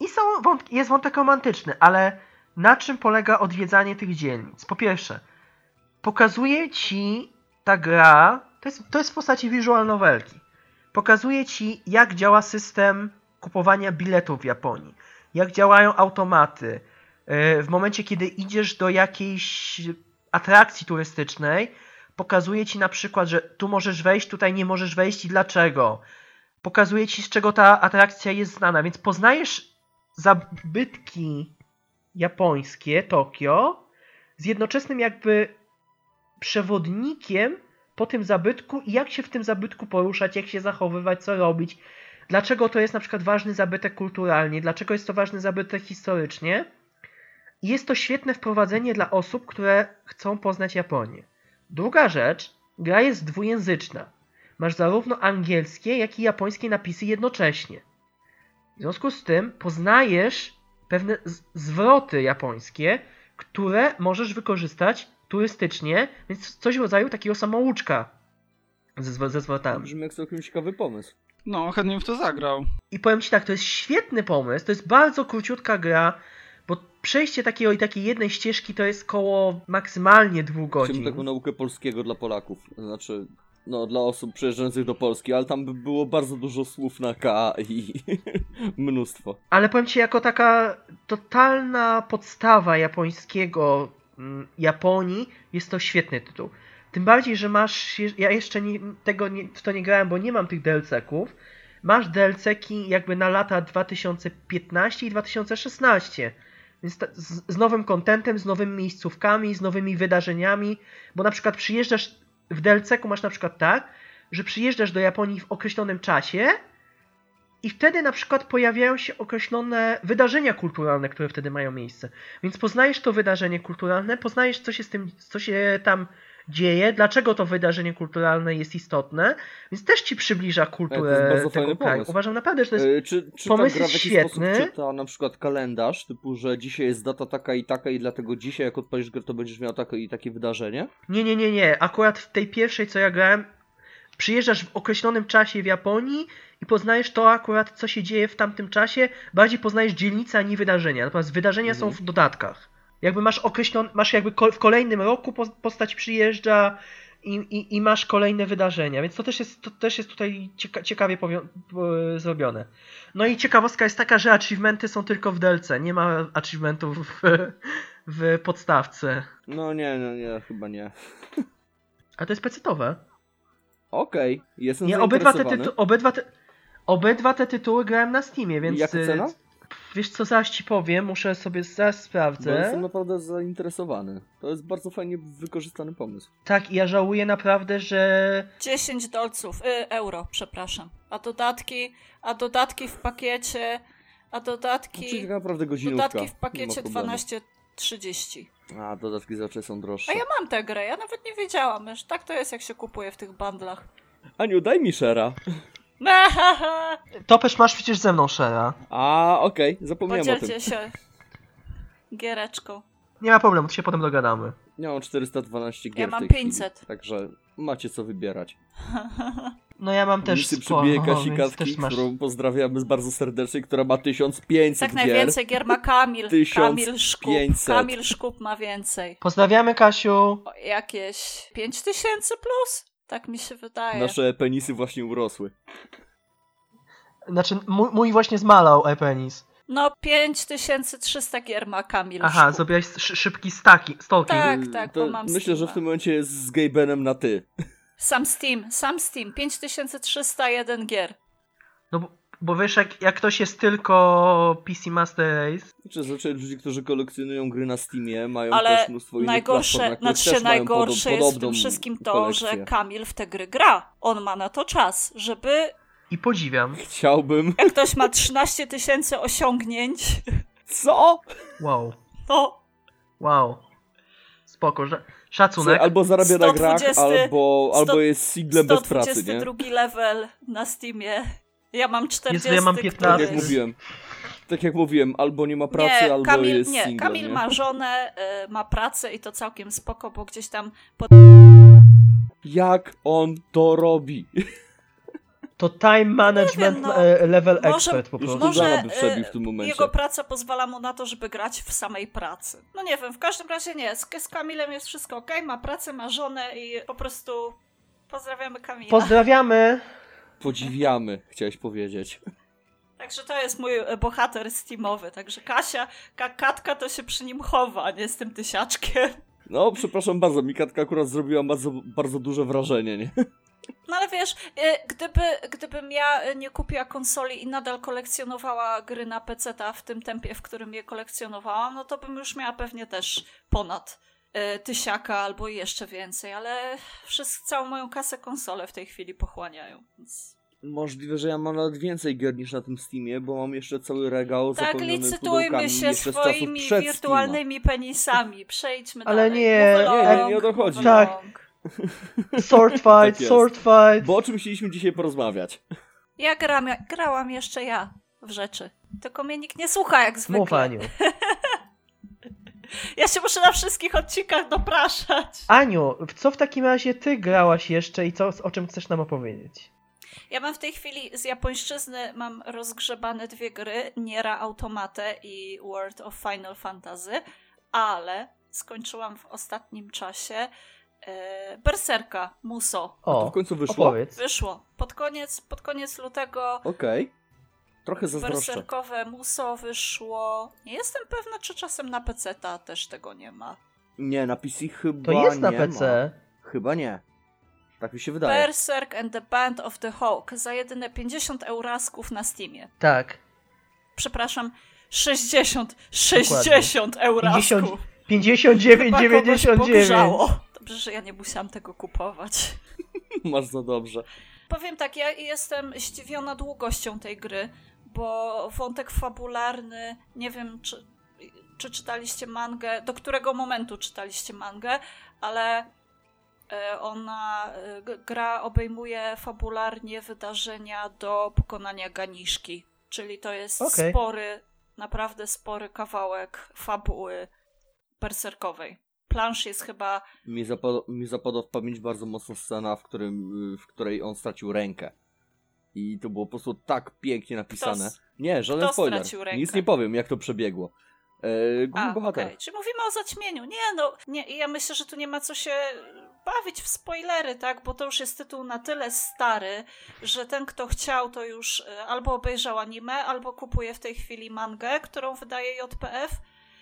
Speaker 2: I są jest wątek romantyczny, ale na czym polega odwiedzanie tych dzielnic? Po pierwsze, pokazuje ci ta gra, to jest, to jest w postaci visual novelki, pokazuje ci jak działa system kupowania biletów w Japonii, jak działają automaty. Yy, W momencie, kiedy idziesz do jakiejś atrakcji turystycznej, pokazuje ci na przykład, że tu możesz wejść, tutaj nie możesz wejść i dlaczego. Pokazuje ci, z czego ta atrakcja jest znana, więc poznajesz zabytki japońskie, Tokio, z jednoczesnym jakby przewodnikiem po tym zabytku i jak się w tym zabytku poruszać, jak się zachowywać, co robić, dlaczego to jest na przykład ważny zabytek kulturalnie, dlaczego jest to ważny zabytek historycznie. I jest to świetne wprowadzenie dla osób, które chcą poznać Japonię. Druga rzecz, gra jest dwujęzyczna. Masz zarówno angielskie, jak i japońskie napisy jednocześnie. W związku z tym poznajesz pewne zwroty japońskie, które możesz wykorzystać turystycznie, więc coś w rodzaju takiego samouczka ze, ze zwrotami.
Speaker 3: Brzmi jak całkiem ciekawy pomysł.
Speaker 4: No, chętnie bym w to zagrał.
Speaker 2: I powiem Ci tak, to jest świetny pomysł, to jest bardzo króciutka gra, przejście takiego i takiej jednej ścieżki to jest koło maksymalnie dwóch
Speaker 3: Chciałbym
Speaker 2: godzin.
Speaker 3: taką naukę polskiego dla Polaków. Znaczy, no dla osób przyjeżdżających do Polski, ale tam by było bardzo dużo słów na K i mnóstwo.
Speaker 2: Ale powiem Ci, jako taka totalna podstawa japońskiego mm, Japonii, jest to świetny tytuł. Tym bardziej, że masz, ja jeszcze nie, tego nie, w to nie grałem, bo nie mam tych DLC-ków. Masz DLC-ki jakby na lata 2015 i 2016. Więc z, z nowym kontentem, z nowymi miejscówkami, z nowymi wydarzeniami, bo na przykład przyjeżdżasz w DLC-ku masz na przykład tak, że przyjeżdżasz do Japonii w określonym czasie, i wtedy na przykład pojawiają się określone wydarzenia kulturalne, które wtedy mają miejsce. Więc poznajesz to wydarzenie kulturalne, poznajesz co się z tym, co się tam dzieje, dlaczego to wydarzenie kulturalne jest istotne, więc też ci przybliża kulturę
Speaker 3: jest bardzo
Speaker 2: tego kraju.
Speaker 3: pomysł.
Speaker 2: Uważam naprawdę, że to jest
Speaker 3: E, czy czy
Speaker 2: pomysł
Speaker 3: gra w jakiś
Speaker 2: świetny.
Speaker 3: sposób czyta na przykład kalendarz, typu, że dzisiaj jest data taka i taka i dlatego dzisiaj jak odpalisz grę, to będziesz miał takie i takie wydarzenie?
Speaker 2: Nie, nie, nie, nie. Akurat w tej pierwszej, co ja grałem, przyjeżdżasz w określonym czasie w Japonii i poznajesz to akurat, co się dzieje w tamtym czasie. Bardziej poznajesz dzielnicę, a nie wydarzenia. Natomiast wydarzenia są
Speaker 3: Mhm.
Speaker 2: w dodatkach. Jakby masz określony, masz jakby w kolejnym roku po- postać przyjeżdża i, i, i masz kolejne wydarzenia, więc to też jest, to też jest tutaj cieka- ciekawie zrobione. No i ciekawostka jest taka, że achievementy są tylko w DLC, nie ma achievementów w, w podstawce.
Speaker 3: No nie, no nie, chyba nie.
Speaker 2: A to jest pecetowe.
Speaker 3: Okej, jestem
Speaker 2: Nie, obydwa te, tytu- obydwa, te, obydwa te tytuły grałem na Steamie, więc...
Speaker 3: Jaka cena?
Speaker 2: Wiesz co, zaraz ci powiem, muszę sobie zaraz
Speaker 3: Bo
Speaker 2: sprawdzę.
Speaker 3: jestem naprawdę zainteresowany. To jest bardzo fajnie wykorzystany pomysł.
Speaker 2: Tak, i ja żałuję naprawdę, że...
Speaker 1: 10 dolców, y, euro, przepraszam. A dodatki, a dodatki w pakiecie, a
Speaker 3: Czyli
Speaker 1: dodatki,
Speaker 3: tak naprawdę godzinówka.
Speaker 1: dodatki w pakiecie
Speaker 3: ma problemu.
Speaker 1: 12,30.
Speaker 3: A, dodatki zawsze są droższe.
Speaker 1: A ja mam tę grę, ja nawet nie wiedziałam, że tak to jest, jak się kupuje w tych bundlach.
Speaker 3: Aniu, daj mi share.
Speaker 2: Topesz masz przecież ze mną, Shera.
Speaker 3: A, okej, zapomniałem o tym.
Speaker 1: Podzielcie się giereczką.
Speaker 2: Nie ma problemu, to się potem dogadamy.
Speaker 3: Ja mam 412 gier
Speaker 1: Ja
Speaker 3: w
Speaker 1: mam
Speaker 3: tej
Speaker 1: 500.
Speaker 3: Chwili, także macie co wybierać.
Speaker 2: No ja mam też
Speaker 3: Lisy
Speaker 2: sporo,
Speaker 3: przybije
Speaker 2: więc masz...
Speaker 3: którą pozdrawiamy bardzo serdecznie, która ma 1500
Speaker 1: Tak
Speaker 3: gier.
Speaker 1: najwięcej gier ma Kamil.
Speaker 3: 1500.
Speaker 1: Kamil Szkup. Kamil Szkup ma więcej.
Speaker 2: Pozdrawiamy, Kasiu.
Speaker 1: O, Jakieś 5000 plus? Tak mi się wydaje.
Speaker 3: Nasze penisy właśnie urosły.
Speaker 2: Znaczy, mój, mój właśnie zmalał e-penis.
Speaker 1: No 5300 gier ma Kamil
Speaker 2: Aha, szy- szybki staki, stalking.
Speaker 1: Tak, tak,
Speaker 3: to
Speaker 1: bo mam
Speaker 3: Myślę, że w tym momencie jest z Gabenem na ty.
Speaker 1: Sam Steam, sam Steam. 5301 gier.
Speaker 2: No bo, bo wiesz, jak, jak ktoś jest tylko PC Master Race,
Speaker 3: Znaczy, zazwyczaj ludzie, którzy kolekcjonują gry na Steamie, mają
Speaker 1: Ale
Speaker 3: też mnóstwo innych
Speaker 1: najgorsze, znaczy
Speaker 3: też mają
Speaker 1: najgorsze jest w tym wszystkim to,
Speaker 3: kolekcję.
Speaker 1: że Kamil w te gry gra. On ma na to czas, żeby
Speaker 2: i podziwiam.
Speaker 3: Chciałbym...
Speaker 1: jak ktoś ma 13 tysięcy osiągnięć,
Speaker 3: Co?
Speaker 2: Wow,
Speaker 1: to
Speaker 2: wow. Spoko, że...
Speaker 3: Co,
Speaker 2: szacunek.
Speaker 3: albo zarabia na grach,
Speaker 1: 120
Speaker 3: albo, albo jest singlem bez pracy, nie?
Speaker 1: 122 level na Steamie. Ja mam 40,
Speaker 2: Jezu, ja mam
Speaker 3: Tak
Speaker 2: 15.
Speaker 3: jak
Speaker 1: któryś-
Speaker 3: mówiłem. Tak jak mówiłem, albo nie ma pracy,
Speaker 1: nie,
Speaker 3: albo
Speaker 1: Kamil,
Speaker 3: jest
Speaker 1: nie, Kamil
Speaker 3: nie?
Speaker 1: ma żonę, y, ma pracę i to całkiem spoko, bo gdzieś tam pod...
Speaker 3: Jak on to robi?
Speaker 2: To time management
Speaker 1: wiem, no,
Speaker 2: e, level
Speaker 1: może-
Speaker 2: expert po prostu.
Speaker 3: może- by przebił w tym momencie.
Speaker 1: jego praca pozwala mu na to, żeby grać w samej pracy. No nie wiem, w każdym razie nie. Z, z Kamilem jest wszystko ok, ma pracę, ma żonę i po prostu pozdrawiamy Kamila.
Speaker 2: Pozdrawiamy.
Speaker 3: Podziwiamy, chciałeś powiedzieć.
Speaker 1: Także to jest mój e, bohater steamowy. Także Kasia, ka Katka to się przy nim chowa, nie z tym tysiaczkiem.
Speaker 3: No, przepraszam bardzo, mi Katka akurat zrobiła bardzo, bardzo duże wrażenie, nie?
Speaker 1: No ale wiesz, e, gdyby, gdybym ja e, nie kupiła konsoli i nadal kolekcjonowała gry na PC w tym tempie, w którym je kolekcjonowałam, no to bym już miała pewnie też ponad tysiaka albo jeszcze więcej, ale wszystko, całą moją kasę konsole w tej chwili pochłaniają. Więc...
Speaker 3: Możliwe, że ja mam nawet więcej gier niż na tym Steamie, bo mam jeszcze cały regał
Speaker 1: Tak,
Speaker 3: zapełniony
Speaker 1: licytujmy się swoimi wirtualnymi penisami. Przejdźmy
Speaker 2: Ale
Speaker 1: dalej.
Speaker 2: nie,
Speaker 3: nie, nie o to chodzi.
Speaker 2: Tak. Sword fight,
Speaker 3: Tak
Speaker 2: sword fight.
Speaker 3: Bo o czym chcieliśmy dzisiaj porozmawiać?
Speaker 1: Ja gram, grałam jeszcze ja w rzeczy. Tylko mnie nikt nie słucha jak zwykle.
Speaker 2: Mów Aniu.
Speaker 1: Ja się muszę na wszystkich odcinkach dopraszać.
Speaker 2: Aniu, w co w takim razie ty grałaś jeszcze i co, o czym chcesz nam opowiedzieć?
Speaker 1: Ja mam w tej chwili z japońszczyzny mam rozgrzebane dwie gry, Niera Automate i World of Final Fantasy, ale skończyłam w ostatnim czasie e, Berserka Muso.
Speaker 3: To
Speaker 2: O,
Speaker 3: w końcu wyszło?
Speaker 2: opowiedz.
Speaker 1: Wyszło. Pod koniec, pod koniec lutego
Speaker 3: Okej. Trochę zazdroszczę.
Speaker 1: Berserkowe Muso wyszło. Nie jestem pewna, czy czasem na PC ta też tego nie ma.
Speaker 3: Nie, na PC chyba
Speaker 2: To jest na
Speaker 3: nie
Speaker 2: PC.
Speaker 3: Ma. Chyba nie. Tak mi się wydaje.
Speaker 1: Berserk and the Band of the Hawk za jedyne 50 eurasków na Steamie.
Speaker 2: Tak.
Speaker 1: Przepraszam, 60, 60 eurasków.
Speaker 2: 59,
Speaker 1: Chyba kogoś
Speaker 2: 99.
Speaker 1: pogrzało. Dobrze, że ja nie musiałam tego kupować.
Speaker 3: Masz za dobrze.
Speaker 1: Powiem tak, ja jestem zdziwiona długością tej gry, bo wątek fabularny, nie wiem czy, czy czytaliście mangę, do którego momentu czytaliście mangę, ale e, ona, e, gra obejmuje fabularnie wydarzenia do pokonania Ganiszki, czyli to jest
Speaker 2: Okej.
Speaker 1: spory, naprawdę spory kawałek fabuły berserkowej. Plansz jest chyba
Speaker 3: Mi, zapad mi zapadła w pamięć bardzo mocno scena, w, którym, w której on stracił rękę. I to było po prostu tak pięknie napisane.
Speaker 1: s-
Speaker 3: nie, żaden
Speaker 1: kto
Speaker 3: spoiler. Nic nie powiem, jak to przebiegło. E, główny
Speaker 1: A,
Speaker 3: bohater.
Speaker 1: okej. Czy mówimy o zaćmieniu? Nie, no, nie, ja myślę, że tu nie ma co się bawić w spoilery, tak? Bo to już jest tytuł na tyle stary, że ten, kto chciał, to już e, albo obejrzał anime, albo kupuje w tej chwili mangę, którą wydaje JPF.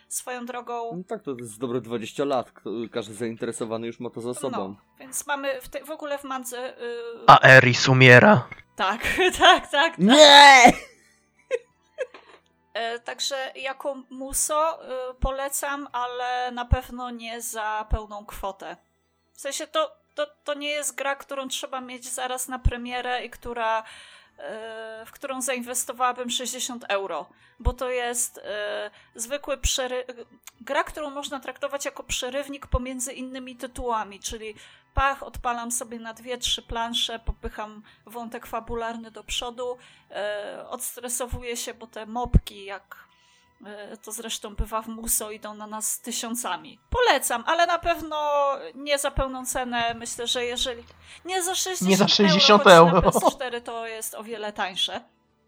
Speaker 1: Swoją drogą.
Speaker 3: No tak, to jest dobre 20 lat. Kto- Każdy zainteresowany już ma to za sobą.
Speaker 1: No, więc mamy w, te, w ogóle w mandze. Yy,
Speaker 2: A Eris umiera.
Speaker 1: Tak, tak, tak.
Speaker 3: Nie!
Speaker 1: E, Także jako muso y, polecam, ale na pewno nie za pełną kwotę. W sensie to, to, to nie jest gra, którą trzeba mieć zaraz na premierę i która, e, w którą zainwestowałabym 60 euro, bo to jest e, zwykły przery... gra, którą można traktować jako przerywnik pomiędzy innymi tytułami, czyli pach, odpalam sobie na dwie, trzy plansze, popycham wątek fabularny do przodu, e, odstresowuję się, bo te mopki, jak e, to zresztą bywa w Muso, idą na nas tysiącami. Polecam, ale na pewno nie za pełną cenę. Myślę, że jeżeli... Nie za 60,
Speaker 2: Nie za 60
Speaker 1: euro.
Speaker 2: euro.
Speaker 1: choć Na PS4 to jest o wiele tańsze.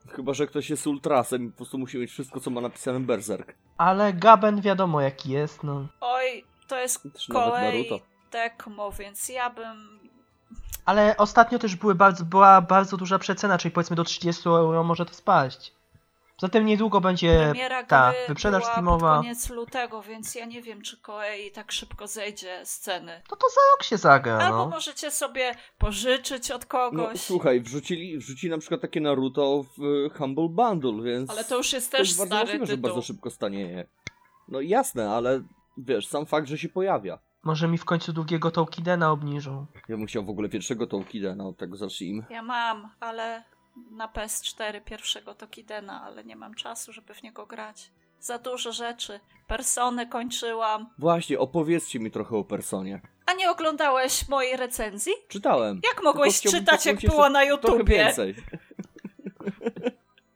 Speaker 3: Chyba, że ktoś jest ultrasem i po prostu musi mieć wszystko, co ma napisane Berserk.
Speaker 2: Ale Gaben wiadomo jaki jest, no.
Speaker 1: Oj, to jest kolej. Tecmo, więc ja bym...
Speaker 2: Ale ostatnio też były bardzo, była bardzo duża przecena, czyli powiedzmy do 30 euro może to spaść. Zatem niedługo będzie
Speaker 1: Premiera
Speaker 2: ta
Speaker 1: gry
Speaker 2: wyprzedaż
Speaker 1: była
Speaker 2: Steamowa.
Speaker 1: pod koniec lutego, więc ja nie wiem, czy Koei tak szybko zejdzie z ceny.
Speaker 2: To to za rok się zagra,
Speaker 1: Albo
Speaker 2: no.
Speaker 1: możecie sobie pożyczyć od
Speaker 3: No
Speaker 1: kogoś.
Speaker 3: słuchaj, wrzucili, wrzucili na przykład takie Naruto w y, Humble Bundle, więc...
Speaker 1: Ale to już jest
Speaker 3: to
Speaker 1: też
Speaker 3: jest bardzo
Speaker 1: stary
Speaker 3: możliwe, że
Speaker 1: tytuł.
Speaker 3: bardzo szybko stanieje. No jasne, ale wiesz, sam fakt, że się pojawia.
Speaker 2: Może mi w końcu drugiego Tolkiena obniżą.
Speaker 3: Ja bym chciał w ogóle pierwszego Tolkiena, no od tego zacznijmy.
Speaker 1: Ja mam, ale na PS4 pierwszego Tokidena, ale nie mam czasu, żeby w niego grać. Za dużo rzeczy. Persony kończyłam.
Speaker 3: Właśnie, opowiedzcie mi trochę o Personie.
Speaker 1: A nie oglądałeś mojej recenzji?
Speaker 3: Czytałem.
Speaker 1: Jak mogłeś czytać, jak
Speaker 3: jeszcze
Speaker 1: na YouTubie?
Speaker 3: więcej.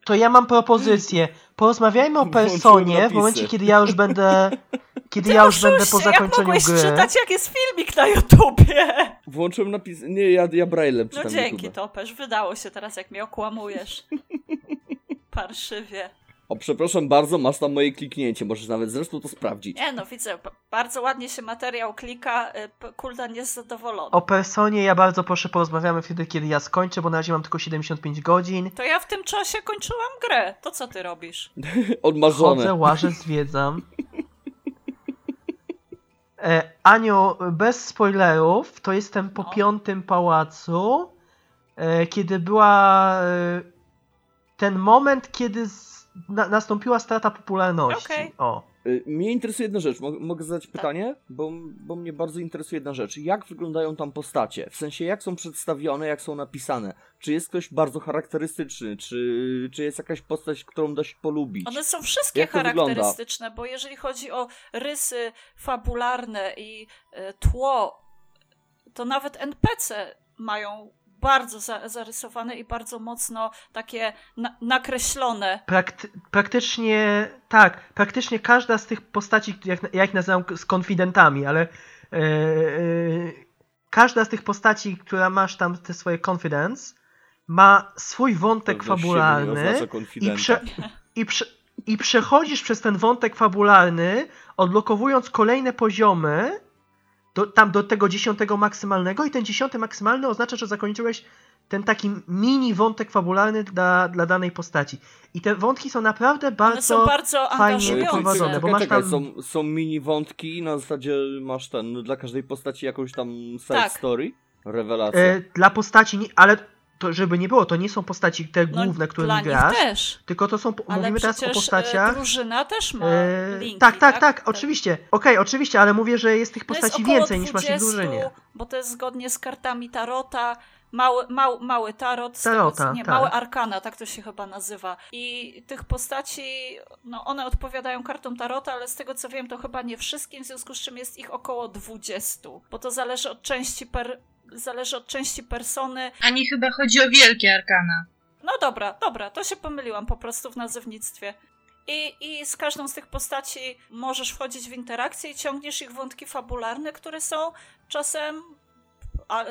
Speaker 2: To ja mam propozycję. Porozmawiajmy o Personie w momencie, kiedy ja już będę. Kiedy ja już będę po
Speaker 1: jak
Speaker 2: zakończeniu
Speaker 1: mogłeś
Speaker 2: gry.
Speaker 1: czytać, jak jest filmik na YouTubie?
Speaker 3: Włączyłem napis... Nie, ja, ja Braillem
Speaker 1: No
Speaker 3: czytam
Speaker 1: dzięki,
Speaker 3: YouTube.
Speaker 1: Topesz, wydało się teraz, jak mnie okłamujesz. Parszywie.
Speaker 3: O, przepraszam bardzo, masz tam moje kliknięcie, możesz nawet zresztą to sprawdzić.
Speaker 1: Nie no, widzę, bardzo ładnie się materiał klika, y, Kuldan jest zadowolony.
Speaker 2: O personie ja bardzo proszę porozmawiamy wtedy, kiedy ja skończę, bo na razie mam tylko 75 godzin.
Speaker 1: To ja w tym czasie kończyłam grę. To co ty robisz?
Speaker 3: Odmarzone.
Speaker 2: Chodzę, łażę, zwiedzam. E, Aniu, bez spoilerów, to jestem po
Speaker 1: No.
Speaker 2: piątym pałacu, e, kiedy była e, ten moment, kiedy nastąpiła strata popularności.
Speaker 1: Okej.
Speaker 2: O.
Speaker 3: Y, Mnie interesuje jedna rzecz. Mog- Mogę
Speaker 1: Tak.
Speaker 3: zadać pytanie? Bo, bo mnie bardzo interesuje jedna rzecz. Jak wyglądają tam postacie? W sensie, jak są przedstawione, jak są napisane? Czy jest ktoś bardzo charakterystyczny? Czy, czy jest jakaś postać, którą da się polubić?
Speaker 1: One są wszystkie
Speaker 3: Jak
Speaker 1: charakterystyczne, bo jeżeli chodzi o rysy fabularne i y, tło, to nawet NPC mają bardzo za, zarysowane i bardzo mocno takie na, nakreślone.
Speaker 2: Prakty- praktycznie, tak, praktycznie każda z tych postaci, jak, ja ich nazywam z konfidentami, ale e, e, każda z tych postaci, która masz tam te swoje confidence, ma swój wątek
Speaker 3: Pewność
Speaker 2: fabularny i, prze, i, prze, i przechodzisz przez ten wątek fabularny, odblokowując kolejne poziomy, do, tam do tego dziesiątego maksymalnego i ten dziesiąty maksymalny oznacza, że zakończyłeś ten taki mini wątek fabularny dla, dla danej postaci. I te wątki są naprawdę
Speaker 1: One
Speaker 2: bardzo...
Speaker 1: są bardzo
Speaker 2: fajnie prowadzone, bo masz tam-
Speaker 3: są, są mini wątki, na zasadzie masz ten, no, dla każdej postaci jakąś tam side
Speaker 1: Tak.
Speaker 3: story? Rewelacja.
Speaker 2: E, dla postaci, nie- ale to żeby nie było, to nie są postaci te
Speaker 1: No,
Speaker 2: główne,
Speaker 1: dla
Speaker 2: którymi grasz,
Speaker 1: też.
Speaker 2: tylko to są,
Speaker 1: Ale
Speaker 2: mówimy teraz o postaciach...
Speaker 1: e, drużyna też ma
Speaker 2: E,
Speaker 1: linki,
Speaker 2: tak, tak, tak, oczywiście. Okej, oczywiście, ale mówię, że jest tych
Speaker 1: No jest
Speaker 2: postaci
Speaker 1: około
Speaker 2: więcej niż masz w
Speaker 1: 20,
Speaker 2: drużynie.
Speaker 1: Bo to jest zgodnie z kartami Tarota. Mały, mał, mały tarot,
Speaker 2: Tarota,
Speaker 1: tego, nie,
Speaker 2: tak.
Speaker 1: małe arkana, tak to się chyba nazywa. I tych postaci, no one odpowiadają kartom tarota, ale z tego co wiem, to chyba nie wszystkim, w związku z czym jest ich około 20. Bo to zależy od części per, zależy od części persony.
Speaker 5: A nie chyba chodzi o wielkie arkana.
Speaker 1: No dobra, dobra, to się pomyliłam po prostu w nazewnictwie. I, I z każdą z tych postaci możesz wchodzić w interakcję i ciągniesz ich wątki fabularne, które są czasem. A,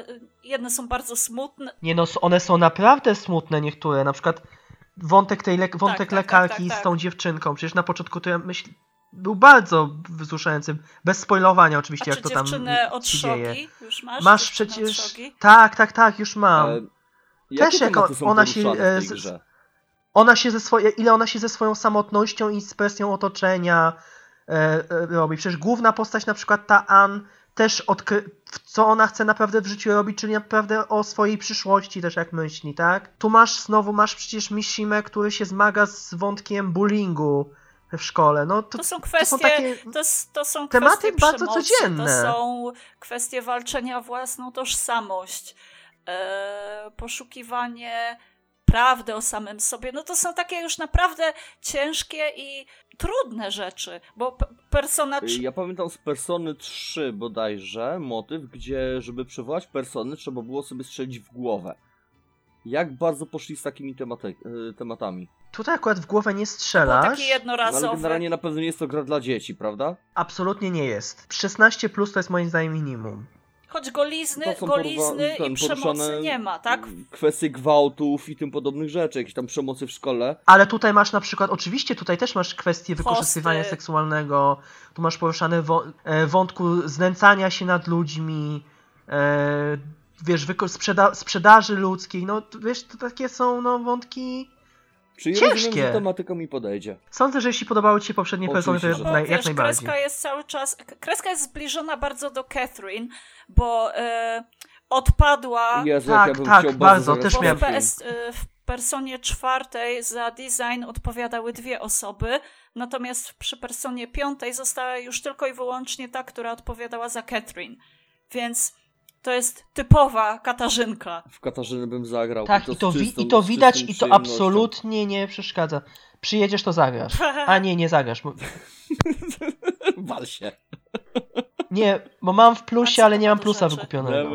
Speaker 1: jedne są bardzo smutne.
Speaker 2: Nie no, one są naprawdę smutne niektóre, na przykład wątek tej le- wątek
Speaker 1: tak, tak,
Speaker 2: lekarki
Speaker 1: tak,
Speaker 2: z
Speaker 1: tak.
Speaker 2: tą dziewczynką, przecież na początku to ja myśl był bardzo wzruszający, bez spoilowania
Speaker 1: A
Speaker 2: oczywiście,
Speaker 1: czy
Speaker 2: jak to tam
Speaker 1: od
Speaker 2: się dzieje.
Speaker 1: Już masz?
Speaker 2: Masz przecież... Tak, tak, tak, już mam.
Speaker 3: E,
Speaker 2: Też
Speaker 3: są
Speaker 2: ona się, e, z-? Ona się ze swoje, ile ona się ze swoją samotnością i z presją otoczenia e, e, robi. Przecież główna postać, na przykład ta Ann, też odkry... co ona chce naprawdę w życiu robić, czyli naprawdę o swojej przyszłości też jak myśli, tak? Tu masz znowu, masz przecież Mishimę, który się zmaga z wątkiem bullyingu w szkole. No to,
Speaker 1: To są
Speaker 2: to
Speaker 1: kwestie.
Speaker 2: są takie...
Speaker 1: To, to są
Speaker 2: tematy bardzo
Speaker 1: przemocy,
Speaker 2: codzienne.
Speaker 1: To są kwestie walczenia o własną tożsamość, e, poszukiwanie prawdy o samym sobie. No to są takie już naprawdę ciężkie i trudne rzeczy, bo persona...
Speaker 3: Y,
Speaker 1: trz-
Speaker 3: Ja pamiętam z Persony 3 bodajże motyw, gdzie żeby przywołać persony trzeba było sobie strzelić w głowę. Jak bardzo poszli z takimi temate, y, tematami?
Speaker 2: Tutaj akurat w głowę nie strzelasz.
Speaker 1: taki
Speaker 3: No, ale generalnie na pewno nie jest to gra dla dzieci, prawda?
Speaker 2: Absolutnie nie jest. 16 plus to jest moim zdaniem minimum.
Speaker 1: Choć golizny, golizny
Speaker 3: ten,
Speaker 1: i przemocy nie ma, tak?
Speaker 3: Kwestie gwałtów i tym podobnych rzeczy, jakieś tam przemocy w szkole.
Speaker 2: Ale tutaj masz na przykład, oczywiście tutaj też masz kwestię
Speaker 1: Posty.
Speaker 2: wykorzystywania seksualnego, tu masz poruszane e, wątku znęcania się nad ludźmi, e, wiesz, sprzeda- sprzedaży ludzkiej, no wiesz, to takie są no, wątki...
Speaker 3: Czyli
Speaker 2: Ciężkie.
Speaker 3: rozumiem, że tematyka mi podejdzie.
Speaker 2: Sądzę, że jeśli podobały Ci się poprzednie persony, to naj- jak
Speaker 1: No, wiesz,
Speaker 2: najbardziej.
Speaker 1: kreska jest cały czas. Kreska jest zbliżona bardzo do Catherine, bo e, odpadła.
Speaker 3: Jezu,
Speaker 2: Tak,
Speaker 3: ja
Speaker 2: tak, bardzo, też miałem-.
Speaker 1: PS, e, w personie czwartej za design odpowiadały dwie osoby, natomiast przy personie piątej została już tylko i wyłącznie ta, która odpowiadała za Catherine. Więc to jest typowa Katarzynka.
Speaker 3: W Katarzynę bym zagrał.
Speaker 2: Tak, i to, wi-
Speaker 3: czystą-
Speaker 2: i to widać i to absolutnie nie przeszkadza. Przyjedziesz, to zagrasz. A nie, nie zagrasz.
Speaker 3: Wal się.
Speaker 2: Nie, bo mam w plusie, ale
Speaker 1: to
Speaker 2: nie
Speaker 1: ma
Speaker 2: mam plusa
Speaker 1: rzeczy?
Speaker 2: wykupionego.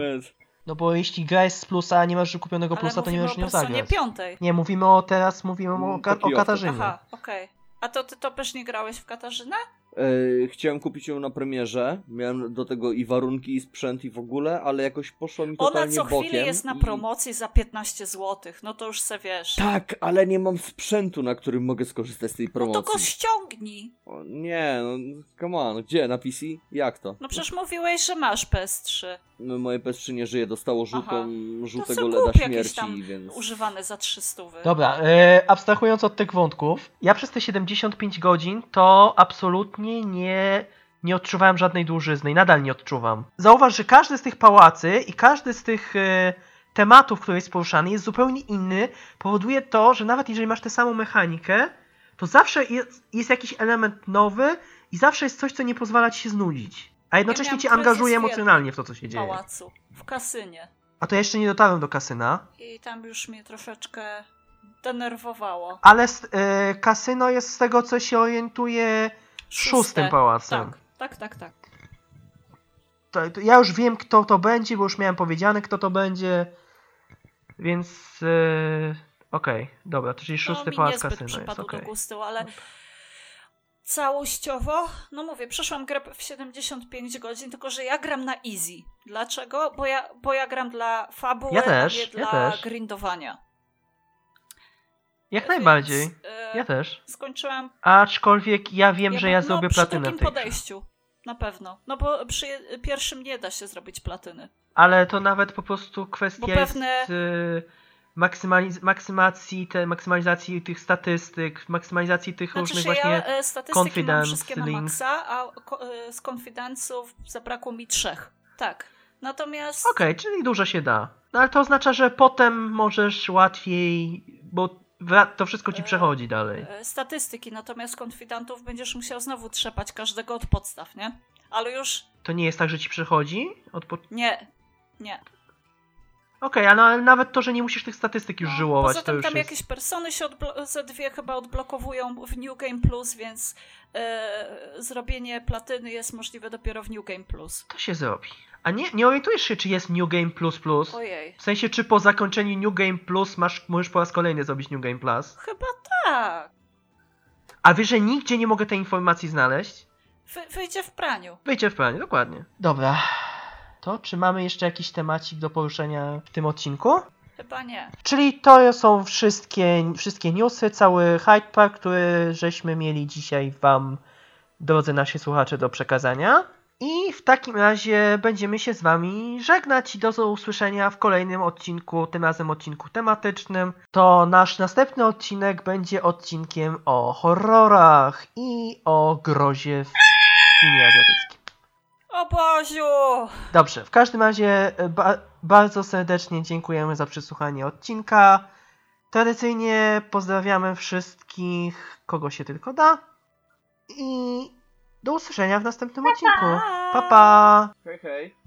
Speaker 2: No bo jeśli gra jest z plusa, a nie masz wykupionego
Speaker 1: Ale
Speaker 2: plusa, to nie możesz
Speaker 1: o
Speaker 2: nią zagrać.
Speaker 1: piątej.
Speaker 2: Nie, mówimy o teraz, mówimy o,
Speaker 3: Mm,
Speaker 2: o
Speaker 3: off-top.
Speaker 2: Katarzynie.
Speaker 1: Aha, okej. A to ty to też nie grałeś w Katarzynę?
Speaker 3: E, chciałem kupić ją na premierze, miałem do tego i warunki, i sprzęt, i w ogóle, ale jakoś poszło mi
Speaker 1: Ona
Speaker 3: totalnie
Speaker 1: co
Speaker 3: bokiem.
Speaker 1: chwilę jest na
Speaker 3: i-
Speaker 1: promocji za 15 zł. No to już se wiesz.
Speaker 3: Tak, ale nie mam sprzętu, na którym mogę skorzystać z tej
Speaker 1: No
Speaker 3: promocji.
Speaker 1: to go ściągnij.
Speaker 3: O, nie, no, come on, gdzie? Na PC? Jak to?
Speaker 1: No przecież mówiłeś, że masz PS3.
Speaker 3: Moje PS3 nie żyje, dostało żółtą,
Speaker 1: To
Speaker 3: żółtego leda śmierci,
Speaker 1: tam
Speaker 3: więc...
Speaker 1: używane za 300.
Speaker 2: Dobra, e, abstrahując od tych wątków, ja przez te 75 godzin to absolutnie nie, nie odczuwałem żadnej dłużyzny i nadal nie odczuwam. Zauważ, że każdy z tych pałacy i każdy z tych e, tematów, który jest poruszany, jest zupełnie inny. Powoduje to, że nawet jeżeli masz tę samą mechanikę, to zawsze jest, jest jakiś element nowy i zawsze jest coś, co nie pozwala ci się znudzić. A jednocześnie
Speaker 1: miałam
Speaker 2: cię angażuje emocjonalnie w to, co się
Speaker 1: w
Speaker 2: dzieje.
Speaker 1: pałacu. W kasynie.
Speaker 2: A to ja jeszcze nie dotarłem do kasyna.
Speaker 1: I tam już mnie troszeczkę denerwowało.
Speaker 2: Ale e, kasyno jest z tego, co się orientuje szóstym pałacem.
Speaker 1: Tak, tak, tak, tak.
Speaker 2: To, to ja już wiem, kto to będzie, bo już miałem powiedziane, kto to będzie. Więc. E, okej, dobra, to czyli szósty
Speaker 1: no,
Speaker 2: pałac kasyno jest. okej.
Speaker 1: do gustu, ale całościowo, no mówię, przeszłam grę w 75 godzin, tylko że ja gram na easy. Dlaczego? Bo ja, bo ja gram dla fabuły,
Speaker 2: Ja też,
Speaker 1: a nie
Speaker 2: ja
Speaker 1: dla
Speaker 2: też.
Speaker 1: grindowania.
Speaker 2: Jak
Speaker 1: Więc,
Speaker 2: najbardziej.
Speaker 1: e,
Speaker 2: Ja też.
Speaker 1: Skończyłam
Speaker 2: Aczkolwiek ja wiem, że
Speaker 1: bym-
Speaker 2: ja
Speaker 1: no,
Speaker 2: zrobię
Speaker 1: przy
Speaker 2: platynę w
Speaker 1: takim podejściu. Na pewno. No bo przy pierwszym nie da się zrobić platyny.
Speaker 2: Ale to nawet po prostu kwestia
Speaker 1: pewne-
Speaker 2: jest y, maksymaliz- maksymacji, te, maksymalizacji tych statystyk, maksymalizacji tych
Speaker 1: Znaczy
Speaker 2: różnych właśnie...
Speaker 1: ja e, statystyki mam wszystkie na maksa, a e, z konfidenców zabrakło mi trzech. Tak. Natomiast
Speaker 2: Okej, czyli dużo się da. No ale to oznacza, że potem możesz łatwiej, bo to wszystko ci
Speaker 1: E,
Speaker 2: przechodzi dalej.
Speaker 1: e, statystyki, natomiast konfidentów będziesz musiał znowu trzepać każdego od podstaw, nie? Ale już
Speaker 2: To nie jest tak, że ci przechodzi? Od po...
Speaker 1: nie, nie.
Speaker 2: Okej, ale, ale nawet to, że nie musisz tych statystyk już
Speaker 1: No,
Speaker 2: żyłować,
Speaker 1: Poza
Speaker 2: to
Speaker 1: tym
Speaker 2: już
Speaker 1: tam
Speaker 2: jest...
Speaker 1: jakieś persony się ze dwie chyba odblokowują w New Game Plus, więc e, zrobienie platyny jest możliwe dopiero w New Game Plus.
Speaker 2: To się zrobi. A nie, nie orientujesz się, czy jest New Game Plus Plus?
Speaker 1: Ojej.
Speaker 2: W sensie, czy po zakończeniu New Game Plus masz, możesz po raz kolejny zrobić New Game Plus?
Speaker 1: Chyba tak.
Speaker 2: A wiesz, że nigdzie nie mogę tej informacji znaleźć?
Speaker 1: Wy- wyjdzie w praniu.
Speaker 2: Wyjdzie w planie, dokładnie. Dobra. To czy mamy jeszcze jakiś temacik do poruszenia w tym odcinku?
Speaker 1: Chyba nie.
Speaker 2: Czyli to są wszystkie, wszystkie newsy, cały Hyde Park, który żeśmy mieli dzisiaj wam, drodzy nasi słuchacze, do przekazania. I w takim razie będziemy się z wami żegnać i do usłyszenia w kolejnym odcinku, tym razem odcinku tematycznym. To nasz następny odcinek będzie odcinkiem o horrorach i o grozie w kinie azjatyckim.
Speaker 1: O Boziu!
Speaker 2: Dobrze, w każdym razie e, ba bardzo serdecznie dziękujemy za przesłuchanie odcinka. Tradycyjnie pozdrawiamy wszystkich, kogo się tylko da. I do usłyszenia w następnym odcinku. Pa pa!
Speaker 3: Hej, hej.